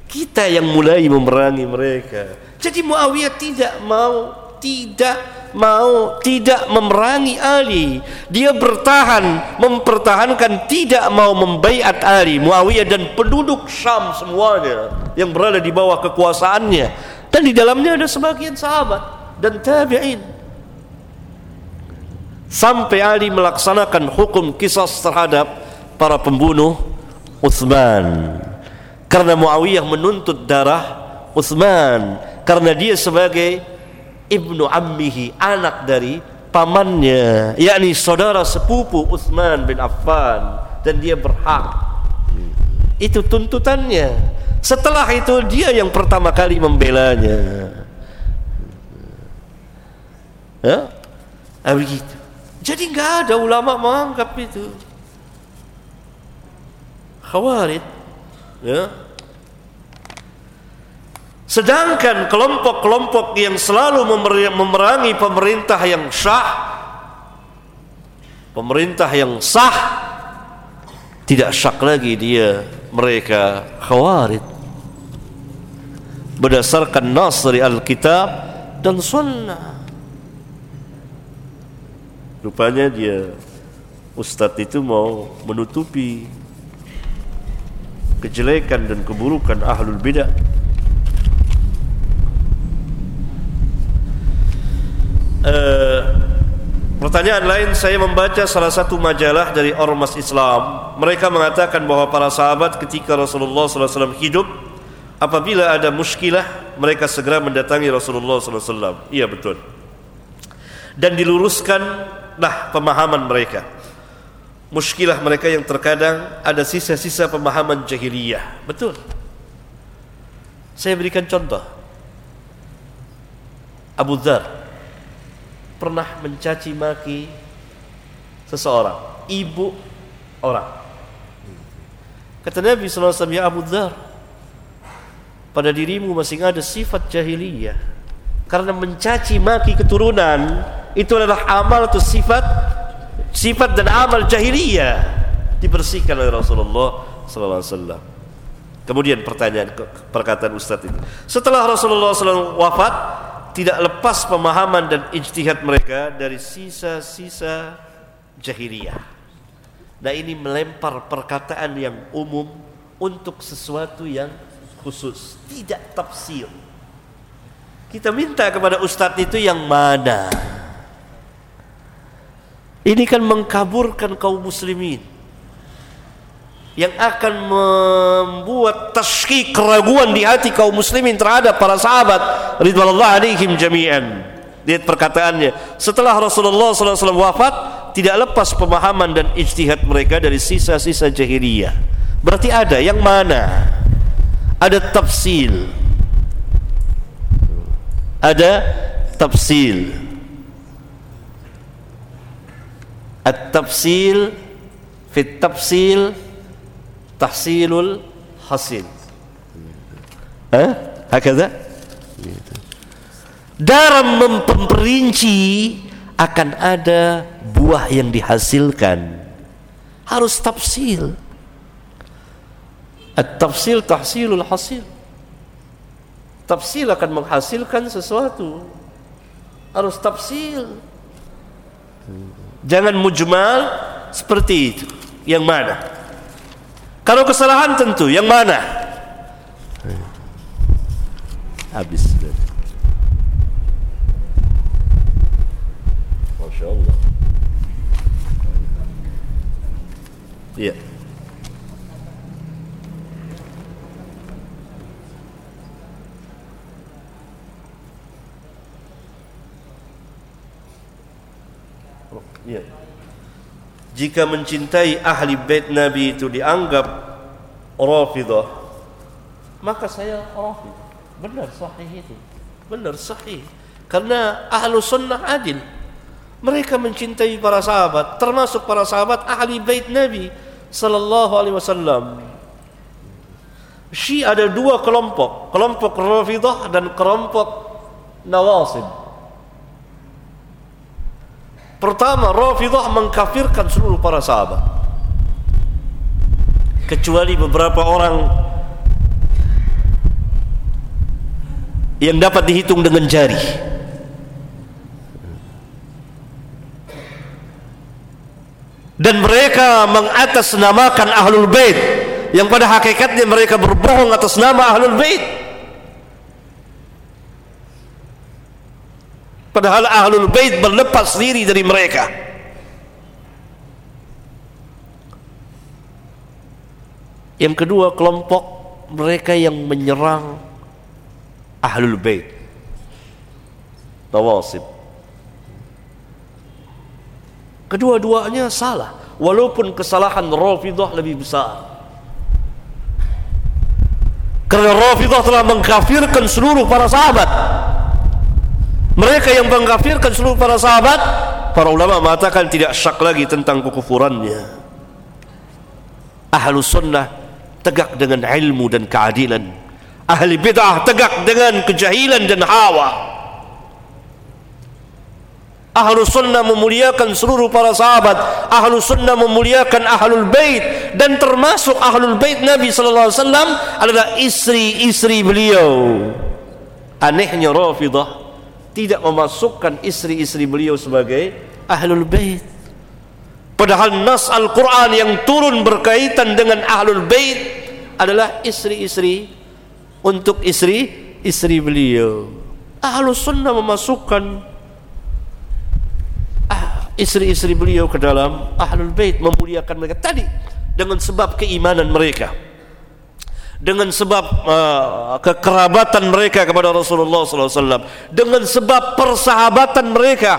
Kita yang mulai memerangi mereka. Jadi Muawiyah tidak mau, tidak mau tidak memerangi Ali dia bertahan mempertahankan tidak mau membaiat Ali Muawiyah dan penduduk Syam semuanya yang berada di bawah kekuasaannya. Dan di dalamnya ada sebagian sahabat dan tabi'in. Sampai Ali melaksanakan hukum kisah terhadap para pembunuh Uthman. Karena Muawiyah menuntut darah Uthman. Karena dia sebagai ibnu ammihi anak dari pamannya yakni saudara sepupu Utsman bin Affan dan dia berhak itu tuntutannya Setelah itu dia yang pertama kali membelanya. Ya? Begitu. Jadi enggak ada ulama menganggap itu. Khawarij. Ya. Sedangkan kelompok-kelompok yang selalu memerangi pemerintah yang syah pemerintah yang sah tidak syak lagi dia mereka khawarid berdasarkan nas dari Alkitab dan sunnah. Rupanya dia ustadz itu mau menutupi kejelekan dan keburukan ahlul bidah uh, Pertanyaan lain saya membaca salah satu majalah dari ormas Islam. Mereka mengatakan bahwa para sahabat ketika Rasulullah SAW hidup, apabila ada muskilah, mereka segera mendatangi Rasulullah SAW. Iya betul. Dan diluruskanlah pemahaman mereka. Muskilah mereka yang terkadang ada sisa-sisa pemahaman jahiliyah. Betul. Saya berikan contoh. Abu Dhar pernah mencaci maki seseorang, ibu orang. Kata Nabi SAW, Ya Abu Dhar, pada dirimu masih ada sifat jahiliyah. Karena mencaci maki keturunan, itu adalah amal atau sifat sifat dan amal jahiliyah dibersihkan oleh Rasulullah SAW. Kemudian pertanyaan perkataan Ustaz itu. Setelah Rasulullah SAW wafat, tidak lepas pemahaman dan ijtihad mereka dari sisa-sisa jahiliyah. Nah ini melempar perkataan yang umum untuk sesuatu yang khusus, tidak tafsir. Kita minta kepada ustadz itu yang mana? Ini kan mengkaburkan kaum muslimin yang akan membuat tashkik keraguan di hati kaum muslimin terhadap para sahabat ridwanullah alaihim jami'an. Lihat perkataannya. Setelah Rasulullah SAW wafat tidak lepas pemahaman dan ijtihad mereka dari sisa-sisa jahiliyah. Berarti ada yang mana? Ada tafsil. Ada tafsil. At-tafsil fit tafsil tahsilul hasil. Eh? Hakada dalam memperinci akan ada buah yang dihasilkan. Harus tafsil. At-tafsil tahsilul hasil. Tafsil akan menghasilkan sesuatu. Harus tafsil. Jangan mujmal seperti itu. Yang mana kalau kesalahan tentu yang mana? Habis. Masya Allah. Iya. Oh, iya. Jika mencintai ahli bait Nabi itu dianggap Rafidah maka saya Rafidah benar sahih itu. Benar sahih. Karena ahlu sunnah adil. Mereka mencintai para sahabat termasuk para sahabat ahli bait Nabi sallallahu alaihi wasallam. Syiah ada dua kelompok kelompok Rafidah dan kelompok Nawasib Pertama, Rafidah mengkafirkan seluruh para sahabat. Kecuali beberapa orang yang dapat dihitung dengan jari. Dan mereka mengatasnamakan Ahlul Bait yang pada hakikatnya mereka berbohong atas nama Ahlul Bait. Padahal ahlul bait berlepas diri dari mereka. Yang kedua kelompok mereka yang menyerang ahlul bait. Tawasib. Kedua-duanya salah walaupun kesalahan rafidah lebih besar. Karena Rafidah telah mengkafirkan seluruh para sahabat. Mereka yang mengkafirkan seluruh para sahabat, para ulama mengatakan tidak syak lagi tentang kekufurannya. Ahlu sunnah tegak dengan ilmu dan keadilan. Ahli bid'ah tegak dengan kejahilan dan hawa. Ahlu sunnah memuliakan seluruh para sahabat Ahlu sunnah memuliakan ahlul bait Dan termasuk ahlul bait Nabi SAW adalah istri-istri beliau Anehnya Rafidah Tidak memasukkan istri-istri beliau sebagai ahlul bait. Padahal nas Al-Quran yang turun berkaitan dengan ahlul bait Adalah istri-istri Untuk istri-istri beliau. Ahlu sunnah memasukkan istri-istri beliau ke dalam ahlul bait memuliakan mereka. Tadi dengan sebab keimanan mereka dengan sebab uh, kekerabatan mereka kepada Rasulullah SAW dengan sebab persahabatan mereka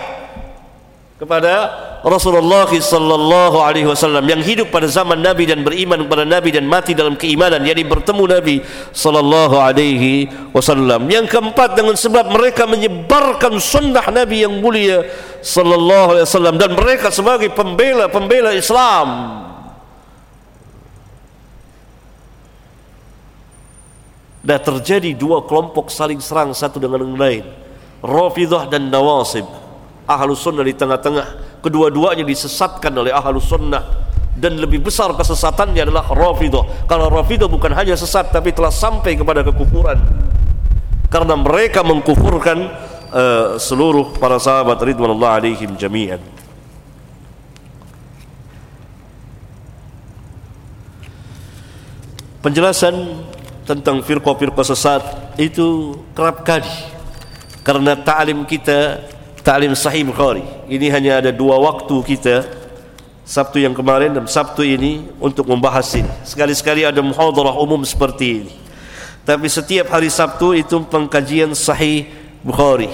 kepada Rasulullah sallallahu alaihi wasallam yang hidup pada zaman Nabi dan beriman kepada Nabi dan mati dalam keimanan yakni bertemu Nabi sallallahu alaihi wasallam. Yang keempat dengan sebab mereka menyebarkan sunnah Nabi yang mulia sallallahu alaihi wasallam dan mereka sebagai pembela-pembela Islam dan terjadi dua kelompok saling serang satu dengan yang lain. Rafidah dan Nawasib. Ahlu sunnah di tengah-tengah. Kedua-duanya disesatkan oleh ahlu sunnah. Dan lebih besar kesesatannya adalah rafidah karena rafidah bukan hanya sesat tapi telah sampai kepada kekufuran. Karena mereka mengkufurkan uh, seluruh para sahabat ridwanullah alaihim jami'an. Penjelasan tentang firqah-firqah sesat itu kerap kali karena ta'lim kita Ta'lim Sahih Bukhari. Ini hanya ada dua waktu kita Sabtu yang kemarin dan Sabtu ini untuk membahas ini. Sekali-sekali ada muhadarah umum seperti ini. Tapi setiap hari Sabtu itu pengkajian Sahih Bukhari.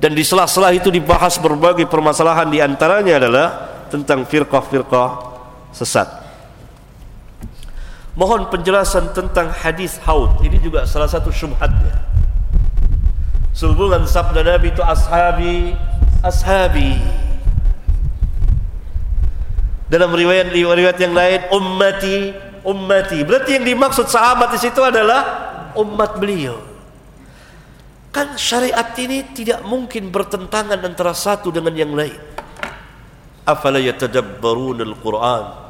Dan di sela-sela itu dibahas berbagai permasalahan di antaranya adalah tentang firqah-firqah sesat. Mohon penjelasan tentang hadis haud. Ini juga salah satu syubhatnya. Sehubungan sabda Nabi itu ashabi, ashabi. Dalam riwayat-riwayat yang lain ummati, ummati. Berarti yang dimaksud sahabat di situ adalah umat beliau. Kan syariat ini tidak mungkin bertentangan antara satu dengan yang lain. Afala yatadabbarun al-Quran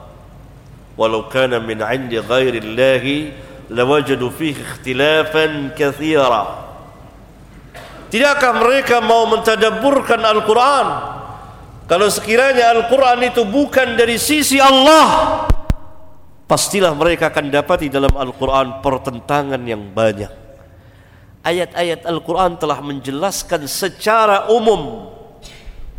walau kana min 'indi ghairi Allah lawajadu fihi ikhtilafan katsira. Tidakkah mereka mau mentadaburkan Al-Quran Kalau sekiranya Al-Quran itu bukan dari sisi Allah Pastilah mereka akan dapati dalam Al-Quran pertentangan yang banyak Ayat-ayat Al-Quran telah menjelaskan secara umum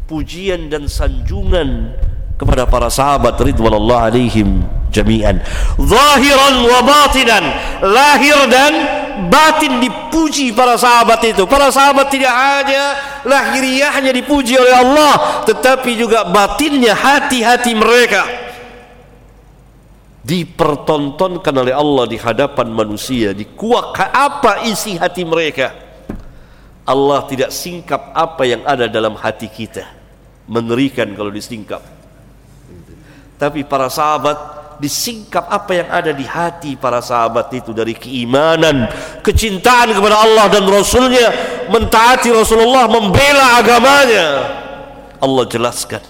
Pujian dan sanjungan kepada para sahabat ridwanullah alaihim jami'an. Zahiran wa batinan. Lahir dan batin dipuji para sahabat itu. Para sahabat tidak hanya lahiriahnya dipuji oleh Allah tetapi juga batinnya hati-hati mereka. Dipertontonkan oleh Allah di hadapan manusia dikuak apa isi hati mereka? Allah tidak singkap apa yang ada dalam hati kita. Mengerikan kalau disingkap tapi para sahabat disingkap apa yang ada di hati para sahabat itu dari keimanan, kecintaan kepada Allah dan Rasulnya, mentaati Rasulullah, membela agamanya. Allah jelaskan.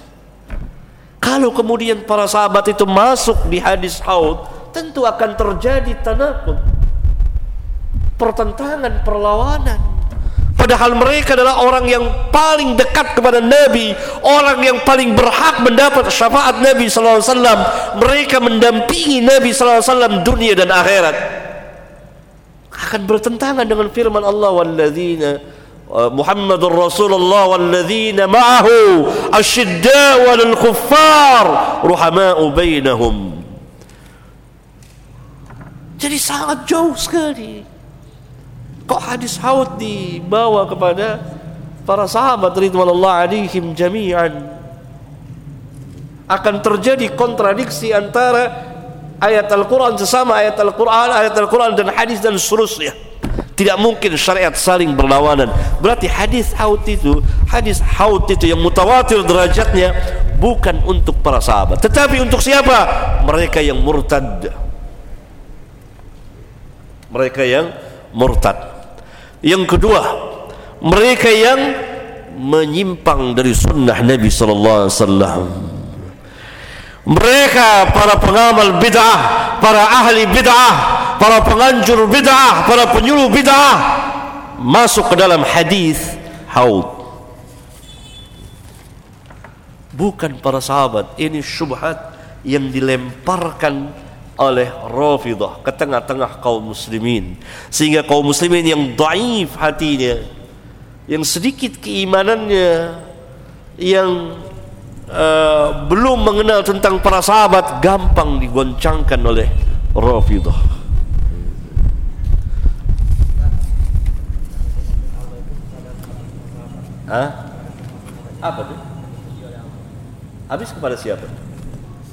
Kalau kemudian para sahabat itu masuk di hadis haud, tentu akan terjadi tanakut, pertentangan, perlawanan. Padahal mereka adalah orang yang paling dekat kepada Nabi, orang yang paling berhak mendapat syafaat Nabi sallallahu alaihi wasallam. Mereka mendampingi Nabi sallallahu alaihi wasallam dunia dan akhirat. Akan bertentangan dengan firman Allah walladzina uh, Muhammadur Rasulullah walladzina ma'ahu asyidda'u 'alal kuffar ruhama'u bainahum. Jadi sangat jauh sekali Kok hadis haud dibawa kepada para sahabat ridwanullah alaihim jami'an? Akan terjadi kontradiksi antara ayat Al-Quran sesama ayat Al-Quran ayat Al-Quran dan hadis dan seterusnya. Tidak mungkin syariat saling berlawanan. Berarti hadis haud itu hadis haud itu yang mutawatir derajatnya bukan untuk para sahabat. Tetapi untuk siapa? Mereka yang murtad. Mereka yang murtad yang kedua mereka yang menyimpang dari sunnah Nabi sallallahu alaihi wasallam. Mereka para pengamal bid'ah para ahli bid'ah para penganjur bid'ah para penyuluh bid'ah masuk ke dalam hadis haud. Bukan para sahabat ini syubhat yang dilemparkan oleh Rafidah ke tengah-tengah kaum muslimin sehingga kaum muslimin yang daif hatinya yang sedikit keimanannya yang uh, belum mengenal tentang para sahabat gampang digoncangkan oleh Rafidah. Hah? Apa tuh? Habis kepada siapa?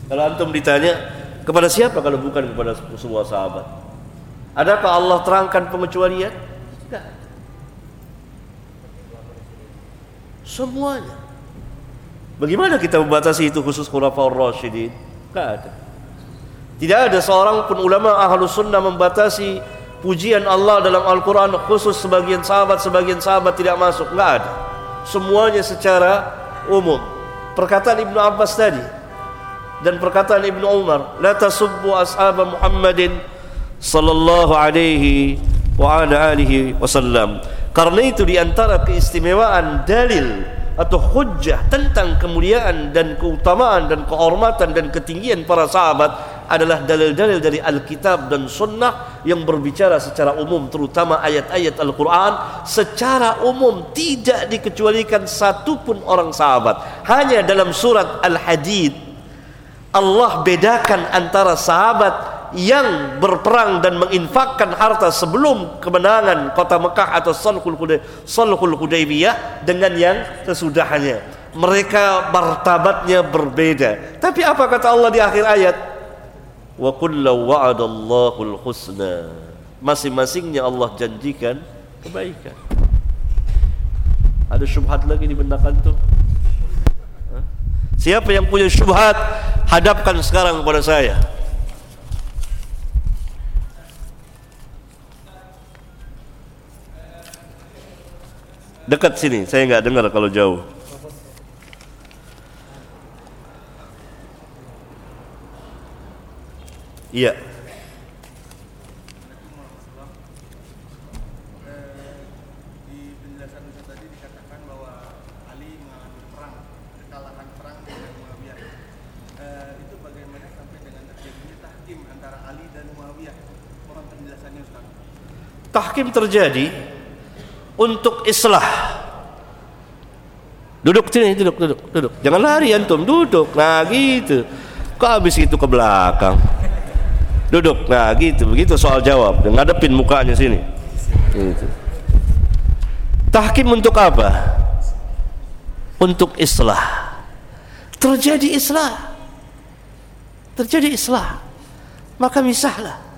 Kalau antum ditanya kepada siapa kalau bukan kepada semua sahabat? Adakah Allah terangkan pengecualian? Tidak. Semuanya. Bagaimana kita membatasi itu khusus khulafaur rasyidin? Tidak ada. Tidak ada seorang pun ulama ahlu sunnah membatasi pujian Allah dalam Al-Quran khusus sebagian sahabat, sebagian sahabat tidak masuk. Tidak ada. Semuanya secara umum. Perkataan Ibnu Abbas tadi dan perkataan Ibnu Umar, la tasubbu ashab Muhammadin sallallahu alaihi wa ala alihi wasallam. Karena itu di antara keistimewaan dalil atau hujjah tentang kemuliaan dan keutamaan dan kehormatan dan ketinggian para sahabat adalah dalil-dalil dari Alkitab dan Sunnah yang berbicara secara umum terutama ayat-ayat Al-Quran secara umum tidak dikecualikan satu pun orang sahabat hanya dalam surat Al-Hadid Allah bedakan antara sahabat yang berperang dan menginfakkan harta sebelum kemenangan kota Mekah atau Sulhul Hudaybiyah dengan yang sesudahnya. Mereka martabatnya berbeda. Tapi apa kata Allah di akhir ayat? Wa kullu wa'adallahu husna. Masing-masingnya Allah janjikan kebaikan. Ada syubhat lagi di benak antum? Siapa yang punya syubhat hadapkan sekarang kepada saya. Dekat sini, saya nggak dengar kalau jauh. Iya. Tahkim terjadi untuk islah. Duduk sini, duduk, duduk, duduk. Jangan lari antum, duduk. Nah gitu. Kok habis itu ke belakang? Duduk. Nah gitu, begitu soal jawab. Ngadepin mukanya sini. Gitu. Tahkim untuk apa? Untuk islah. Terjadi islah. Terjadi islah. Maka misahlah.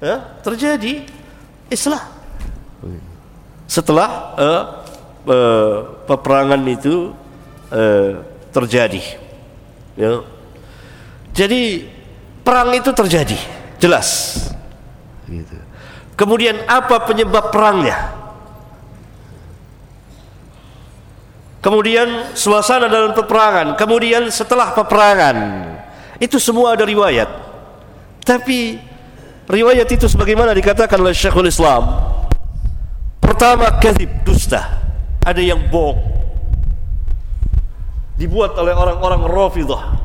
Ya, terjadi Islam. Setelah uh, uh, peperangan itu uh, terjadi, ya. jadi perang itu terjadi, jelas. Gitu. Kemudian apa penyebab perangnya? Kemudian suasana dalam peperangan, kemudian setelah peperangan, itu semua ada riwayat. Tapi riwayat itu sebagaimana dikatakan oleh Syekhul Islam. Pertama kadhib dusta. Ada yang bohong. Dibuat oleh orang-orang Rafidah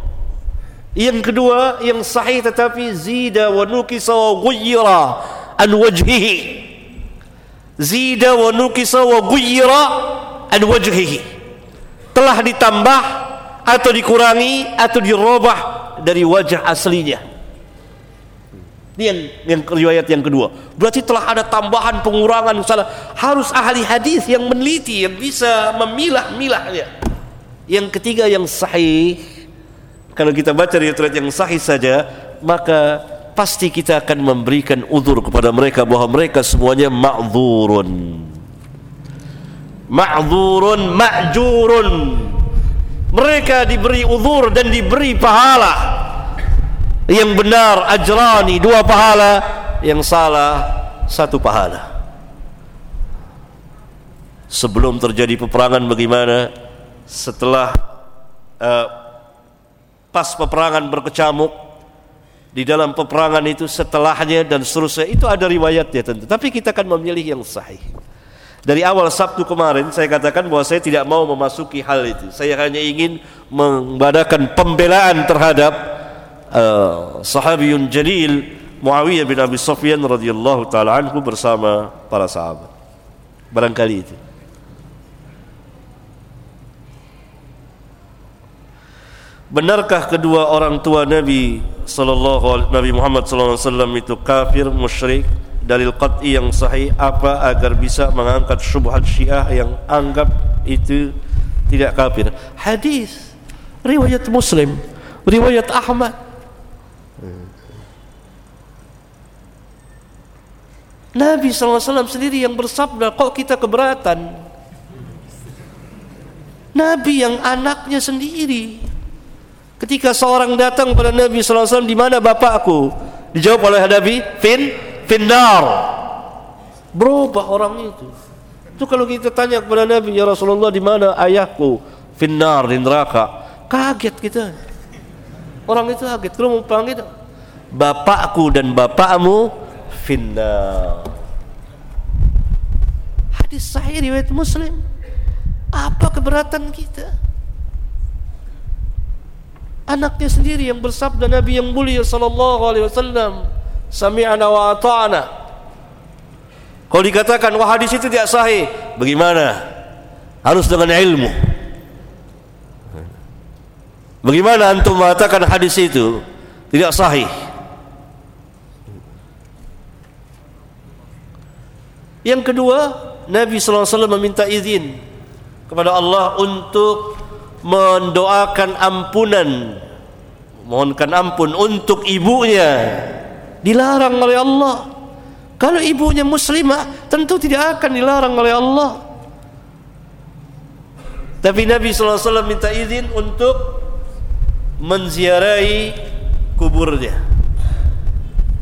yang kedua yang sahih tetapi zida wa nukisa wa ghayyira an wajhihi. Zida wa nukisa wa ghayyira an wajhihi. Telah ditambah atau dikurangi atau dirubah dari wajah aslinya ini yang, yang riwayat yang kedua. Berarti telah ada tambahan pengurangan salah. Harus ahli hadis yang meneliti, yang bisa memilah-milahnya. Yang ketiga yang sahih kalau kita baca riwayat yang sahih saja maka pasti kita akan memberikan uzur kepada mereka bahwa mereka semuanya ma'dzurun ma'dzurun ma'jurun mereka diberi uzur dan diberi pahala yang benar ajrani dua pahala. Yang salah satu pahala. Sebelum terjadi peperangan bagaimana? Setelah uh, pas peperangan berkecamuk di dalam peperangan itu setelahnya dan seterusnya itu ada riwayatnya tentu. Tapi kita akan memilih yang sahih. Dari awal Sabtu kemarin saya katakan bahwa saya tidak mau memasuki hal itu. Saya hanya ingin membadakan pembelaan terhadap uh, sahabiyun jalil Muawiyah bin Abi Sufyan radhiyallahu taala anhu bersama para sahabat barangkali itu Benarkah kedua orang tua Nabi sallallahu Nabi Muhammad sallallahu alaihi wasallam itu kafir musyrik? Dalil qat'i yang sahih apa agar bisa mengangkat syubhat Syiah yang anggap itu tidak kafir? Hadis riwayat Muslim, riwayat Ahmad. Nabi SAW sendiri yang bersabda Kok kita keberatan Nabi yang anaknya sendiri Ketika seorang datang kepada Nabi SAW, di mana bapakku? Dijawab oleh Nabi, fin, finnar. Berubah orang itu. Itu kalau kita tanya kepada Nabi, ya Rasulullah, di mana ayahku? Finnar, di neraka. Kaget kita. Orang itu kaget. Kalau mau panggil, bapakku dan bapakmu finnar. Hadis sahih riwayat Muslim. Apa keberatan kita? anaknya sendiri yang bersabda Nabi yang mulia sallallahu alaihi wasallam sami'na wa ata'na kalau dikatakan wah hadis itu tidak sahih bagaimana harus dengan ilmu bagaimana antum mengatakan hadis itu tidak sahih yang kedua Nabi wasallam meminta izin kepada Allah untuk mendoakan ampunan. Mohonkan ampun untuk ibunya. Dilarang oleh Allah. Kalau ibunya muslimah tentu tidak akan dilarang oleh Allah. Tapi Nabi SAW minta izin untuk menziarahi kuburnya.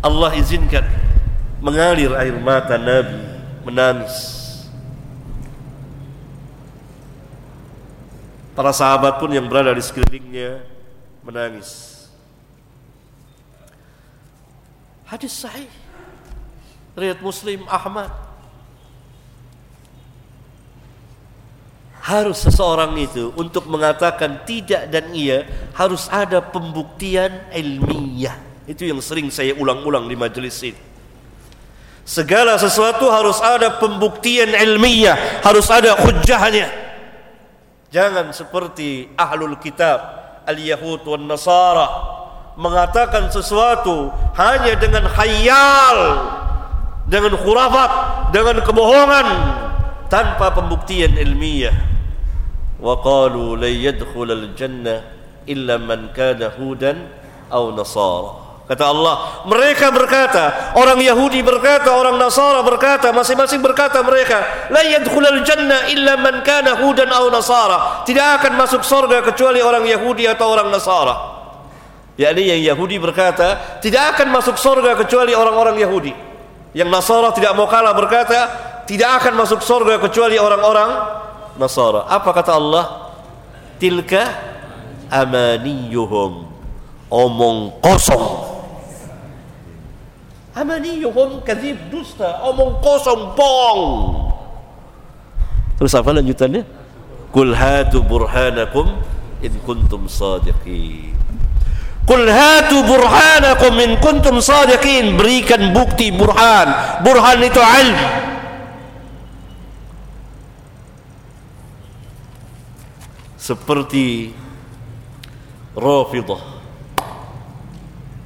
Allah izinkan mengalir air mata Nabi menangis Para sahabat pun yang berada di sekelilingnya menangis. Hadis sahih. Riwayat Muslim Ahmad. Harus seseorang itu untuk mengatakan tidak dan iya harus ada pembuktian ilmiah. Itu yang sering saya ulang-ulang di majelis ini. Segala sesuatu harus ada pembuktian ilmiah, harus ada hujahnya. Jangan seperti ahlul kitab al-yahud wan nasara mengatakan sesuatu hanya dengan khayal dengan khurafat dengan kebohongan tanpa pembuktian ilmiah wa qalu la jannah illa man kana hudan aw nasara Kata Allah, mereka berkata, orang Yahudi berkata, orang Nasara berkata, masing-masing berkata mereka, la yadkhulul jannah illa man kana hudan aw nasara. Tidak akan masuk surga kecuali orang Yahudi atau orang Nasara. yakni yang Yahudi berkata, tidak akan masuk surga kecuali orang-orang Yahudi. Yang Nasara tidak mau kalah berkata, tidak akan masuk surga kecuali orang-orang Nasara. Apa kata Allah? Tilka amaniyuhum. Omong kosong Amaniyuhum kadzib dusta, omong kosong bohong. Terus apa lanjutannya? Kul hatu burhanakum in kuntum sadiqin. Kul hatu burhanakum in kuntum sadiqin. Berikan bukti burhan. Burhan itu ilmu. Seperti Rafidah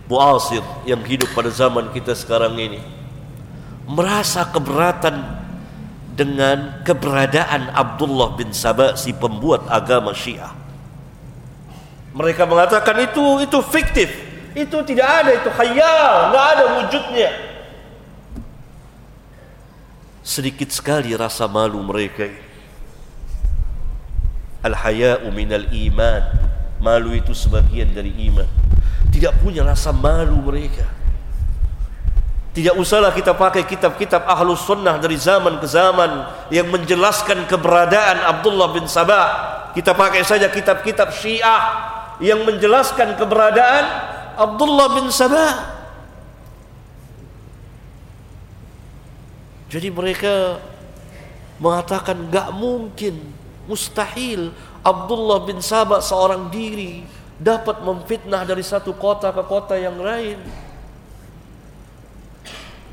Muasir yang hidup pada zaman kita sekarang ini merasa keberatan dengan keberadaan Abdullah bin Sabah si pembuat agama Syiah. Mereka mengatakan itu itu fiktif, itu tidak ada, itu khayal, tidak ada wujudnya. Sedikit sekali rasa malu mereka. Al-haya'u minal iman. Malu itu sebagian dari iman. Tidak punya rasa malu mereka. Tidak usahlah kita pakai kitab-kitab ahlus sunnah dari zaman ke zaman yang menjelaskan keberadaan Abdullah bin Sabah. Kita pakai saja kitab-kitab syiah yang menjelaskan keberadaan Abdullah bin Sabah. Jadi mereka mengatakan gak mungkin, mustahil Abdullah bin Sabah seorang diri dapat memfitnah dari satu kota ke kota yang lain.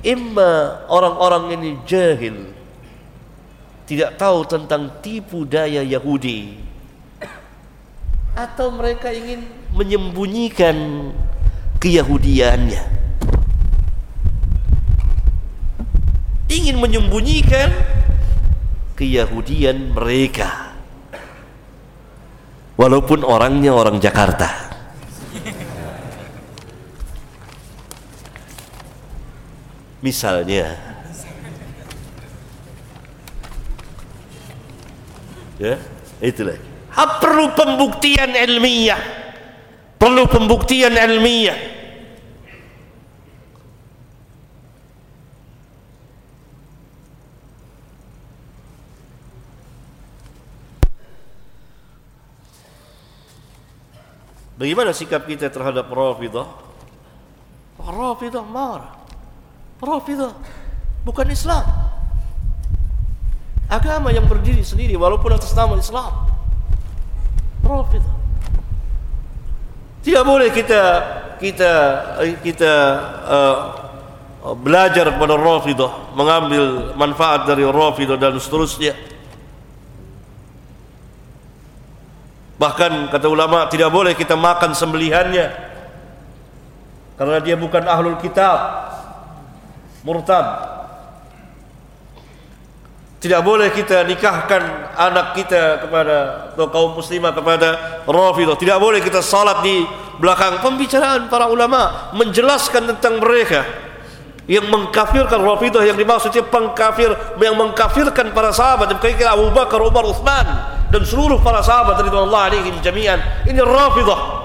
Imma orang-orang ini jahil tidak tahu tentang tipu daya Yahudi. Atau mereka ingin menyembunyikan keyahudiannya ingin menyembunyikan keyahudian mereka walaupun orangnya orang Jakarta Misalnya Ya, itulah. Ha, perlu pembuktian ilmiah. Perlu pembuktian ilmiah. Bagaimana sikap kita terhadap Rafidah? Rafidah marah. Rafidah bukan Islam. Agama yang berdiri sendiri walaupun atas nama Islam. Rafidah. Tidak boleh kita kita kita uh, belajar kepada Rafidah, mengambil manfaat dari Rafidah dan seterusnya. Bahkan kata ulama tidak boleh kita makan sembelihannya. Karena dia bukan ahlul kitab. Murtad. Tidak boleh kita nikahkan anak kita kepada atau kaum muslimah kepada Rafidah tidak boleh kita salat di belakang. Pembicaraan para ulama menjelaskan tentang mereka yang mengkafirkan Rafidah yang dimaksudnya pengkafir yang mengkafirkan para sahabat. Yang kira Abu Bakar, Umar, Uthman dan seluruh para sahabat radhiyallahu alaihim jami'an. Ini Rafidah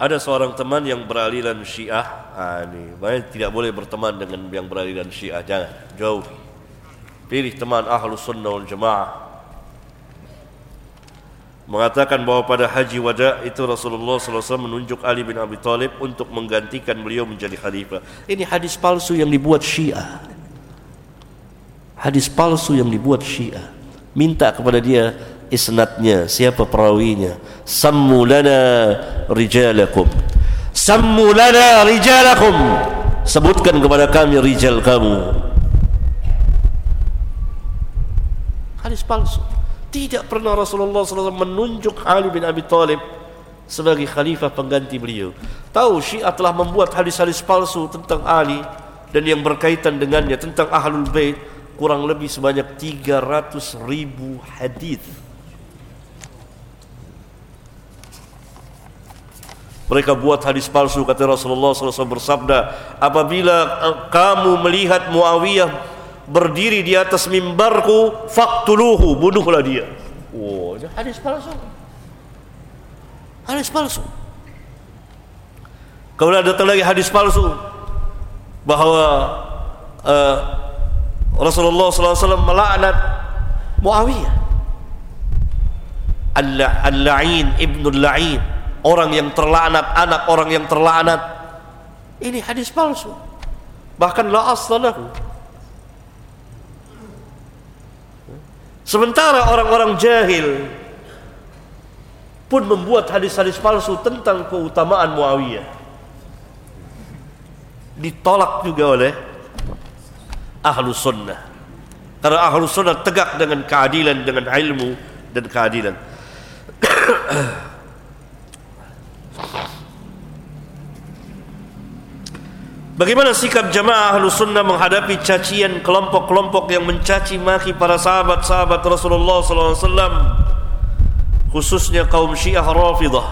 Ada seorang teman yang beraliran Syiah. Ah ini, banyak tidak boleh berteman dengan yang beraliran Syiah. Jangan, jauh. Pilih teman Ahlus Sunnah wal Jamaah. Mengatakan bahawa pada haji wada itu Rasulullah SAW menunjuk Ali bin Abi Thalib untuk menggantikan beliau menjadi khalifah. Ini hadis palsu yang dibuat Syiah. Hadis palsu yang dibuat Syiah. Minta kepada dia isnadnya siapa perawinya? Sammu lana rijalakum. Sammu lana rijalakum. Sebutkan kepada kami rijal kamu. Hadis palsu. Tidak pernah Rasulullah SAW menunjuk Ali bin Abi Thalib sebagai khalifah pengganti beliau. Tahu Syiah telah membuat hadis-hadis palsu tentang Ali dan yang berkaitan dengannya tentang Ahlul Bait kurang lebih sebanyak 300 ribu hadis Mereka buat hadis palsu kata Rasulullah SAW bersabda, apabila eh, kamu melihat Muawiyah berdiri di atas mimbarku, faktuluhu, bunuhlah dia. Oh, hadis palsu. Hadis palsu. Kemudian datang lagi hadis palsu bahawa uh, Rasulullah SAW melaknat Muawiyah. Al-La'in ibnu Al-La'in orang yang terlaknat, anak orang yang terlaknat. Ini hadis palsu. Bahkan la aslalahu. Sementara orang-orang jahil pun membuat hadis-hadis palsu tentang keutamaan Muawiyah. Ditolak juga oleh ahlu sunnah. Karena ahlu sunnah tegak dengan keadilan, dengan ilmu dan keadilan. Bagaimana sikap jamaah ahlu sunnah menghadapi cacian kelompok-kelompok yang mencaci maki para sahabat-sahabat Rasulullah SAW khususnya kaum Syiah Rafidah?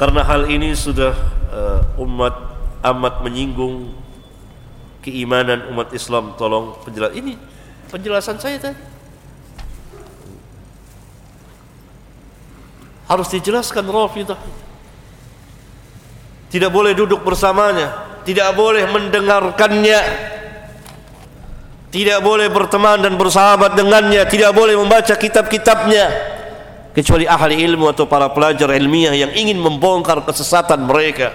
Karena hal ini sudah uh, umat amat menyinggung keimanan umat Islam. Tolong penjelas ini penjelasan saya tadi harus dijelaskan Rafidah. Tidak boleh duduk bersamanya. Tidak boleh mendengarkannya. Tidak boleh berteman dan bersahabat dengannya. Tidak boleh membaca kitab-kitabnya. Kecuali ahli ilmu atau para pelajar ilmiah yang ingin membongkar kesesatan mereka.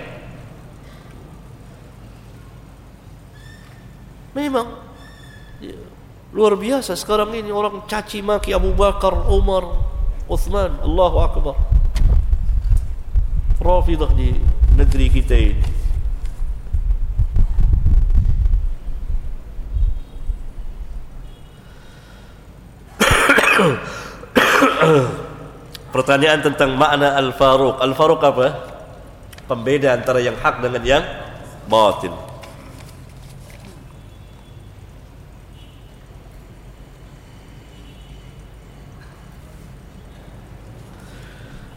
Memang ya, luar biasa sekarang ini orang caci maki Abu Bakar, Umar, Uthman Allahu Akbar. Rafidah di negeri kita ini. Pertanyaan tentang makna Al-Faruq. Al-Faruq apa? Pembeda antara yang hak dengan yang batin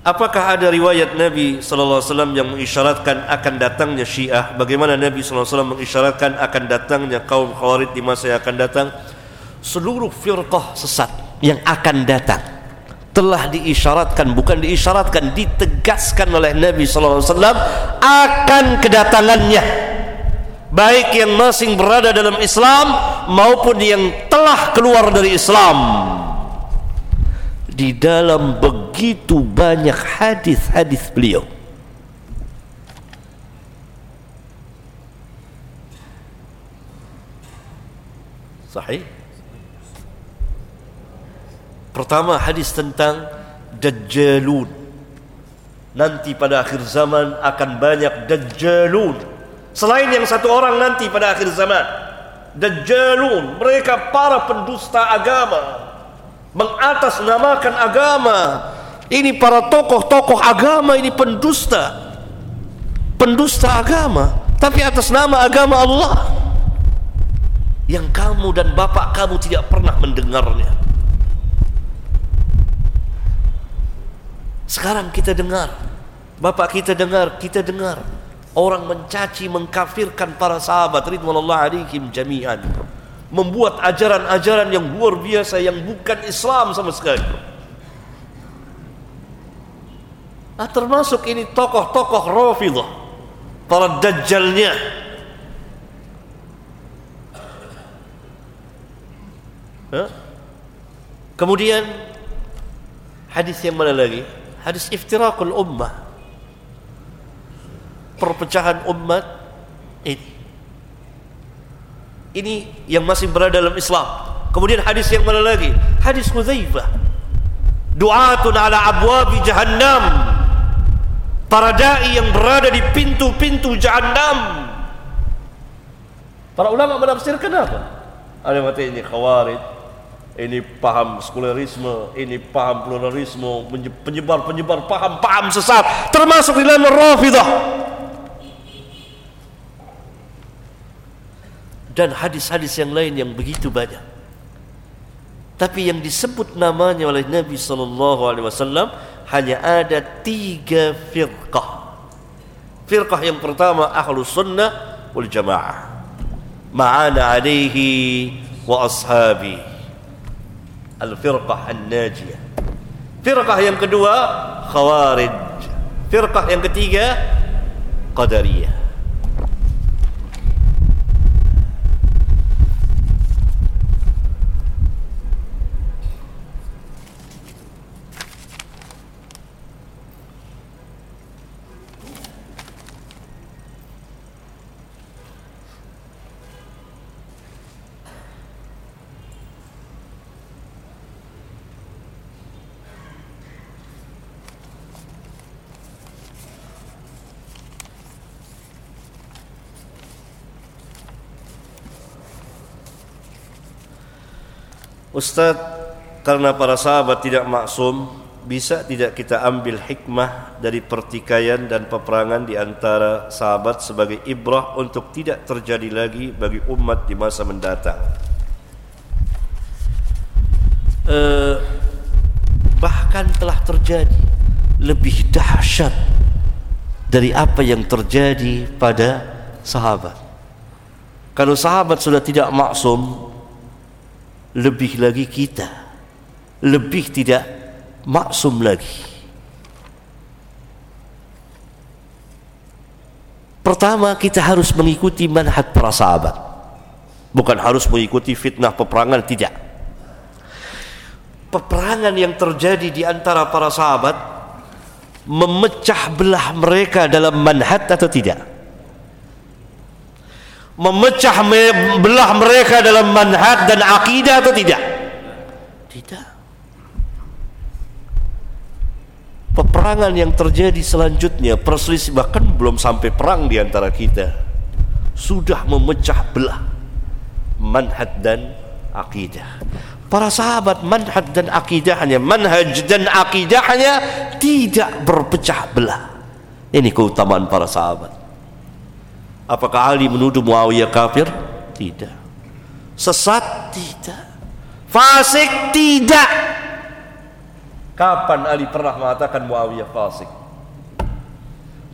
Apakah ada riwayat Nabi wasallam yang mengisyaratkan akan datangnya Syiah? Bagaimana Nabi wasallam mengisyaratkan akan datangnya kaum Khawarij di masa yang akan datang? Seluruh firqah sesat yang akan datang telah diisyaratkan bukan diisyaratkan ditegaskan oleh Nabi wasallam akan kedatangannya baik yang masing berada dalam Islam maupun yang telah keluar dari Islam di dalam begitu banyak hadis-hadis beliau. Sahih. Pertama hadis tentang Dajjalun. Nanti pada akhir zaman akan banyak Dajjalun. Selain yang satu orang nanti pada akhir zaman. Dajjalun. Mereka para pendusta agama mengatasnamakan agama ini para tokoh-tokoh agama ini pendusta. Pendusta agama tapi atas nama agama Allah. Yang kamu dan bapak kamu tidak pernah mendengarnya. Sekarang kita dengar. Bapak kita dengar kita dengar. Orang mencaci mengkafirkan para sahabat ridwanullah alaihim jami'an. Membuat ajaran-ajaran yang luar biasa yang bukan Islam sama sekali. Nah, termasuk ini tokoh-tokoh Rafidah, para dajjalnya. Huh? Kemudian hadis yang mana lagi? Hadis iftirakul ummah. Perpecahan umat itu ini yang masih berada dalam Islam kemudian hadis yang mana lagi hadis Hudzaifah du'atun ala abwabi jahannam para dai yang berada di pintu-pintu jahannam. Para ulama menafsirkan apa? Ada yang mati ini khawarij ini paham sekularisme ini paham pluralisme penyebar-penyebar paham-paham sesat termasuk di dalam rafidah. Dan hadis-hadis yang lain yang begitu banyak. Tapi yang disebut namanya oleh Nabi sallallahu alaihi wasallam hanya ada tiga firqah. Firqah yang pertama ahlus sunnah wal jamaah. Ma'ana alaihi wa ashabi. Al-firqah an-najiyah. Firqah yang kedua khawarij. Firqah yang ketiga qadariyah. Ustaz karena para sahabat tidak maksum bisa tidak kita ambil hikmah dari pertikaian dan peperangan di antara sahabat sebagai ibrah untuk tidak terjadi lagi bagi umat di masa mendatang? Uh, bahkan telah terjadi lebih dahsyat dari apa yang terjadi pada sahabat. Kalau sahabat sudah tidak maksum lebih lagi kita lebih tidak maksum lagi. Pertama kita harus mengikuti manhaj para sahabat. Bukan harus mengikuti fitnah peperangan, tidak. Peperangan yang terjadi di antara para sahabat memecah belah mereka dalam manhaj atau tidak? Memecah belah mereka dalam manhaj dan akidah atau tidak? Tidak. peperangan yang terjadi selanjutnya perselisih bahkan belum sampai perang di antara kita sudah memecah belah manhaj dan akidah para sahabat manhaj dan akidahnya manhaj dan akidahnya tidak berpecah belah ini keutamaan para sahabat apakah Ali menuduh Muawiyah kafir? Tidak. Sesat? Tidak. Fasik? Tidak. Kapan Ali pernah mengatakan Muawiyah fasik?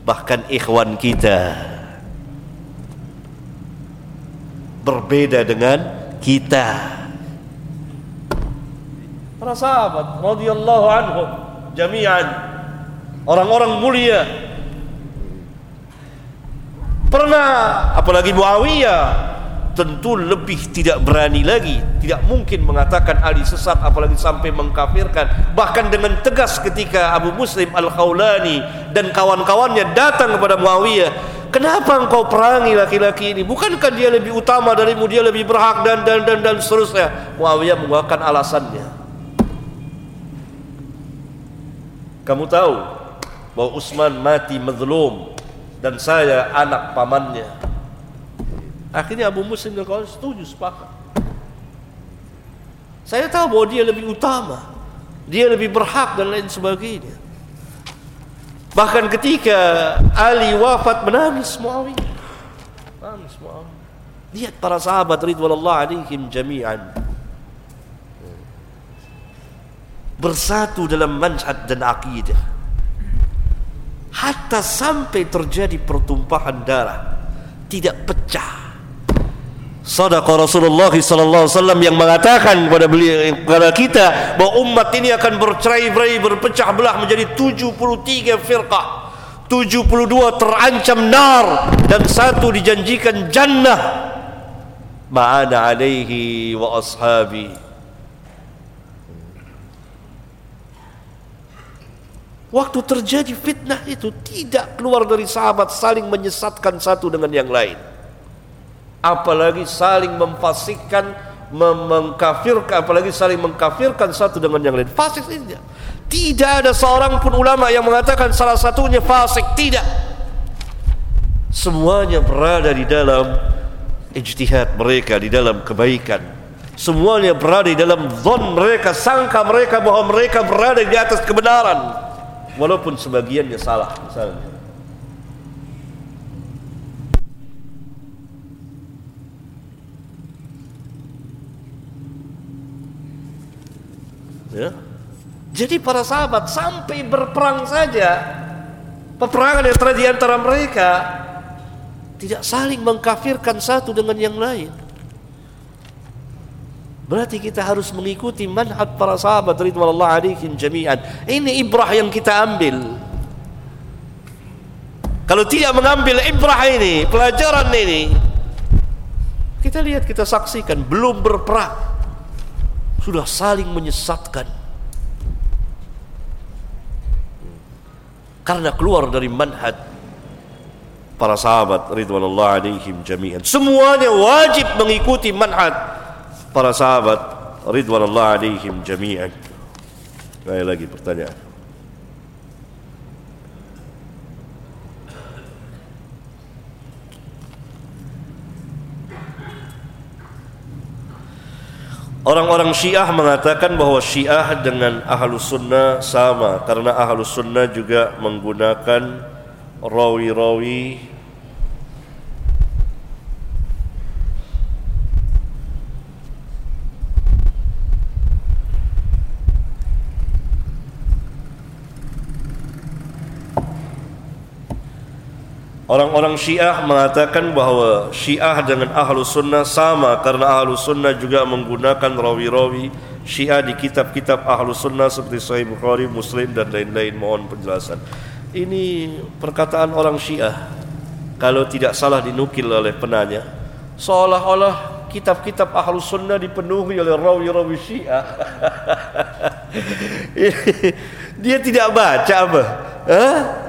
Bahkan ikhwan kita berbeda dengan kita. Para sahabat radhiyallahu anhum jami'an orang-orang mulia pernah apalagi Muawiyah tentu lebih tidak berani lagi tidak mungkin mengatakan Ali sesat apalagi sampai mengkafirkan. Bahkan dengan tegas ketika Abu Muslim Al-Khawlani dan kawan-kawannya datang kepada Muawiyah kenapa engkau perangi laki-laki ini? Bukankah dia lebih utama darimu? Dia lebih berhak dan dan dan dan seterusnya. Muawiyah mengeluarkan alasannya. Kamu tahu bahwa Utsman mati mazlum dan saya anak pamannya Akhirnya Abu Muslim dan kawan setuju sepakat. Saya tahu bahwa dia lebih utama, dia lebih berhak dan lain sebagainya. Bahkan ketika Ali wafat menangis Muawiyah. Menangis Muawiyah. Lihat para sahabat ridwanullah alaihim jami'an. Bersatu dalam manhaj dan akidah. Hatta sampai terjadi pertumpahan darah. Tidak pecah Sadaqa Rasulullah sallallahu alaihi wasallam yang mengatakan kepada beliau kepada kita bahwa umat ini akan bercerai-berai berpecah belah menjadi 73 firqah 72 terancam nar dan satu dijanjikan jannah ma'ana alaihi wa ashabi Waktu terjadi fitnah itu tidak keluar dari sahabat saling menyesatkan satu dengan yang lain. Apalagi saling memfasikkan mengkafirkan apalagi saling mengkafirkan satu dengan yang lain. Fasik tidak tidak ada seorang pun ulama yang mengatakan salah satunya fasik. Tidak. Semuanya berada di dalam ijtihad mereka di dalam kebaikan. Semuanya berada di dalam zon mereka sangka mereka bahwa mereka berada di atas kebenaran walaupun sebagiannya salah misalnya Ya. Jadi para sahabat sampai berperang saja peperangan yang terjadi antara mereka tidak saling mengkafirkan satu dengan yang lain. Berarti kita harus mengikuti manhaj para sahabat ridwanullah alaihim jami'an. Ini ibrah yang kita ambil. Kalau tidak mengambil ibrah ini, pelajaran ini, kita lihat, kita saksikan belum berperang sudah saling menyesatkan karena keluar dari manhaj para sahabat ridwanullah alaihim jami'an semuanya wajib mengikuti manhaj para sahabat ridwanullah alaihim jami'an. Sekali lagi pertanyaan. Orang-orang Syiah mengatakan bahwa Syiah dengan Ahlus Sunnah sama karena Ahlus Sunnah juga menggunakan rawi-rawi Orang-orang Syiah mengatakan bahawa Syiah dengan Ahlu Sunnah sama karena Ahlu Sunnah juga menggunakan rawi-rawi Syiah di kitab-kitab Ahlu Sunnah seperti Sahih Bukhari, Muslim dan lain-lain. Mohon penjelasan. Ini perkataan orang Syiah kalau tidak salah dinukil oleh penanya. Seolah-olah kitab-kitab Ahlu Sunnah dipenuhi oleh rawi-rawi Syiah. Dia tidak baca apa? Hah?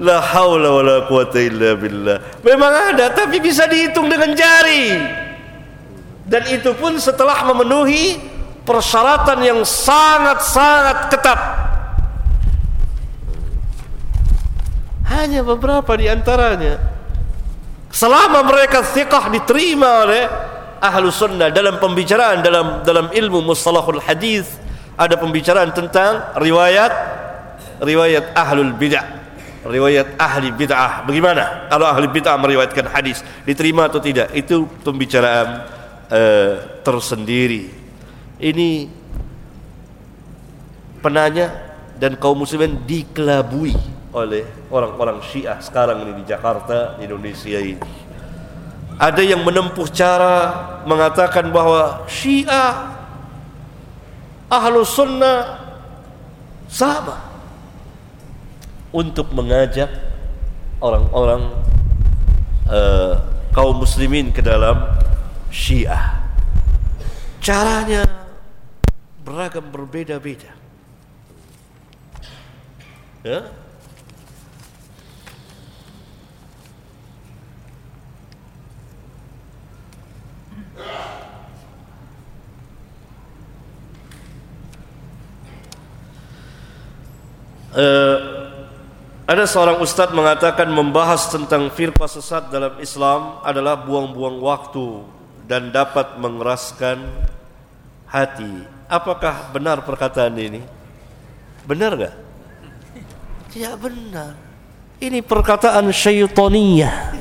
La haula quwata illa billah. Memang ada tapi bisa dihitung dengan jari. Dan itu pun setelah memenuhi persyaratan yang sangat-sangat ketat. Hanya beberapa di antaranya. Selama mereka thiqah diterima oleh ahlu sunnah dalam pembicaraan dalam dalam ilmu mustalahul hadis ada pembicaraan tentang riwayat riwayat ahlul bid'ah riwayat ahli bid'ah. Bagaimana? Kalau ahli bid'ah meriwayatkan hadis diterima atau tidak? Itu pembicaraan uh, tersendiri. Ini penanya dan kaum muslimin dikelabui oleh orang-orang syiah sekarang ini di Jakarta di Indonesia ini. Ada yang menempuh cara mengatakan bahawa syiah ahlu sunnah sama untuk mengajak orang-orang uh, kaum muslimin ke dalam Syiah. Caranya beragam berbeda-beda. Ya? Uh, ada seorang ustaz mengatakan membahas tentang firqah sesat dalam Islam adalah buang-buang waktu dan dapat mengeraskan hati. Apakah benar perkataan ini? Benar enggak? Tidak benar. Ini perkataan syaitaniyah.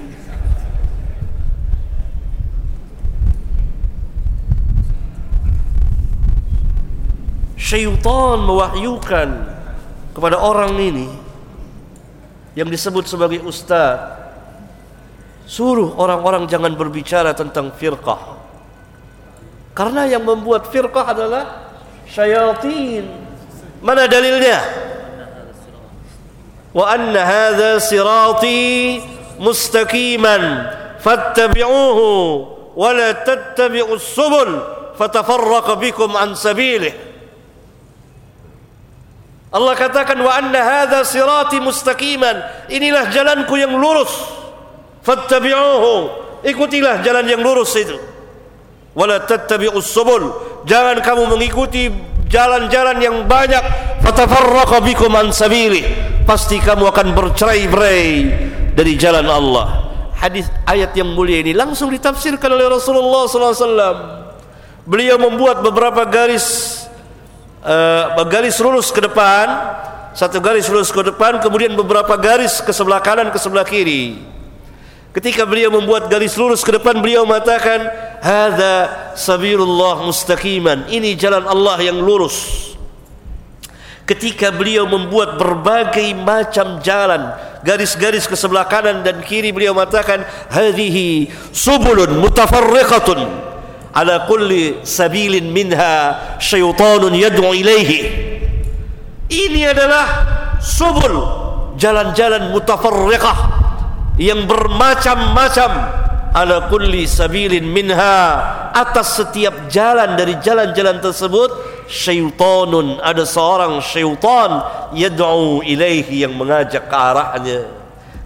Syaitan mewahyukan kepada orang ini yang disebut sebagai ustaz suruh orang-orang jangan berbicara tentang firqah. Karena yang membuat firqah adalah syayatin. Mana dalilnya? Wa anna hadha sirati mustaqiman fattabi'uhu wa la tattabi'us subul fatafarraqa bikum an sabilihi Allah katakan wa anna hadza sirati mustaqiman. Inilah jalanku yang lurus. Fattabi'uhu. Ikutilah jalan yang lurus itu. Wala tattabi'us subul. Jangan kamu mengikuti jalan-jalan yang banyak. Fatafarraqa bikum an sabili. Pasti kamu akan bercerai-berai dari jalan Allah. Hadis ayat yang mulia ini langsung ditafsirkan oleh Rasulullah sallallahu alaihi wasallam. Beliau membuat beberapa garis uh, garis lurus ke depan satu garis lurus ke depan kemudian beberapa garis ke sebelah kanan ke sebelah kiri. Ketika beliau membuat garis lurus ke depan beliau mengatakan hadza sabilullah mustaqiman. Ini jalan Allah yang lurus. Ketika beliau membuat berbagai macam jalan garis-garis ke sebelah kanan dan kiri beliau mengatakan hadhihi subulun mutafarriqatun ala kulli sabilin minha syaitanun yad'u ilaihi ini adalah subul jalan-jalan mutafarriqah yang bermacam-macam. Ala kulli sabilin minha atas setiap jalan dari jalan-jalan tersebut syaitanun ada seorang syaitan yad'u ilaihi yang mengajak ke arahnya.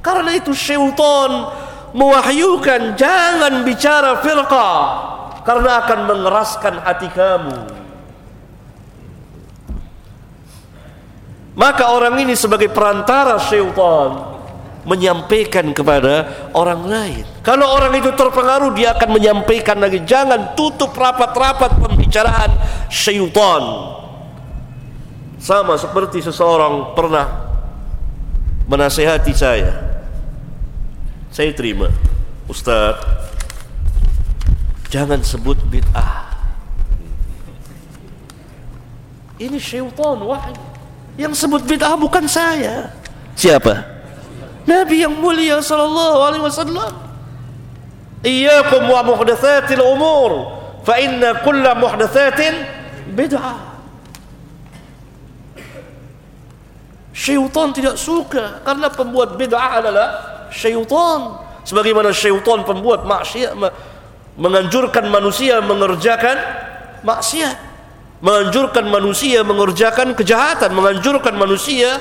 Karena itu syaitan mewahyukan jangan bicara firqah karena akan mengeraskan hati kamu. Maka orang ini sebagai perantara syaitan menyampaikan kepada orang lain. Kalau orang itu terpengaruh dia akan menyampaikan lagi. Jangan tutup rapat-rapat pembicaraan syaitan. Sama seperti seseorang pernah menasehati saya. Saya terima. Ustaz, jangan sebut bid'ah. Ini syaitan wahai. Yang sebut bid'ah bukan saya. Siapa? Nabi yang mulia sallallahu alaihi wasallam. Iyyakum wa muhdatsatil umur fa inna kulla muhdatsatin bid'ah. Syaitan tidak suka karena pembuat bid'ah adalah syaitan. Sebagaimana syaitan pembuat maksiat menganjurkan manusia mengerjakan maksiat, menganjurkan manusia mengerjakan kejahatan, menganjurkan manusia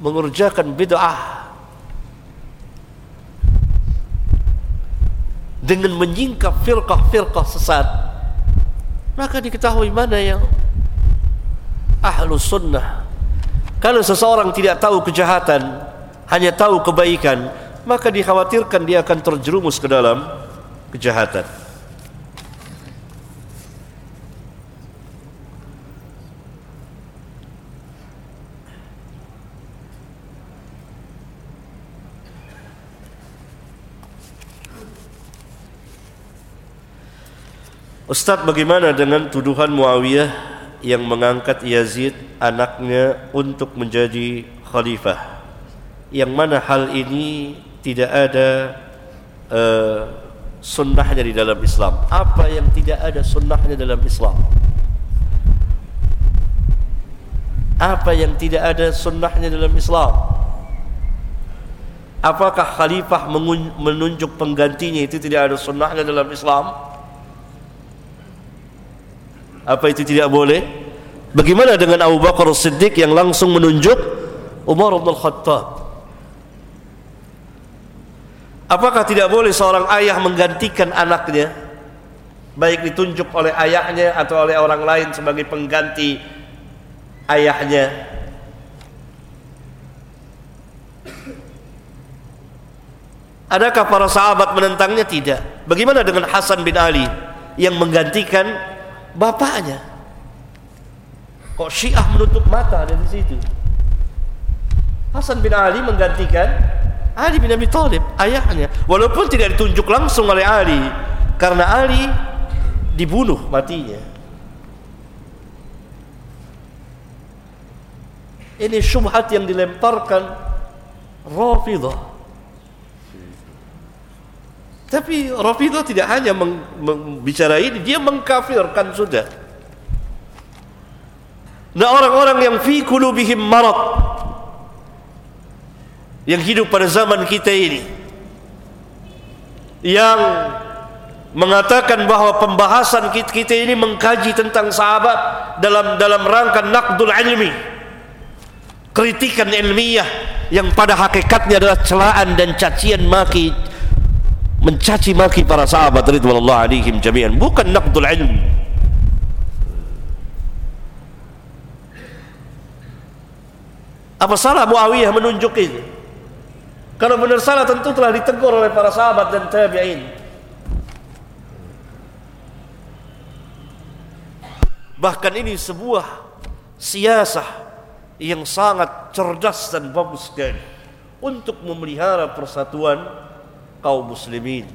mengerjakan bid'ah. Dengan menyingkap firqah-firqah sesat, maka diketahui mana yang ahlu sunnah. Kalau seseorang tidak tahu kejahatan, hanya tahu kebaikan, maka dikhawatirkan dia akan terjerumus ke dalam kejahatan. Ustaz bagaimana dengan tuduhan Muawiyah yang mengangkat Yazid anaknya untuk menjadi khalifah yang mana hal ini tidak ada uh, sunnahnya di dalam Islam apa yang tidak ada sunnahnya dalam Islam apa yang tidak ada sunnahnya dalam Islam apakah khalifah menunjuk penggantinya itu tidak ada sunnahnya dalam Islam apa itu tidak boleh? Bagaimana dengan Abu Bakar Siddiq yang langsung menunjuk Umar bin Khattab? Apakah tidak boleh seorang ayah menggantikan anaknya? Baik ditunjuk oleh ayahnya atau oleh orang lain sebagai pengganti ayahnya. Adakah para sahabat menentangnya? Tidak. Bagaimana dengan Hasan bin Ali yang menggantikan bapaknya. Kok Syiah menutup mata dari situ? Hasan bin Ali menggantikan Ali bin Abi Thalib, ayahnya. Walaupun tidak ditunjuk langsung oleh Ali, karena Ali dibunuh matinya. Ini syubhat yang dilemparkan Rafidah tapi Rafidah tidak hanya membicara ini, dia mengkafirkan sudah. Nah orang-orang yang fi kulubihim marad yang hidup pada zaman kita ini yang mengatakan bahawa pembahasan kita, kita ini mengkaji tentang sahabat dalam dalam rangka naqdul ilmi kritikan ilmiah yang pada hakikatnya adalah celaan dan cacian maki mencaci maki para sahabat ridwanullah alaihim jami'an bukan naqdul ilm apa salah Muawiyah menunjuk itu kalau benar salah tentu telah ditegur oleh para sahabat dan tabi'in bahkan ini sebuah siasah yang sangat cerdas dan bagus sekali untuk memelihara persatuan kaum muslimin.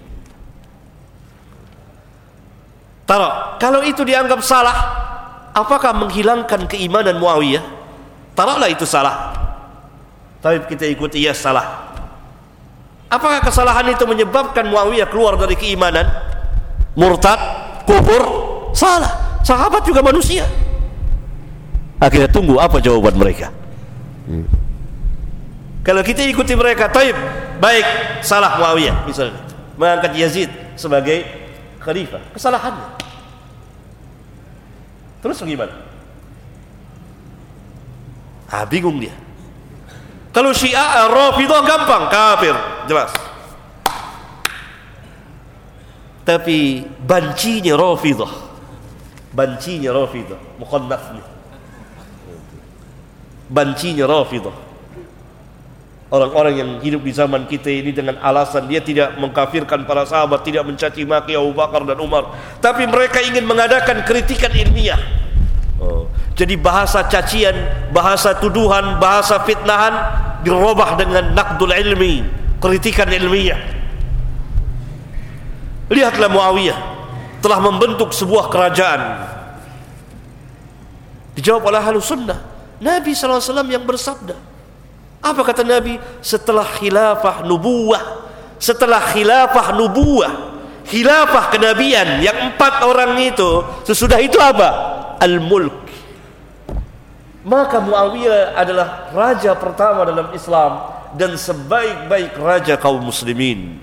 Tara, kalau itu dianggap salah, apakah menghilangkan keimanan Muawiyah? Taruhlah itu salah. Tapi kita ikut ia salah. Apakah kesalahan itu menyebabkan Muawiyah keluar dari keimanan? Murtad, kufur, salah. Sahabat juga manusia. Akhirnya tunggu apa jawaban mereka. Hmm. Kalau kita ikuti mereka, taib, baik, salah Muawiyah misalnya. Mengangkat Yazid sebagai khalifah. Kesalahannya. Terus bagaimana? Ah, bingung dia. Kalau Syiah Rafidah gampang, kafir, jelas. Tapi bancinya Rafidah. Bancinya Rafidah, mukhannaf Bancinya Rafidah orang-orang yang hidup di zaman kita ini dengan alasan dia tidak mengkafirkan para sahabat, tidak mencaci maki Abu Bakar dan Umar, tapi mereka ingin mengadakan kritikan ilmiah. Jadi bahasa cacian, bahasa tuduhan, bahasa fitnahan dirubah dengan naqdul ilmi, kritikan ilmiah. Lihatlah Muawiyah telah membentuk sebuah kerajaan. Dijawab oleh Ahlus Sunnah. Nabi SAW yang bersabda, apa kata Nabi? Setelah khilafah nubuah, setelah khilafah nubuah, khilafah kenabian yang empat orang itu, sesudah itu apa? Al-mulk. Maka Muawiyah adalah raja pertama dalam Islam dan sebaik-baik raja kaum muslimin.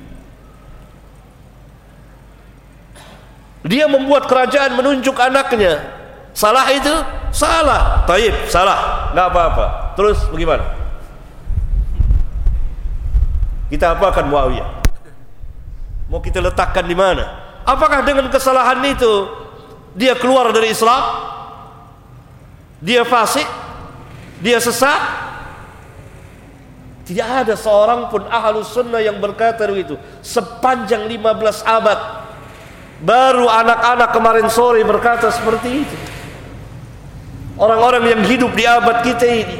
Dia membuat kerajaan menunjuk anaknya. Salah itu? Salah. Taib, salah. Enggak apa-apa. Terus bagaimana? Kita apakan Muawiyah? Mau kita letakkan di mana? Apakah dengan kesalahan itu dia keluar dari Islam? Dia fasik? Dia sesat? Tidak ada seorang pun ahlus sunnah yang berkata itu sepanjang 15 abad. Baru anak-anak kemarin sore berkata seperti itu. Orang-orang yang hidup di abad kita ini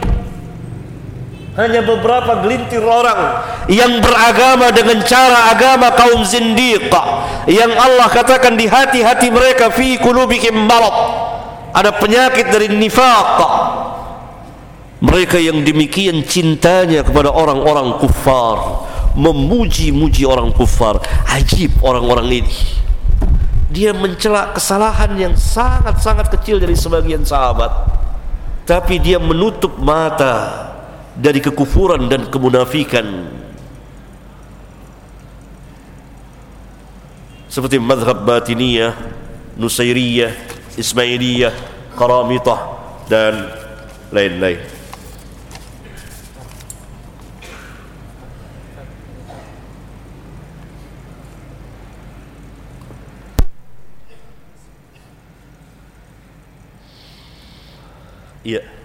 hanya beberapa gelintir orang yang beragama dengan cara agama kaum zindiqa yang Allah katakan di hati-hati mereka fi qulubihim marad ada penyakit dari nifaq. Mereka yang demikian cintanya kepada orang-orang kufar memuji-muji orang kufar. Ajib orang-orang ini. Dia mencela kesalahan yang sangat-sangat kecil dari sebagian sahabat. Tapi dia menutup mata dari kekufuran dan kemunafikan. Seperti madhab batiniyah nusairiyah ismailiyah karamitah dan lain-lain Iya. Yeah. Sahih.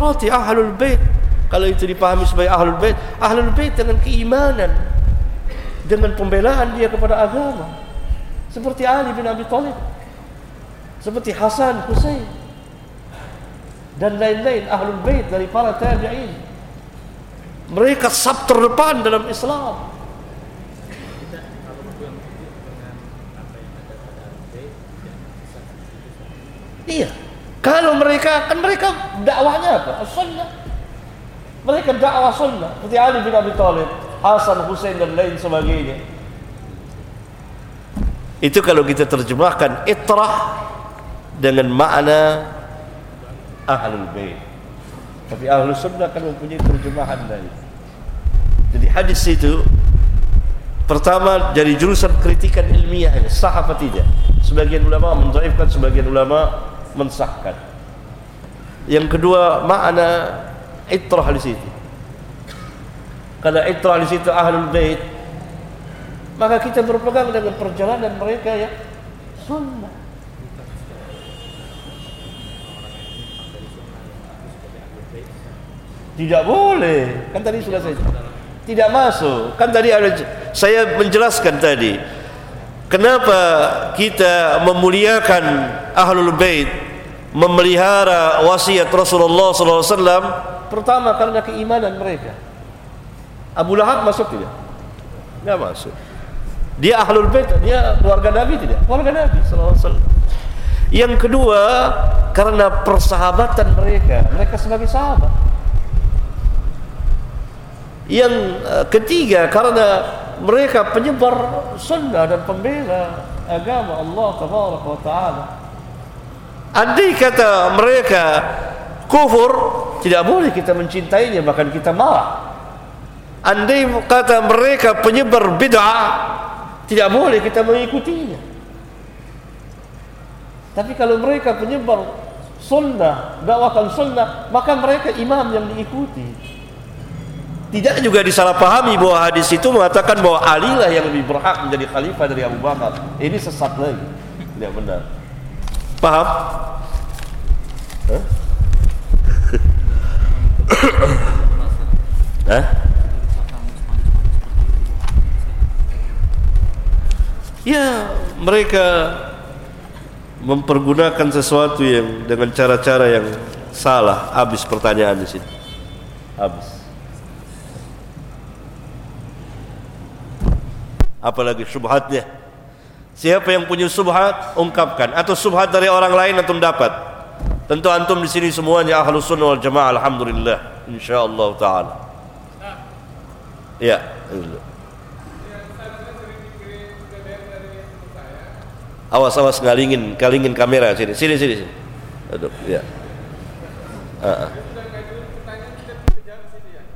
Aitrati ahlul bait. Kalau itu dipahami sebagai ahlul bait, ahlul bait dengan keimanan dengan pembelaan dia kepada agama. Seperti Ali bin Abi Thalib. Seperti Hasan Husain dan lain-lain ahlul bait dari para tabi'in. Mereka sab terdepan dalam Islam. Iya. Kalau mereka kan mereka dakwahnya apa? Sunnah. Mereka dakwah sunnah seperti Ali bin Abi Thalib, Hasan, Husain dan lain sebagainya. Itu kalau kita terjemahkan itrah dengan makna ahlul bait. Tapi ahlul sunnah kan mempunyai terjemahan lain. Jadi hadis itu pertama dari jurusan kritikan ilmiah sah apa tidak? Sebagian ulama menzaifkan, sebagian ulama mensahkan. Yang kedua makna itrah di situ. Karena itrah di situ ahlul bait, maka kita berpegang dengan perjalanan mereka ya sunnah. Tidak boleh. Kan tadi sudah saya tidak masuk. Kan tadi ada saya menjelaskan tadi Kenapa kita memuliakan Ahlul Bait, memelihara wasiat Rasulullah SAW? Pertama karena keimanan mereka. Abu Lahab masuk tidak? Tidak masuk. Dia Ahlul Bait, dia keluarga Nabi tidak? Keluarga Nabi SAW. Yang kedua karena persahabatan mereka, mereka sebagai sahabat. Yang eh, ketiga karena mereka penyebar sunnah dan pembela agama Allah taala. Andai kata mereka kufur tidak boleh kita mencintainya bahkan kita marah. Andai kata mereka penyebar bid'ah tidak boleh kita mengikutinya. Tapi kalau mereka penyebar sunnah dakwakan sunnah maka mereka imam yang diikuti tidak juga disalahpahami bahwa hadis itu mengatakan bahwa Ali lah yang lebih berhak menjadi khalifah dari Abu Bakar. Ini sesat lagi. Tidak benar. Paham? Hah? Hah? Ya, mereka mempergunakan sesuatu yang dengan cara-cara yang salah. Habis pertanyaan di sini. Habis. Apalagi subhatnya. Siapa yang punya subhat ungkapkan. Atau subhat dari orang lain antum dapat. Tentu antum di sini semuanya ahlus sunnah wal jamaah alhamdulillah. Insyaallah taala. Ya awas awas ngalingin kalingin kamera. Sini sini sini, sini. Aduh, ya. Uh -uh.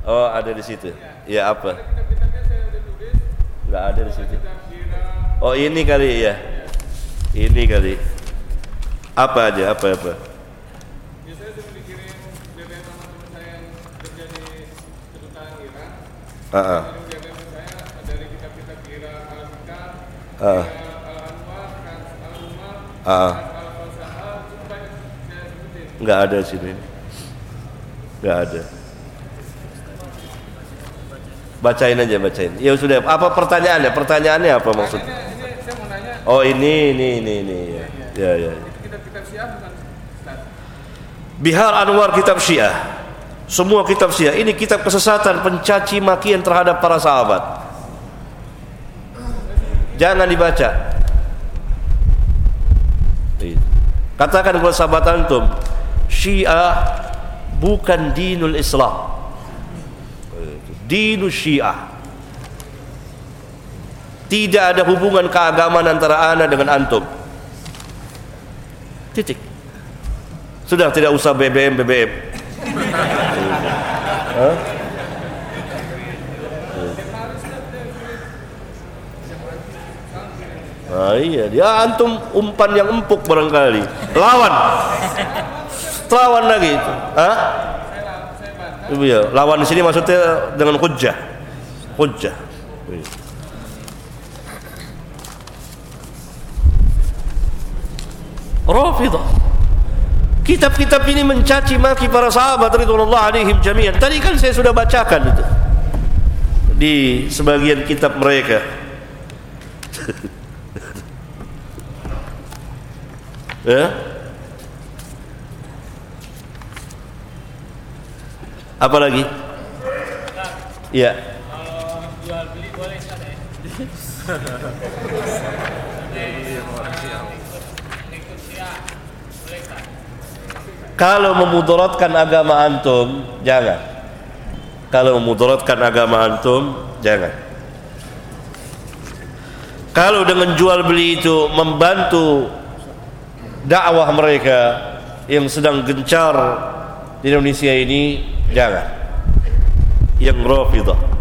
oh ada di situ. Ya apa nggak ada di situ oh ini kali ya ini kali apa aja apa apa Uh -uh. Uh. Uh. Enggak ada sini. Enggak ada. Bacain aja, bacain. Ya sudah. Apa pertanyaannya? Pertanyaannya apa maksud? Oh ini, ini, ini, ini. Ya, ya. ya. Bihar Anwar kitab Syiah. Semua kitab Syiah ini kitab kesesatan, pencaci makian terhadap para sahabat. Jangan dibaca. Katakan kepada sahabat antum, Syiah bukan dinul Islam dinu syiah tidak ada hubungan keagamaan antara ana dengan antum titik sudah tidak usah BBM BBM Ah iya, dia antum umpan yang empuk barangkali. Lawan. Lawan lagi. Hah? Iya, lawan di sini maksudnya dengan hujjah. Hujjah. Iya. Rafidah. Kitab-kitab ini mencaci maki para sahabat radhiyallahu alaihim jami'an. Tadi kan saya sudah bacakan itu di sebagian kitab mereka. ya? Apa lagi? Iya. Kalau memudaratkan agama antum, jangan. Kalau memudaratkan agama antum, jangan. Kalau dengan jual beli itu membantu dakwah mereka yang sedang gencar di Indonesia ini jangan. Yang rafidah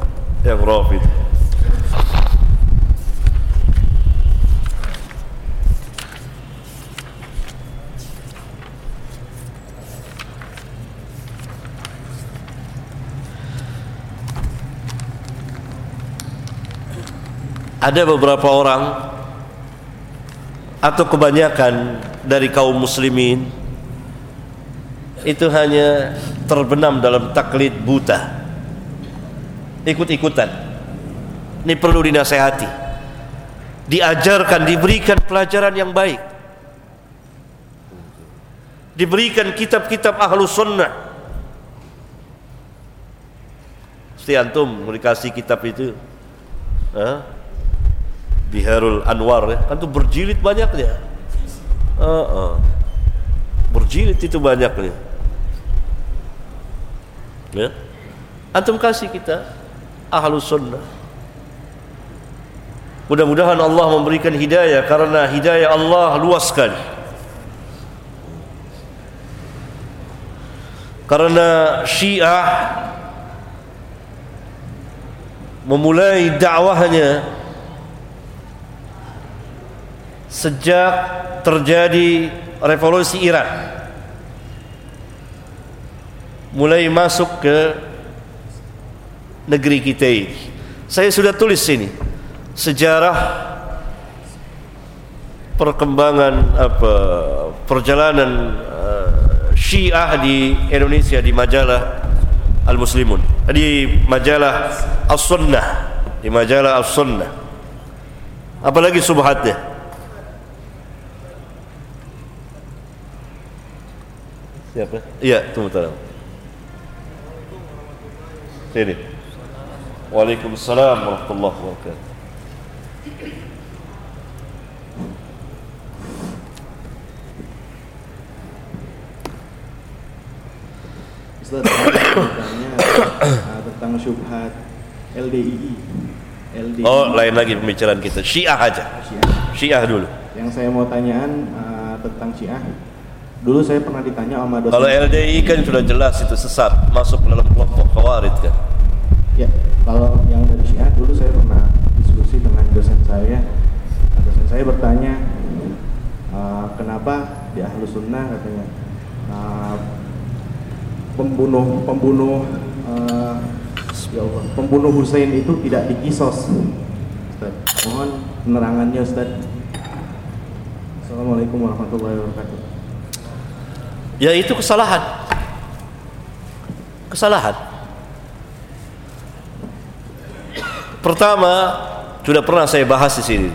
yang rafidah ada beberapa orang atau kebanyakan dari kaum muslimin itu hanya terbenam dalam taklid buta. Ikut-ikutan. Ini perlu dinasehati. Diajarkan diberikan pelajaran yang baik. Diberikan kitab-kitab ahlu sunnah. Mesti antum dikasih kitab itu. Hah? Biharul Anwar ya. kan tuh berjilid banyaknya. Uh -uh. berjilid itu banyaknya ya. Antum kasih kita ahlu sunnah. Mudah-mudahan Allah memberikan hidayah karena hidayah Allah luas sekali karena syiah memulai dakwahnya sejak terjadi revolusi Iran mulai masuk ke negeri kita ini. Saya sudah tulis sini sejarah perkembangan apa perjalanan uh, Syiah di Indonesia di majalah Al Muslimun di majalah As Sunnah di majalah As Sunnah apalagi subhatnya? Siapa? Iya tunggu tunggu sini Waalaikumsalam warahmatullahi wabarakatuh Ustaz, tentang syubhat LDII. LDII. Oh, lain lagi pembicaraan kita. Syiah aja. Syiah. Syiah dulu. Yang saya mau tanyaan uh, tentang Syiah. Dulu saya pernah ditanya sama dosen. Kalau LDI kan sudah jelas itu sesat, masuk dalam kelompok Khawarij kan. Ya, kalau yang dari Syiah dulu saya pernah diskusi dengan dosen saya. Nah, dosen saya bertanya, uh, kenapa di Ahlus Sunnah katanya uh, pembunuh pembunuh uh, ya Allah, pembunuh Hussein itu tidak dikisos. Ustaz, mohon penerangannya Ustaz. Assalamualaikum warahmatullahi wabarakatuh. Ya itu kesalahan. Kesalahan. Pertama, sudah pernah saya bahas di sini.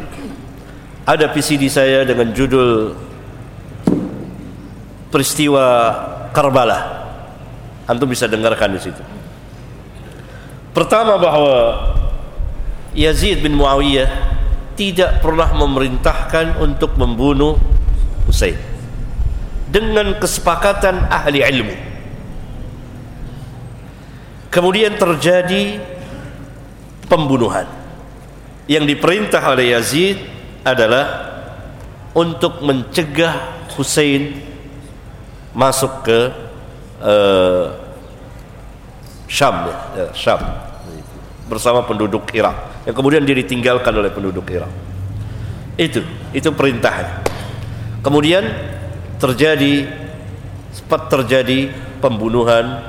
Ada PCD saya dengan judul peristiwa Karbala antum bisa dengarkan di situ. Pertama bahwa Yazid bin Muawiyah tidak pernah memerintahkan untuk membunuh Husain dengan kesepakatan ahli ilmu. Kemudian terjadi pembunuhan. Yang diperintah oleh Yazid adalah untuk mencegah Husain masuk ke uh, Syam ya, ya, Syam bersama penduduk Irak yang kemudian dia ditinggalkan oleh penduduk Irak itu itu perintahnya kemudian terjadi sempat terjadi pembunuhan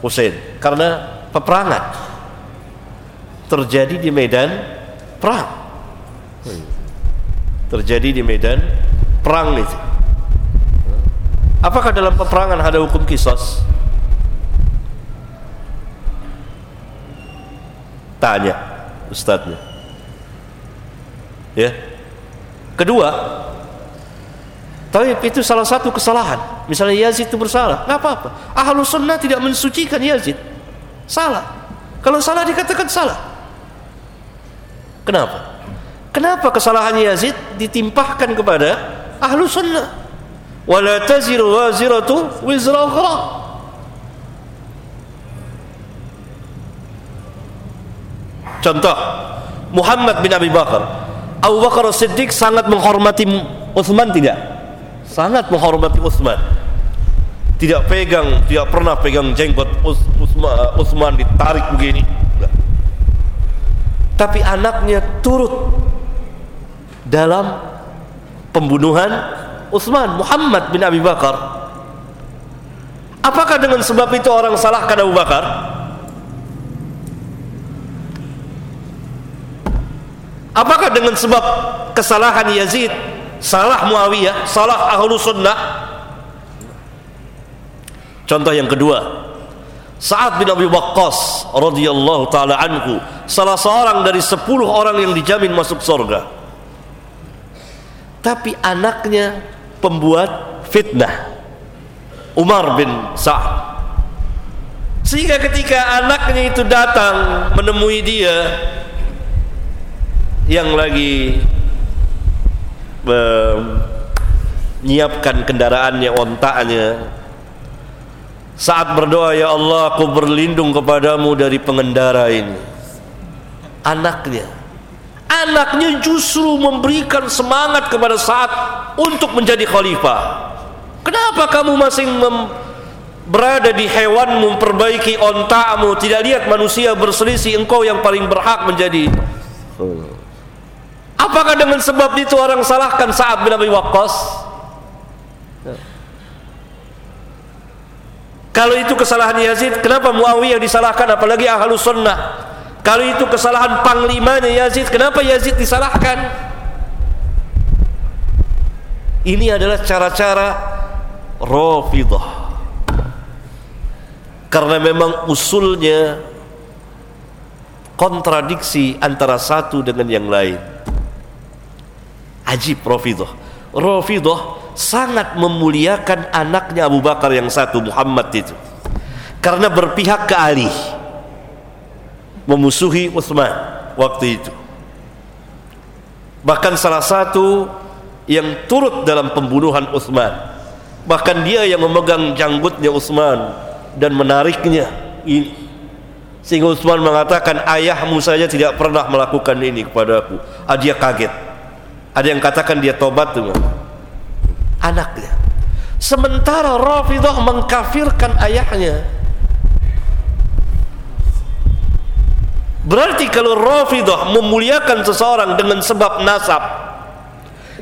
Hussein karena peperangan terjadi di medan perang terjadi di medan perang itu Apakah dalam peperangan ada hukum kisos? Tanya ustadznya. Ya. Kedua, tapi itu salah satu kesalahan. Misalnya Yazid itu bersalah, nggak apa-apa. Ahlus sunnah tidak mensucikan Yazid. Salah. Kalau salah dikatakan salah. Kenapa? Kenapa kesalahan Yazid ditimpahkan kepada ahlus sunnah? wala taziru waziratu wizra ukhra contoh Muhammad bin Abi Bakar Abu Bakar Siddiq sangat menghormati Uthman tidak sangat menghormati Uthman tidak pegang tidak pernah pegang jenggot Uthman, Uthman ditarik begini. Tapi anaknya turut dalam pembunuhan Utsman Muhammad bin Abi Bakar. Apakah dengan sebab itu orang salahkan Abu Bakar? Apakah dengan sebab kesalahan Yazid salah Muawiyah salah ahlu sunnah. Contoh yang kedua Sa'ad bin Abi Waqqas radhiyallahu taala anhu salah seorang dari sepuluh orang yang dijamin masuk surga. Tapi anaknya pembuat fitnah Umar bin Sa'ad. Sehingga ketika anaknya itu datang menemui dia yang lagi menyiapkan kendaraannya ontaknya. Saat berdoa ya Allah aku berlindung kepadamu dari pengendara ini. Anaknya. Anaknya justru memberikan semangat kepada saat untuk menjadi khalifah. Kenapa kamu masih berada di hewan memperbaiki ontamu tidak lihat manusia berselisih engkau yang paling berhak menjadi apakah dengan sebab itu orang salahkan saat bin Abi Waqqas Kalau itu kesalahan Yazid, kenapa Muawiyah disalahkan apalagi ahlu sunnah? Kalau itu kesalahan panglimanya Yazid, kenapa Yazid disalahkan? Ini adalah cara-cara Rafidah. Karena memang usulnya kontradiksi antara satu dengan yang lain. Ajib Rafidah. Rafidah sangat memuliakan anaknya Abu Bakar yang satu Muhammad itu. Karena berpihak ke Ali. Memusuhi Uthman waktu itu. Bahkan salah satu yang turut dalam pembunuhan Uthman bahkan dia yang memegang janggutnya Uthman dan menariknya ini. Sehingga Uthman mengatakan ayahmu saja tidak pernah melakukan ini kepadaku ah, dia kaget ada yang katakan dia tobat dengan anaknya. Sementara Rafidah mengkafirkan ayahnya. Berarti kalau Rafidah memuliakan seseorang dengan sebab nasab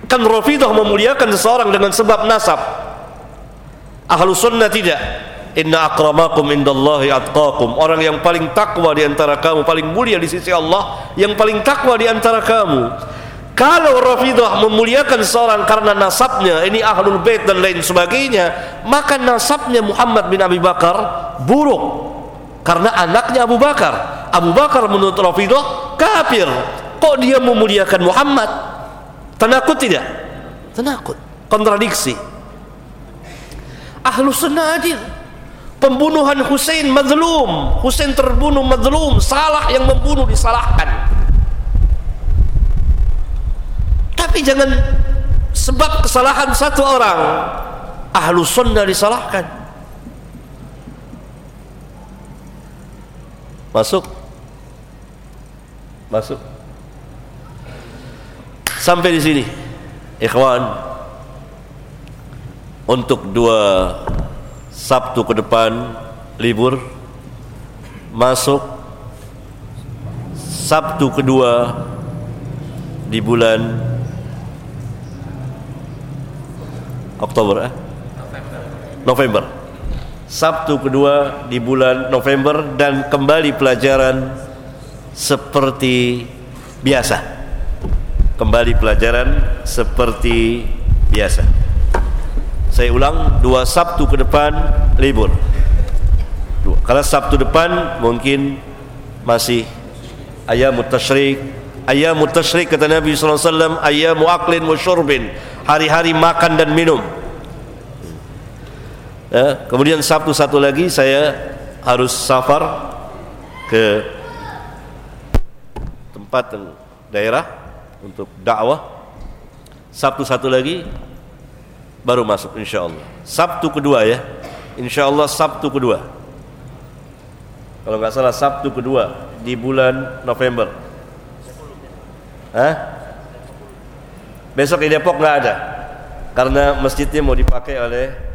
Kan Rafidah memuliakan seseorang dengan sebab nasab? Ahlu sunnah tidak. Inna akramakum indallahi atqakum. Orang yang paling takwa di antara kamu Paling mulia di sisi Allah Yang paling takwa di antara kamu Kalau Rafidah memuliakan seseorang karena nasabnya Ini ahlul bait dan lain sebagainya Maka nasabnya Muhammad bin Abi Bakar Buruk. Karena anaknya Abu Bakar. Abu Bakar menurut Rafidah kafir. Kok dia memuliakan Muhammad? Tenakut tidak? Tenakut kontradiksi. Ahlu sunnah adil. Pembunuhan Hussein mazlum. Hussein terbunuh mazlum. Salah yang membunuh disalahkan tapi jangan sebab kesalahan satu orang ahlu sunnah disalahkan. Masuk. Masuk. Sampai di sini ikhwan. Untuk dua Sabtu ke depan libur. Masuk. Sabtu kedua di bulan Oktober eh? November. Sabtu kedua di bulan November dan kembali pelajaran seperti biasa. Kembali pelajaran seperti biasa. Saya ulang dua Sabtu ke depan libur. Dua. kalau Sabtu depan mungkin masih ayam mutashrik ayam mutashrik kata Nabi SAW ayam muaklin wa syurbin hari-hari makan dan minum. Ya, kemudian Sabtu satu lagi saya harus safar ke tempat daerah untuk dakwah. Sabtu satu lagi baru masuk insya Allah Sabtu kedua ya. Insya Allah Sabtu kedua. Kalau nggak salah Sabtu kedua di bulan November. Hah? Besok di Depok nggak ada karena masjidnya mau dipakai oleh